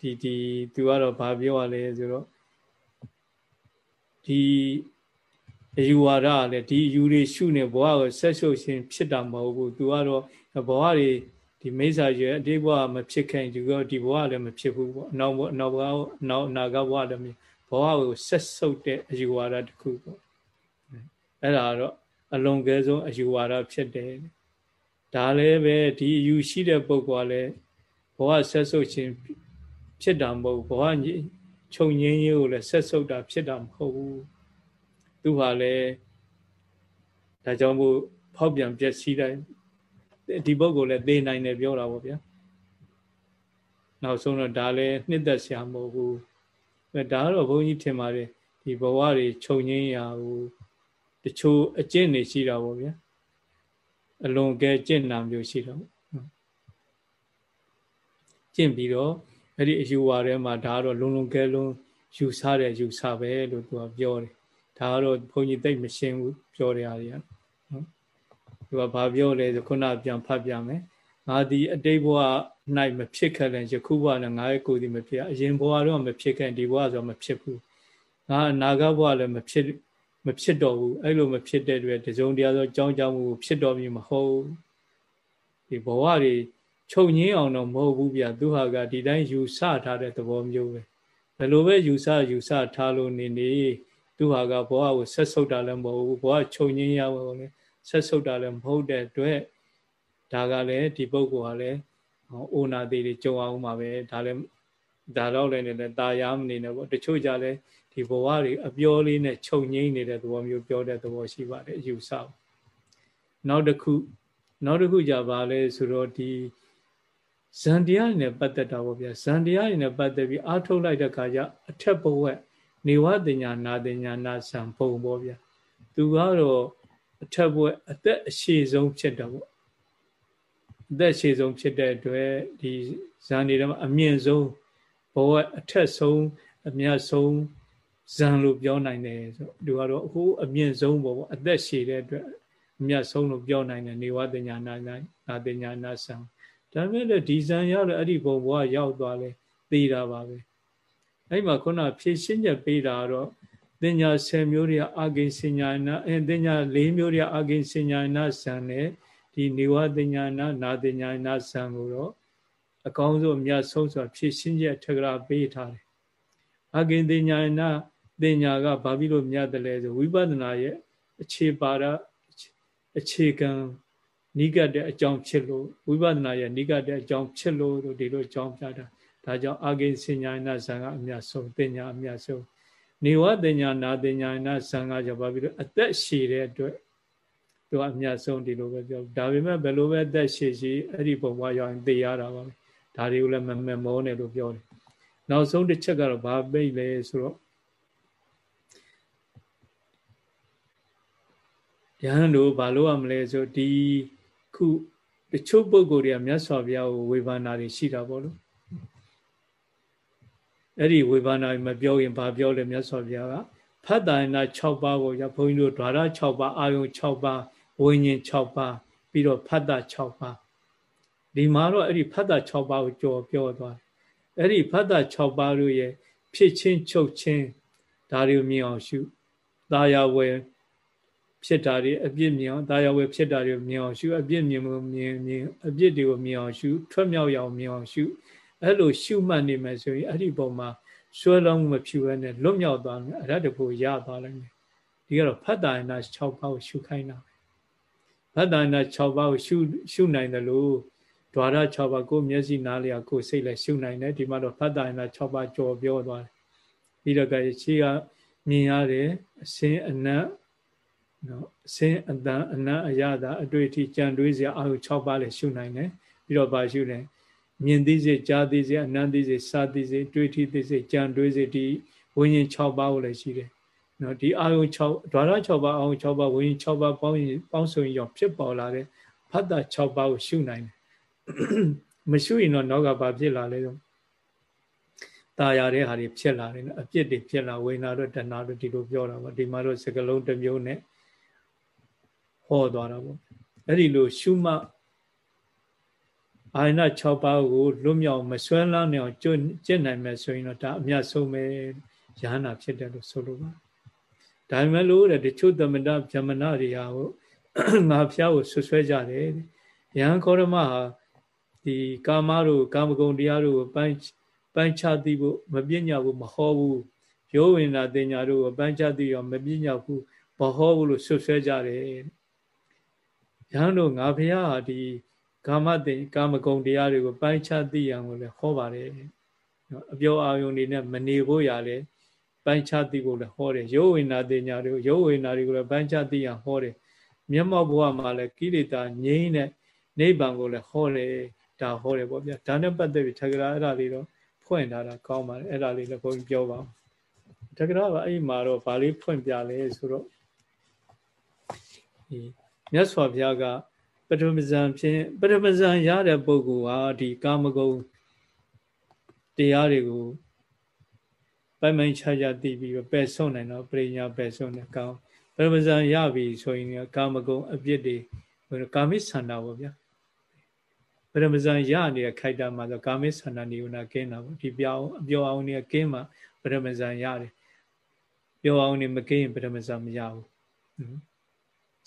ဒီဒီသူကတော့ဘာပြောရလဲဆိုတော့ဒီ အယူဝါဒကလည်းဒီအယူတွေရှုနေဘဝကိုဆက်ရှုပ်ရှင်ဖြစ်တာမဟုတ်ဘူးသူကတော့ဘဝတွေဒီမိစ္ဆာရွယ်အတိတ်ဘဝမဖြစ်ခင်ဒီကဒီဘဝလည်းမဖြစ်ဘူးပေါ့အနောက်ဘဝအနောက်ဘဝအနောက်အနာဂတ်ဘဝလည်းဘဝကိုဆက်ဆုပ်တဲ့အယူဝါဒတစ်ခုပေါ့အဲ့ဒါတော့အလွန်ကဲဆုံးအယူဝါဒဖြစ်တယ်ဒါလည်းပဲဒီအယူရှိတဲ့ပုဂ္ဂိုလ်ကလည်းဘဝဆက်ဆုပ်ခြင်းဖြစ်တာမဟုတ်ဘဝခြုံငင်းရေးကိုလည်းဆက်ဆုပ်တာဖြစ်တာမဟုတ်ဘူး သူဟာလည်းဒါကြောင့်မို့ဖောက်ပြန်ပြက်စီးတိုင်းဒီပုဂ္ဂိုလ်လည်းသိနိုင်တယ်ပြောတာပေါ့ဗျာနောက်ဆုံးတော့ဒါလည်းနှစ်သက်ဆရာမဟုတ်ဘူးအဲဒါတော့ဘုန်းကြီးထင်ပါတယ်ဒီဘဝတွေခြုံငင်းရာဟိုတချို့အကျင့်တွေရှိတာပေါ့ဗျာအလွန်ကဲကျင့်နာမျိုးရှိတော့ကျင့်ပြီးတော့အဲ့ဒီအယူဝါထဲမှာဒါကတော့လုံလုံကဲလုံးယူဆတဲ့ယူဆပဲလို့သူကပြောတယ် ဒါကတော့ဘုန်းကြီးသိမရှင်းဘူးပြောတဲ့အားတွေကနော်သူကဘာပြောလဲဆိုခုနပြန်ဖတ်ပြမယ်ငါဒီအတိတ်ဘဝ၌မဖြစ်ခဲ့တဲ့ယခုဘဝနဲ့ငါရဲ့ကိုယ်ဒီမဖြစ်အရင်ဘဝတော့မဖြစ်ခဲ့ဒီဘဝဆိုမဖြစ်ဘူးငါအနာဂတ်ဘဝလည်းမဖြစ်မဖြစ်တော့ဘူးအဲ့လိုမဖြစ်တဲ့အတွက်တစုံတရာသောကြောင်းကြောင်းမှုဖြစ်တော်မူမဟုတ်ဒီဘဝတွေချုပ်ငင်းအောင်တော့မဟုတ်ဘူးဗျသူဟာကဒီတိုင်းယူဆထားတဲ့သဘောမျိုးပဲဘယ်လိုပဲယူဆယူဆထားလို့နေနေ သူဟာကဘဝကိုဆက်ဆုပ်တာလည်းမဟုတ်ဘူးဘဝချုပ်ငင်းရပါဘူးလေဆက်ဆုပ်တာလည်းမဟုတ်တဲ့အတွက်ဒါကလည်းဒီပုဂ္ဂိုလ်ကလည်းအိုနာသေးတွေကြုံအောင်ပါပဲဒါလည်းဒါတော့လည်းလည်းตาရမနေနဲ့ပေါ့တချို့ကြလည်းဒီဘဝတွေအပြောလေးနဲ့ခြုံငိမ့်နေတဲ့သဘောမျိုးပြောတဲ့သဘောရှိပါတယ်အယူဆနောက်တစ်ခုနောက်တစ်ခုကြပါလဲဆိုတော့ဒီဇန်တရားနဲ့ပတ်သက်တာပေါ့ဗျာဇန်တရားနဲ့ပတ်သက်ပြီးအာထုတ်လိုက်တဲ့ခါကျအထက်ဘဝ နေဝတင်ညာနာတင်ညာနာဆံပုံပေါ့ဗျာသူကတော့အထက်ဘဝအသက်အရှိဆုံးဖြစ်တယ်ပေါ့အသက်ရှည်ဆုံးဖြစ်တဲ့အတွက်ဒီဇန်တွေတော့အမြင့်ဆုံးဘဝအထက်ဆုံးအမြတ်ဆုံးဇန်လို့ပြောနိုင်တယ်ဆိုသူကတော့အခုအမြင့်ဆုံးပေါ့အသက်ရှည်တဲ့အတွက်အမြတ်ဆုံးလို့ပြောနိုင်တယ်နေဝတညာနာနာတညာနာဆံဒါပေမဲ့ဒီဇန်ရောက်တဲ့အဲ့ဒီဘုံဘဝရောက်သွားလဲသိတာပါပဲ အဲ့မှာခုနဖြည့်ရှင်းချက်ပေးတာတော့တင်ညာ10မျိုးတွေကအာဂိစညာနာအဲတင်ညာ4မျိုးတွေကအာဂိစညာနာဆံနဲ့ဒီနေဝတင်ညာနာနာတင်ညာနာဆံကိုတော့အကောင်းဆုံးအမြတ်ဆုံးဆိုတာဖြည့်ရှင်းချက်ထက်ကရာပေးထားတယ်အာကိန်တင်ညာနာတင်ညာကဘာဖြစ်လို့မြတ်တယ်လဲဆိုဝိပဿနာရဲ့အခြေပါဒအခြေခံနိကတဲ့အကြောင်းဖြစ်လို့ဝိပဿနာရဲ့နိကတဲ့အကြောင်းဖြစ်လို့ဒီလိုအကြောင်းပြတာ ဒါကြောင့်အာကိစဉ္ညာနာဇံကအမြတ်ဆုံးတင်ညာအမြတ်ဆုံးနေဝတင်ညာနာတင်ညာနာဇံကကြောင့်ဘာဖြစ်လို့အသက်ရှည်တဲ့အတွက်သူကအမြတ်ဆုံးဒီလိုပဲပြောဒါပေမဲ့ဘယ်လိုပဲအသက်ရှည်ရှည်အဲ့ဒီပုံပွားရောက်ရင်သိရတာပါပဲဒါတွေကိုလည်းမမမောနဲ့လို့ပြောတယ်နောက်ဆုံးတစ်ချက်ကတော့ဘာပိတ်လဲဆိုတော့ယဟန်တို့ဘာလို့ရမလဲဆိုဒီခုတချို့ပုဂ္ဂိုလ်တွေကမြတ်စွာဘုရားကိုဝေဘာနာတွေရှိတာပေါ့လို့ အဲ့ဒီဝေဘာနာမပြောရင်ဘာပြောလဲမြတ်စွာဘုရားကဖတ်တာနာ6ပါးကိုရဘုန်းကြီးတို့ဓာရ6ပါးအာယုံ6ပါးဝိညာဉ်6ပါးပြီးတော့ဖတ်တာ6ပါးဒီမှာတော့အဲ့ဒီဖတ်တာ6ပါးကိုကြော်ပြောသွားတယ်အဲ့ဒီဖတ်တာ6ပါးတို့ရဲ့ဖြစ်ချင်းချုပ်ချင်းဒါတွေကိုမြင်အောင်ရှုသာယာဝယ်ဖြစ်တာတွေအပြစ်မြင်အောင်ဒါရဝယ်ဖြစ်တာတွေမြင်အောင်ရှုအပြစ်မြင်မှုမြင်မြင်အပြစ်တွေကိုမြင်အောင်ရှုထွက်မြောက်ရအောင်မြင်အောင်ရှု အဲ့လိုရှုမှတ်နေမယ်ဆိုရင်အဲ့ဒီပုံမှာဆွဲလုံးမဖြူဘဲနဲ့လွတ်မြောက်သွားမယ်အရတ္တကိုရသွားလိမ့်မယ်ဒီကတော့ဖတ်တာနာ6ပါးကိုရှုခိုင်းတာဖတ်တာနာ6ပါးကိုရှုရှုနိုင်တယ်လို့ဒွါရ6ပါးကိုမျက်စိနားလျာကိုစိတ်လည်းရှုနိုင်တယ်ဒီမှာတော့ဖတ်တာနာ6ပါးကြော်ပြောသွားတယ်ပြီးတော့ကခြေကမြင်ရတယ်အစင်းအနတ်နော်အစင်းအတန်အနတ်အရသာအတွေ့အထိကြံတွေးစရာအာဟု6ပါးလည်းရှုနိုင်တယ်ပြီးတော့ပါရှုတယ် မြင်သိစေကြားသိစေအနံ့သိစေစာသိစေတွေးထိသိစေကြံတွေးစေဒီဝိညာဉ်6ပါးကိုလည်းရှိတယ်နော်ဒီအာယုံ6ဓာရ6ပါးအာယုံ6ပါးဝိညာဉ်6ပါးပေါင်းရင်ပေါင်းစုံရောဖြစ်ပေါ်လာတဲ့ဖတ်တာ6ပါးကိုရှုနိုင်တယ်မရှုရင်တော့နောက်ကဘာဖြစ်လာလဲတော့ตาရတဲ့ဟာတွေဖြစ်လာတယ်အပြစ်တွေဖြစ်လာဝိညာဉ်တို့တဏှာတို့ဒီလိုပြောတာပေါ့ဒီမှာတော့စကလုံးတစ်မျိုးနဲ့ဟောသွားတာပေါ့အဲ့ဒီလိုရှုမှ အာရဏ6ပါးကိုလွတ်မြောက်မဆွဲလန်းနေအောင်ကျွကျင့်နိုင်မယ်ဆိုရင်တော့ဒါအမြတ်ဆုံးပဲယဟနာဖြစ်တယ်လို့ဆိုလိုပါဒါပေမဲ့လို့တဲ့တချို့သမဏဗြဟ္မဏတွေဟာငါဖျားကိုဆွဆွဲကြတယ်ယဟန်ခောရမဟာဒီကာမတို့ကာမဂုဏ်တရားတို့ကိုပိုင်းပိုင်းခြားသိဖို့မပြညာဘူးမဟောဘူးယောဝိနာတင်ညာတို့ကိုပိုင်းခြားသိရောမပြညာဘူးမဟောဘူးလို့ဆွဆွဲကြတယ်ရဟန်းတို့ငါဖះဟာဒီ ကာမတိကာမဂုဏ်တရားတွေကိုပိုင်းခြားသိရအောင်လည်းဟောပါတယ်နော်အပြောအာယုန်တွေနဲ့မနေဖို့ရလဲပိုင်းခြားသိဖို့လည်းဟောတယ်ယောဝိနာတိညာတွေကိုယောဝိနာတွေကိုလည်းပိုင်းခြားသိရဟောတယ်မျက်မှောက်ဘဝမှာလည်းကိလေသာငြိမ်းတဲ့နိဗ္ဗာန်ကိုလည်းဟောတယ်ဒါဟောတယ်ပေါ့ဗျာဒါနဲ့ပတ်သက်ပြီးထကရာအဲ့ဒါလေးတော့ဖွင့်ထားတာကောင်းပါတယ်အဲ့ဒါလေးလည်းဘုန်းကြီးပြောပါဦးထကရာကအဲ့မှာတော့ဗာလေးဖွင့်ပြလဲဆိုတော့ဒီမြတ်စွာဘုရားကပ ထမဇန်ဖြင့်ပထမဇန်ရတဲ့ပုဂ္ဂိုလ်ဟာဒီကာမဂုဏ်တရားတွေကိုပိုင်ပိုင်ခြားခြားသိပြီးပယ်ဆုံးနိုင်တော့ပရိညာပယ်ဆုံးတဲ့ကောင်းပထမဇန်ရပြီဆိုရင်ကာမဂုဏ်အပြစ်တွေကာမိဆန္ဒပေါ့ဗျာပထမဇန်ရနေတဲ့ခိုက်တာမှာဆိုကာမိဆန္ဒနိဝနာကင်းတာပေါ့ဒီပြောင်းအပြောင်းအောင်နေကင်းမှာပထမဇန်ရတယ်ပြောအောင်နေမကင်းရင်ပထမဇန်မရဘူး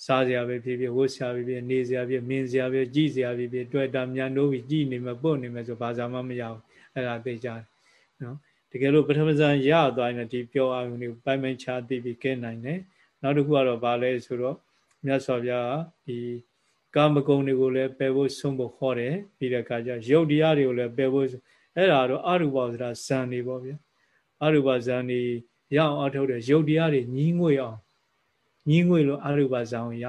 စားစရာပဲဖြစ်ဖြစ်ဝတ်စရာပဲဖြစ်နေစရာဖြစ်မင်းစရာပဲကြည့်စရာပဲဖြစ်တွေ့တာမြန်လို့ပြီးကြည့်နေမှာပုတ်နေမှာဆိုဘာသာမှမရဘူးအဲ့ဒါသိကြတယ်နော်တကယ်လို့ပထမဇန်ရသွားရင်ဒီပြောအောင်နေပိုင်ပိုင်ချာသိပြီးကဲနိုင်တယ်နောက်တစ်ခုကတော့ဗာလဲဆိုတော့မြတ်စွာဘုရားဒီကာမဂုဏ်တွေကိုလည်းပယ်ဖို့ဆုံးဖို့ခေါ်တယ်ပြီးတဲ့အခါကျရုပ်တရားတွေကိုလည်းပယ်ဖို့အဲ့ဒါတော့အရူပဆိုတာဇန်နေပေါ့ဗျာအရူပဇန်နေရအောင်အထုတ်တယ်ရုပ်တရားတွေညီးငွေအောင် ညင်းငွေလို့အရူပဇံရ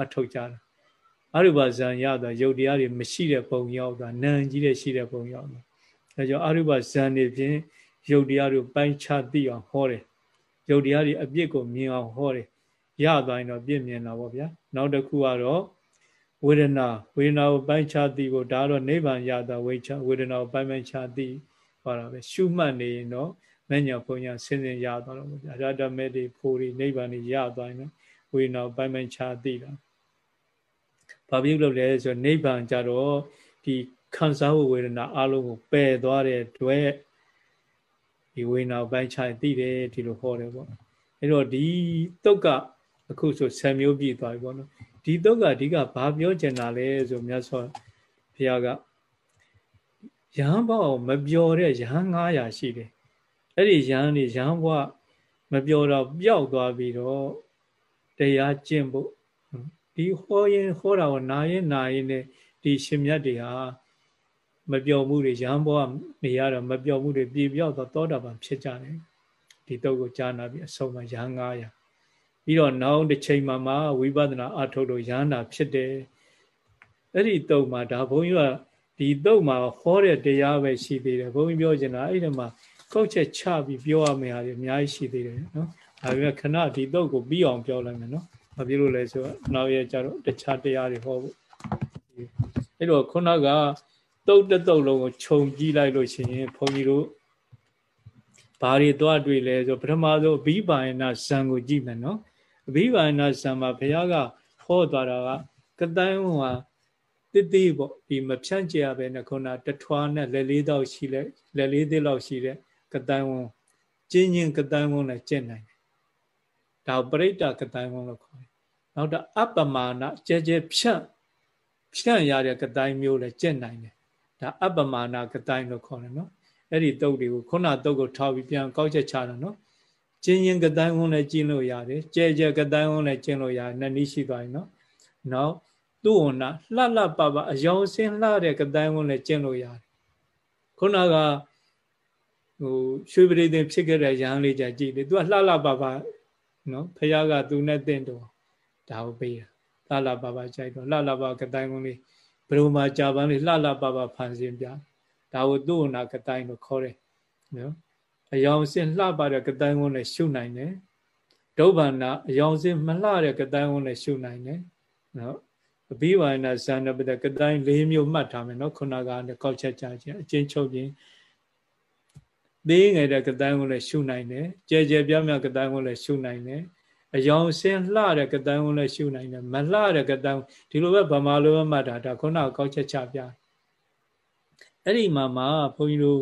အထုတ်ကြတာအရူပဇံရတော့ယုတ်တရားတွေမရှိတဲ့ပုံရောက်တာနံကြီးတဲ့ရှိတဲ့ပုံရောက်တာဒါကြောင့်အရူပဇံတွေဖြင့်ယုတ်တရားတွေပိုင်းခြားသိအောင်ဟောတယ်ယုတ်တရားတွေအပြစ်ကိုမြင်အောင်ဟောတယ်ရသွားရင်တော့ပြည့်မြင်တာပေါ့ဗျာနောက်တစ်ခုကတော့ဝေဒနာဝေဒနာကိုပိုင်းခြားသိဖို့ဒါတော့နိဗ္ဗာန်ရတာဝိချဝေဒနာကိုပိုင်းပိုင်းခြားသိဟောတာပဲရှုမှတ်နေရင်တော့ မညာဘုံညာဆင်းဆင်းရသွားတော့ဗျာအရဟတမေတိဖိုးရီနိဗ္ဗာန်ကြီးရသွားရင်ဝေနာပိုင်းပိုင်းခြားသိတာဘာဖြစ်လို့လဲဆိုနိဗ္ဗာန်ကြတော့ဒီခံစားဝေဒနာအလုံးကိုပယ်သွားတဲ့တွေ့ဒီဝေနာပိုင်းခြားသိတယ်ဒီလိုဟောတယ်ပေါ့အဲ့တော့ဒီတုတ်ကအခုဆို10မျိုးပြည့်သွားပြီပေါ့နော်ဒီတုတ်ကအဓိကဘာပြောချင်တာလဲဆိုမြတ်စွာဘုရားကယဟန်ဘောမပြောတဲ့ယဟန်900ရှိတယ် အဲ့ဒီရဟန်းနေရဟန်းဘဝမပြောတော့ပျောက်သွားပြီးတော့တရားကျင့်ဖို့ဒီဟောရင်ဟောတာကိုနာရင်နာရင်နဲ့ဒီရှင်မြတ်တွေဟာမပြောမှုတွေရဟန်းဘဝနေရတော့မပြောမှုတွေပြေပြောက်တော့သောတာပန်ဖြစ်ကြတယ်ဒီတော့ကိုကြားနာပြီးအဆုံးမှာရဟန်း900ပြီးတော့နောက်တစ်ချိန်မှာမှဝိပဿနာအထုတ်လို့ရဟန္တာဖြစ်တယ်အဲ့ဒီတုံမှာဒါဘုန်းကြီးကဒီတုံမှာဟောတဲ့တရားပဲရှိသေးတယ်ဘုန်းကြီးပြောချင်တာအဲ့ဒီမှာ ကောက်ချက်ချပြီးပြောရမယ့်ဟာတွေအများကြီးရှိသေးတယ်နော်ဒါပေမဲ့ခဏဒီတုတ်ကိုပြီးအောင်ပြောလိုက်မယ်နော်ဘာဖြစ်လို့လဲဆိုတော့နောက်ရကြတော့တခြားတရားတွေဟောဖို့အဲ့တော့ခုနကတုတ်တတုတ်လုံးကိုခြုံကြည့်လိုက်လို့ရှိရင်ဘုန်းကြီးတို့ဘာတွေသွားတွေ့လဲဆိုပထမဆုံးအဘိဘာယနာဇံကိုကြည့်မယ်နော်အဘိဘာယနာဇံမှာဘုရားကဟောသွားတာကကတိုင်းဟောတိတိပေါ့ဒီမဖြန့်ကျရပဲနဲ့ခုနတထွားနဲ့လက်လေးတော့ရှိလဲလက်လေးသေးလောက်ရှိတဲ့ ကတိုင်းဝန်ကျင်းချင်းကတိုင်းဝန်နဲ့ကျင့်နိုင်တယ်ဒါပရိတ္တကတိုင်းဝန်လို့ခေါ်တယ်နောက်တော့အပမာဏကြဲကြဲဖြန့်ဖြန့်ရတဲ့ကတိုင်းမျိုးလည်းကျင့်နိုင်တယ်ဒါအပမာဏကတိုင်းလို့ခေါ်တယ်နော်အဲ့ဒီတုတ်တွေကိုခုနတုတ်ကိုထောက်ပြီးပြန်ကောက်ချက်ချတာနော်ကျင်းရင်ကတိုင်းဝန်လည်းကျင့်လို့ရတယ်ကြဲကြဲကတိုင်းဝန်လည်းကျင့်လို့ရတယ်နှစ်နည်းရှိသွားပြီနော်နောက်သူ့ဝနာလှလှပပအယောင်စင်းလှတဲ့ကတိုင်းဝန်လည်းကျင့်လို့ရတယ်ခုနက ဟိုရွှေပရိသင်ဖြစ်ခဲ့တဲ့ရဟန်းလေးကြကြည့်လေသူကလှလှပပနော်ဖះကသူနဲ့တင့်တော်ဒါကိုပေးတာလှလှပပကြိုက်တော့လှလှပကတိုင်းကုန်းလေးဘယ်လိုမှကြာပန်းလေးလှလှပပဖန်ဆင်းပြဒါကိုသူ့နာကတိုင်းလို့ခေါ်တယ်နော်အယောင်စင်လှပတဲ့ကတိုင်းကုန်းနဲ့ရှုနိုင်တယ်ဒုဗ္ဗနာအယောင်စင်မလှတဲ့ကတိုင်းကုန်းနဲ့ရှုနိုင်တယ်နော်အဘိဝါယနာဇာနပဒကတိုင်း၄မျိုးမှတ်ထားမယ်နော်ခုနကကောက်ချက်ကြခြင်းအချင်းချုပ်ခြင်း သေးငယ်တဲ့ကတိုင်းကိုလည်းရှုနိုင်တယ်ကြဲကြဲပြားပြားကတိုင်းကိုလည်းရှုနိုင်တယ်အယောင်စင်းလှတဲ့ကတိုင်းကိုလည်းရှုနိုင်တယ်မလှတဲ့ကတိုင်းဒီလိုပဲဗမာလိုပဲမှတ်တာဒါခုနကောက်ချက်ချပြအဲ့ဒီမှာမှာဘုန်းကြီးတို့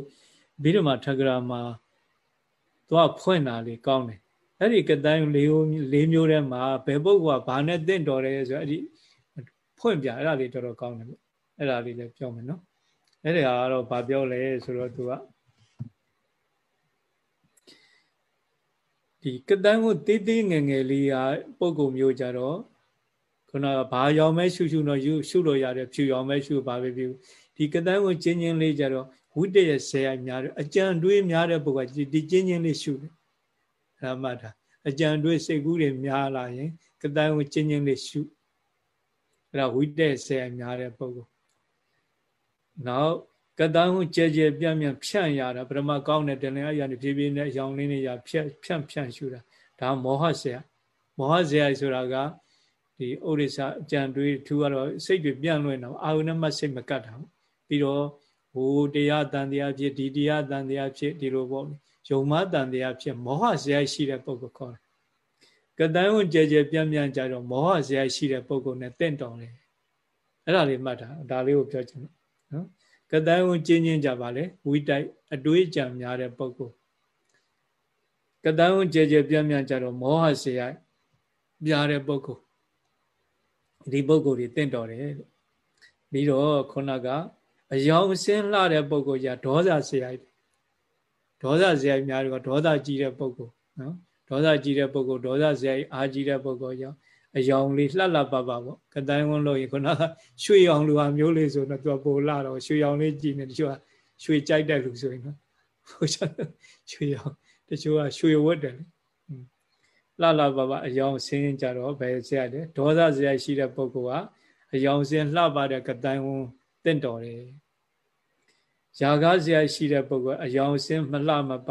ဘိဓမ္မာထက္ကရာမှာသွားဖွင့်တာလေးကောင်းတယ်အဲ့ဒီကတိုင်းလေးလေးမျိုးထဲမှာဘယ်ပုဂ္ဂိုလ်ကဘာနဲ့တင့်တော်တယ်ဆိုအဲ့ဒီဖွင့်ပြအဲ့ဒါလေးတော်တော်ကောင်းတယ်ပေါ့အဲ့ဒါလေးလည်းပြောမယ်နော်အဲ့ဒီဟာကတော့ဘာပြောလဲဆိုတော့သူက ဒီကတန်းကိုတေးသေးငယ်ငယ်လေးကပုံကုမျိုးကြတော့ခုနကဘာရောင်မဲရှုရှုတော့ယူရှုလို့ရတယ်ဖြူရောင်မဲရှုပါပဲဖြူဒီကတန်းကိုကျင်းချင်းလေးကြတော့ဝိတ္တရဲ့ဆယ်ရိုက်များတယ်အကြံတွေးများတဲ့ပုဂ္ဂိုလ်ကဒီကျင်းချင်းလေးရှုတယ်အဲ့ဒါမှတ်တာအကြံတွေးစိတ်ကူးတွေများလာရင်ကတန်းကိုကျင်းချင်းလေးရှုအဲ့ဒါဝိတ္တရဲ့ဆယ်ရိုက်များတဲ့ပုဂ္ဂိုလ်နောက် ကတန်းကိုကြဲကြဲပြန့်ပြန့်ဖြန့်ရတာပရမကောင်းတဲ့တလင်အရာနေဖြည်းဖြည်းနဲ့ရောင်လင်းနေရဖြန့်ဖြန့်ဖြန့်ရှုတာဒါမောဟဆရာမောဟဆရာဆိုတာကဒီဥရိစ္ဆအကြံတွေးထူကတော့စိတ်တွေပြန့်လွင့်တော့အာဟုနဲ့မှစိတ်မကတ်တာပြီးတော့ဟိုတရားတန်တရားဖြစ်ဒီတရားတန်တရားဖြစ်ဒီလိုပေါ့ယုံမတန်တရားဖြစ်မောဟဆရာရှိတဲ့ပုဂ္ဂိုလ်ခေါ်တယ်ကတန်းကိုကြဲကြဲပြန့်ပြန့်ကြတော့မောဟဆရာရှိတဲ့ပုဂ္ဂိုလ်နဲ့တင့်တော်တယ်အဲ့ဒါလေးမှတ်တာဒါလေးကိုပြောချင်တယ်နော် ကတန်းဝင်ကျင်းချင်းကြပါလေဝိတိုက်အတွေးကြံများတဲ့ပုဂ္ဂိုလ်ကတန်းဝင်ကြဲကြဲပြန့်ပြန့်ကြတော့မောဟစေရိုက်ပြားတဲ့ပုဂ္ဂိုလ်ဒီပုဂ္ဂိုလ်တွေတင့်တော်တယ်ပြီးတော့ခုနကအယောင်စင်းလှတဲ့ပုဂ္ဂိုလ်ကြီးဒေါသစေရိုက်ဒေါသစေရိုက်များတော့ဒေါသကြီးတဲ့ပုဂ္ဂိုလ်နော်ဒေါသကြီးတဲ့ပုဂ္ဂိုလ်ဒေါသစေရိုက်အားကြီးတဲ့ပုဂ္ဂိုလ်ကြောင့် အယောင်လေးလှလှပပပေါ့ကတိုင်းဝန်းလို့ရင်ခုနကရွှေရောင်လူဟာမျိုးလေးဆိုတော့သူကပိုလာတော့ရွှေရောင်လေးကြည့်နေတချို့ကရွှေကြိုက်တဲ့လူဆိုရင်နော်ဟိုရွှေရောင်တချို့ကရွှေဝတ်တယ်လှလှပပအယောင်ဆင်းကြတော့ဘယ်ဆရာလဲဒေါသဆရာရှိတဲ့ပုဂ္ဂိုလ်ကအယောင်ဆင်းလှပတဲ့ကတိုင်းဝန်းတင့်တော်တယ်ຢာကားဆရာရှိတဲ့ပုဂ္ဂိုလ်အယောင်ဆင်းမလှမပ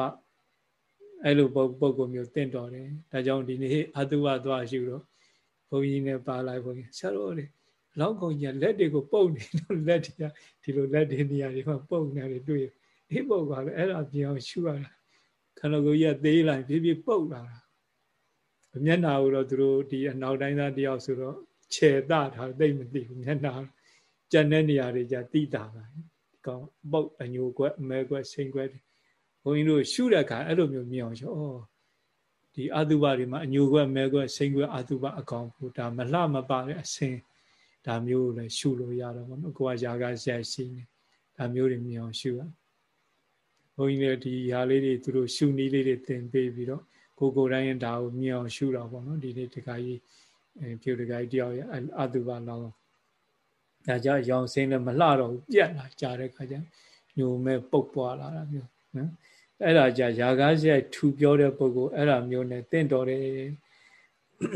အဲ့လိုပုဂ္ဂိုလ်မျိုးတင့်တော်တယ်ဒါကြောင့်ဒီနေ့အတုဝသွားရှိတော့ဘု န်းကြီးနဲ့ပါလိုက်ဘုန်းကြီးဆရာတော်လေလောက်ကောင်ကြီးလက်တွေကိုပုတ်နေတော့လက်တွေကဒီလိုလက်တွေနေရာတွေမှာပုတ်နေတယ်တွေ့အေးပုတ်ပါလေအဲ့ဒါပြောင်းရှူရတာခန္ဓာကိုယ်ကြီးကသေးလိုက်ဖြည်းဖြည်းပုတ်လာတာမျက်နာကိုတော့သူတို့ဒီအနောက်တိုင်းသားတယောက်ဆိုတော့ခြေတထားသိမသိဘူးမျက်နာကြံတဲ့နေရာတွေじゃတိတာပါဒီကောင်ပုတ်အညိုကွက်အမဲကွက်စိန်ကွက်ဘုန်းကြီးတို့ရှုတဲ့အခါအဲ့လိုမျိုးမြင်အောင်ရှောဩ ဒီအတုပတွေမှာအညိုခွက်မဲခွက်စိန်ခွက်အတုပအကောင်ဘူးဒါမလှမပတဲ့အစင်ဒါမျိုးကိုလည်းရှုလို့ရတော့ဘောနော်ကိုကຢာကဆက်ရှိနေဒါမျိုးတွေမြင်အောင်ရှုရဘုန်းကြီးတွေဒီဟာလေးတွေသူတို့ရှုနည်းလေးတွေသင်ပေးပြီးတော့ကိုကိုတိုင်းဒါကိုမြင်အောင်ရှုတာပေါ့နော်ဒီနေ့တခါကြီးဖြူတခါကြီးတယောက်ရအတုပါလောင်းဒါကြောင့်ရောင်စင်းလည်းမလှတော့ဘူးပြက်လာကြတဲ့ခါကျညိုမဲ့ပုတ်ပွားလာတာမျိုးနော် အဲ့ဒါကြရာကားစရိုက်ထူပြောတဲ့ပုဂ္ဂိုလ်အဲ့ဒါမျိုးနဲ့တင့်တော်တယ်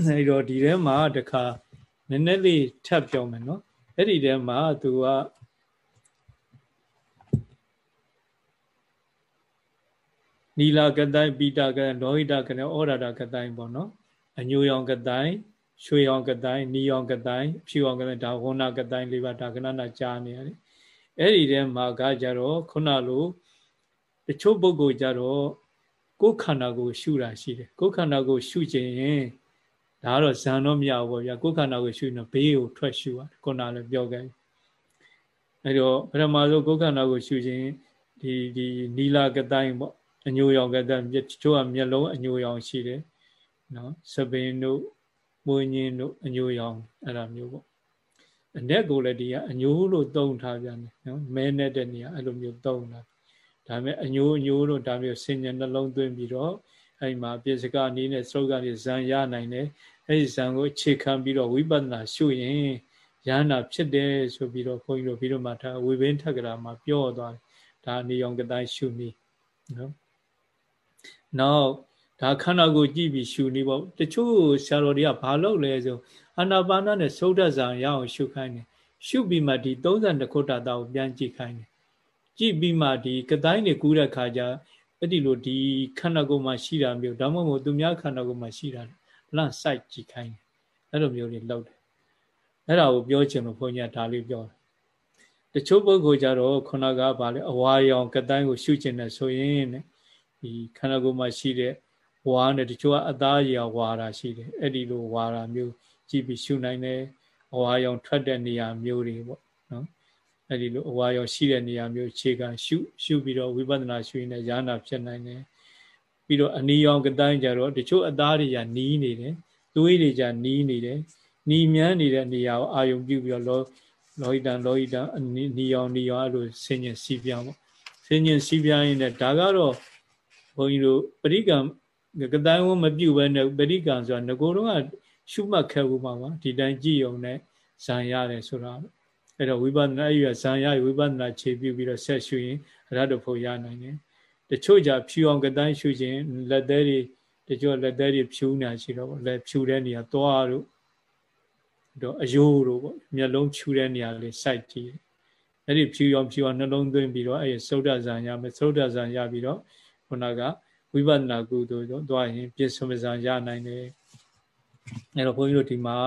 အဲ့တော့ဒီထဲမှာတခါနည်းနည်းလေးထပ်ပြောမယ်နော်အဲ့ဒီထဲမှာသူကနီလာကတိုင်းပိတာကလောဟိတကနဲ့ဩရာဒကတိုင်းပေါ့နော်အညိုရောင်ကတိုင်းရွှေရောင်ကတိုင်းနီရောင်ကတိုင်းဖြူရောင်ကတိုင်းဒါဝဏကတိုင်းလေးပါဒါကနနာကြားနေရတယ်အဲ့ဒီထဲမှာကကြတော့ခုနလို တချို့ပုဂ္ဂိုလ်ကြတော့ကိုယ်ခန္ဓာကိုရှုတာရှိတယ်ကိုယ်ခန္ဓာကိုရှုခြင်းရင်ဒါကတော့ဇန်တော့မရဘူးပေါ့ဗျာကိုယ်ခန္ဓာကိုရှုရင်ဘေးကိုထွက်ရှုရတယ်ခုနလည်းပြောခဲ့အဲ့တော့ပထမဆုံးကိုယ်ခန္ဓာကိုရှုခြင်းဒီဒီနီလာကတိုင်းပေါ့အညိုရောင်ကတိုင်းတချို့ကမျက်လုံးအညိုရောင်ရှိတယ်နော်စပင်တို့မွေးညင်းတို့အညိုရောင်အဲ့ဒါမျိုးပေါ့အ내ကိုလည်းဒီကအညိုးလို့သုံးထားပြန်တယ်နော်မဲနဲ့တဲ့နေရာအဲ့လိုမျိုးသုံးတာ ဒါပေမဲ့အညိုးအညိုးလို့ဒါမျိုးဆင်ញနှလုံးသွင်းပြီးတော့အဲ့မှာပြစ္ဆကအနေနဲ့စရုပ်ကနေဇံရနိုင်တယ်အဲ့ဒီဇံကိုအခြေခံပြီးတော့ဝိပဿနာရှုရင်ရဟနာဖြစ်တယ်ဆိုပြီးတော့ခွန်ကြီးတို့ပြီးတော့မှဒါဝိဘင်းထက်ကရာမှာပြောသွားတယ်ဒါနေအောင်ကတိုင်းရှုနည်းနော်နောက်ဒါခန္ဓာကိုယ်ကြည့်ပြီးရှုနေပေါ့တချို့ဆရာတော်တွေကဘာလုပ်လဲဆိုအာနာပါနနဲ့သုဒ္ဓဇံရအောင်ရှုခိုင်းတယ်ရှုပြီးမှဒီ32ခုတာတာကိုပြန်ကြည့်ခိုင်းတယ် ကြည့်ပြီးမှဒီကတိုင်းတွေကူးတဲ့ခါကျအဲ့ဒီလိုဒီခန္ဓာကိုယ်မှာရှိတာမျိုးဒါမှမဟုတ်သူများခန္ဓာကိုယ်မှာရှိတာလန့်ဆိုင်ကြည့်ခိုင်းတယ်အဲ့လိုမျိုးတွေလုပ်တယ်အဲ့ဒါကိုပြောချင်လို့ဘုန်းကြီးကဒါလေးပြောတယ်တချို့ပုဂ္ဂိုလ်ကြတော့ခုနကဗာလေအဝါရောင်ကတိုင်းကိုရှုကျင်တယ်ဆိုရင်ဒီခန္ဓာကိုယ်မှာရှိတဲ့ဝါနဲ့တချို့ကအသားအရာဝါတာရှိတယ်အဲ့ဒီလိုဝါတာမျိုးကြည့်ပြီးရှုနိုင်တယ်အဝါရောင်ထွက်တဲ့နေရာမျိုးတွေပေါ့နော် အဲ့ဒီလိုအဝါရောင်ရှိတဲ့နေရာမျိုးခြေကရှုရှုပြီးတော့ဝိပဿနာရှုရင်လည်းဉာဏ်ဖြစ်နိုင်တယ်ပြီးတော့အနီရောင်ကတိုင်းကြတော့တချို့အသားတွေကနီးနေတယ်သွေးတွေကြနီးနေတယ်နီမြန်းနေတဲ့နေရာကိုအာယုံပြုပြီးတော့လောလောဟိတံလောဟိတံနီရောင်နီရောင်အဲ့လိုဆင်ញင်စီးပြပေါ့ဆင်ញင်စီးပြရင်လည်းဒါကတော့ဘုန်းကြီးတို့ပရိကံကတိုင်းဝမပြုတ်ပဲနဲ့ပရိကံဆိုတာငကိုတော့ရှုမှတ်ခဲ့ဘူးမှာပါဒီတိုင်းကြည့်ုံနဲ့ဇံရတယ်ဆိုတာ အဲ့တော့ဝိပဿနာအဲ့ရဇံရဝိပဿနာခြေပြုပြီးတော့ဆက်ရှုရင်အရဟတဖို့ရနိုင်တယ်တချို့ကြဖြူအောင်ကတိုင်းရှုခြင်းလက်သေးတွေတချို့လက်သေးတွေဖြူနေရှိတော့လက်ဖြူတဲ့နေရာသွားတို့တော့အယိုးတို့ပေါ့မျက်လုံးဖြူတဲ့နေရာလေးစိုက်ကြည့်အဲ့ဒီဖြူရောင်ဖြူအောင်နှလုံးသွင်းပြီးတော့အဲ့ဒီသုဒ္ဓဇံရမယ်သုဒ္ဓဇံရပြီးတော့ခုနကဝိပဿနာကုသိုလ်တော့သွားရင်ပြစ္ဆမဇံရနိုင်တယ်အဲ့တော့ဘုန်းကြီးတို့ဒီမှာ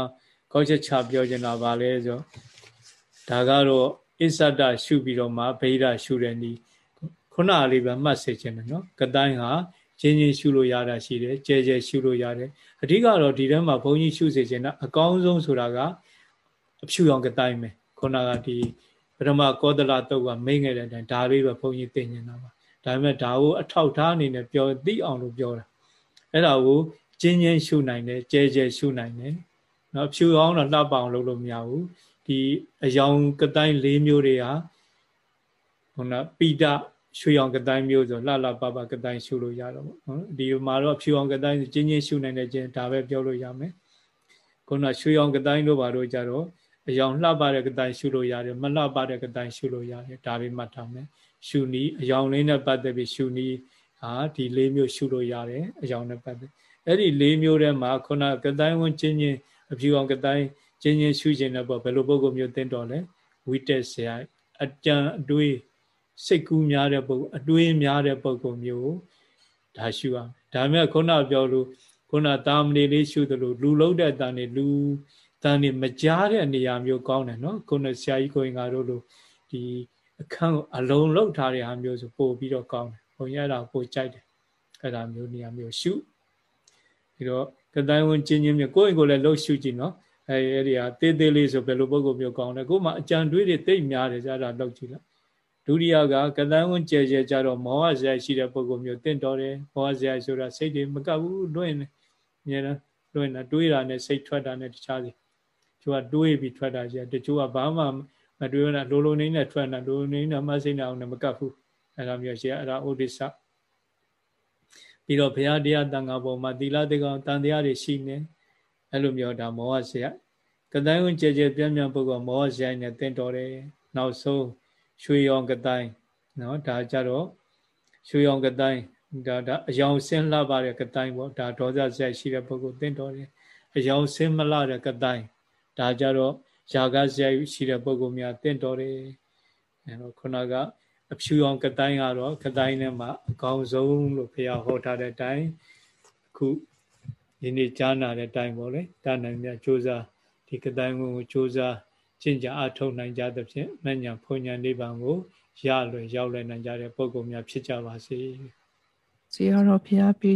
ကောက်ချက်ချပြောချင်တာပါလဲဆို ဒါကတော့အစ္ဆဒရှုပြီးတော့မှဗေဒရှုတဲ့နည်းခုနလေးပဲမှတ်စေချင်တယ်နော်ကတိုင်းဟာချင်းချင်းရှုလို့ရတာရှိတယ်ကြဲကြဲရှုလို့ရတယ်အဓိကတော့ဒီထဲမှာဘုန်းကြီးရှုစေချင်တာအကောင်းဆုံးဆိုတာကအဖြူရောင်ကတိုင်းပဲခုနကဒီပထမကောသလတုတ်ကမိတ်ငယ်တဲ့အတိုင်းဒါလေးပဲဘုန်းကြီးသိနေတာပါဒါပေမဲ့ဒါကိုအထောက်ထားအနေနဲ့ပြောသိအောင်လို့ပြောတာအဲ့ဒါကိုကျင်းချင်းရှုနိုင်တယ်ကြဲကြဲရှုနိုင်တယ်နော်ဖြူအောင်တော့လှပအောင်လုပ်လို့မရဘူး ဒီအယောင်ကတိုင်း၄မျိုးတွေဟာခုနပိဒရွှေအောင်ကတိုင်းမျိုးဆိုလှလှပပကတိုင်းရှုလို့ရတော့ပေါ့နော်ဒီမှာတော့ဖြူအောင်ကတိုင်းကျင်းချင်းရှုနိုင်တဲ့ကျင်းဒါပဲပြောလို့ရမယ်ခုနရွှေအောင်ကတိုင်းတို့ဘာလို့ကြတော့အယောင်လှပတဲ့ကတိုင်းရှုလို့ရတယ်မလှပတဲ့ကတိုင်းရှုလို့ရတယ်ဒါပဲမှတ်ထားမယ်ရှုနီးအယောင်လေးနဲ့ပတ်သက်ပြီးရှုနီးဟာဒီ၄မျိုးရှုလို့ရတယ်အယောင်နဲ့ပတ်သက်အဲ့ဒီ၄မျိုးထဲမှာခုနကတိုင်းဝန်းချင်းချင်းအဖြူအောင်ကတိုင်း ချင်းချင်းရှုခြင်းတဲ့ပေါ့ဘယ်လိုပုံကုမျိုးသိတော်လဲဝိတက်ဆရာအကြံအတွေးစိတ်ကူးများတဲ့ပုံအတွေးများတဲ့ပုံကုမျိုးဒါရှုရမယ်ဒါမဲ့ခုနပြောလို့ခုနတာမဏေလေးရှုသလိုလူလုံးတဲ့တန်နေလူတန်နေမကြားတဲ့နေရာမျိုးကောင်းတယ်နော်ခုနဆရာကြီးကိုင်္ဂါတို့လိုဒီအခန်းကိုအလုံးလောက်ထားတဲ့ဟာမျိုးဆိုပို့ပြီးတော့ကောင်းတယ်ဘုံရတာပို့ကြိုက်တယ်အဲ့ဒါမျိုးနေရာမျိုးရှုပြီးတော့ကတိုင်းဝင်ချင်းချင်းမျိုးကိုယ့်အိမ်ကိုလည်းလှုပ်ရှုကြည့်နော် အဲအဲ့ဒီဟာတေးသေးလေးဆိုဘယ်လိုပုံကိုမျိုးကောင်းလဲကို့မှာအကြံတွေးတွေတိတ်များတယ်ကြတာလှုပ်ကြည့်လိုက်ဒုတိယကကတိုင်းဝင်ကြဲကြဲကြတော့မောဟဇယရှိတဲ့ပုံကိုမျိုးတင့်တော်တယ်မောဟဇယဆိုတာစိတ်တွေမကပ်ဘူးလွင့်နေအများလားလွင့်တာတွေးတာနဲ့စိတ်ထွက်တာနဲ့တခြားစီကျိုးကတွေးပြီးထွက်တာကြီးတချို့ကဘာမှမတွေးဘူးလားလိုလိုနေနဲ့ထွက်တာလိုလိုနေနဲ့မစိတ်နဲ့အောင်နဲ့မကတ်ဘူးအဲအဲ့လိုမျိုးရှိအဲ့ဒါဥဒိစ္စပြီးတော့ဘုရားတရားတန်ခါပေါ်မှာသီလတေကောင်တန်တရားတွေရှိနေ အဲ့လိုမျိုးဒါမောဟဆရာကတိုင်းဝင်ကြဲကြဲပြန့်ပြန့်ပုဂ္ဂိုလ်မောဟဆရာနဲ့တင့်တော်တယ်နောက်ဆုံးရွှေရောင်ကတိုင်းနော်ဒါကြတော့ရွှေရောင်ကတိုင်းဒါဒါအယောင်ဆင်းလှပါတဲ့ကတိုင်းပေါ့ဒါဒေါသဆက်ရှိတဲ့ပုဂ္ဂိုလ်တင့်တော်တယ်အယောင်ဆင်းမလှတဲ့ကတိုင်းဒါကြတော့ຢာကဆက်ရှိတဲ့ပုဂ္ဂိုလ်များတင့်တော်တယ်အဲတော့ခုနကအဖြူအောင်ကတိုင်းကတော့ကတိုင်းထဲမှာအကောင်းဆုံးလို့ဘုရားဟောထားတဲ့အတိုင်းအခု ဒီနေ့ကြားနာတဲ့အတိုင်းပေါ့လေတာနိုင်မြတ်စ조사ဒီကတိုင်းကိုစ조사ကျင့်ကြအထောက်နိုင်ကြသဖြင့်မဉ္ဇဏ်ဖွဉ္ဇဏ်နိဗ္ဗာန်ကိုရလွယ်ရောက်လွယ်နိုင်ကြတဲ့ပုဂ္ဂိုလ်များဖြစ်ကြပါစေ ဇေယျတော်ဘုရားပေး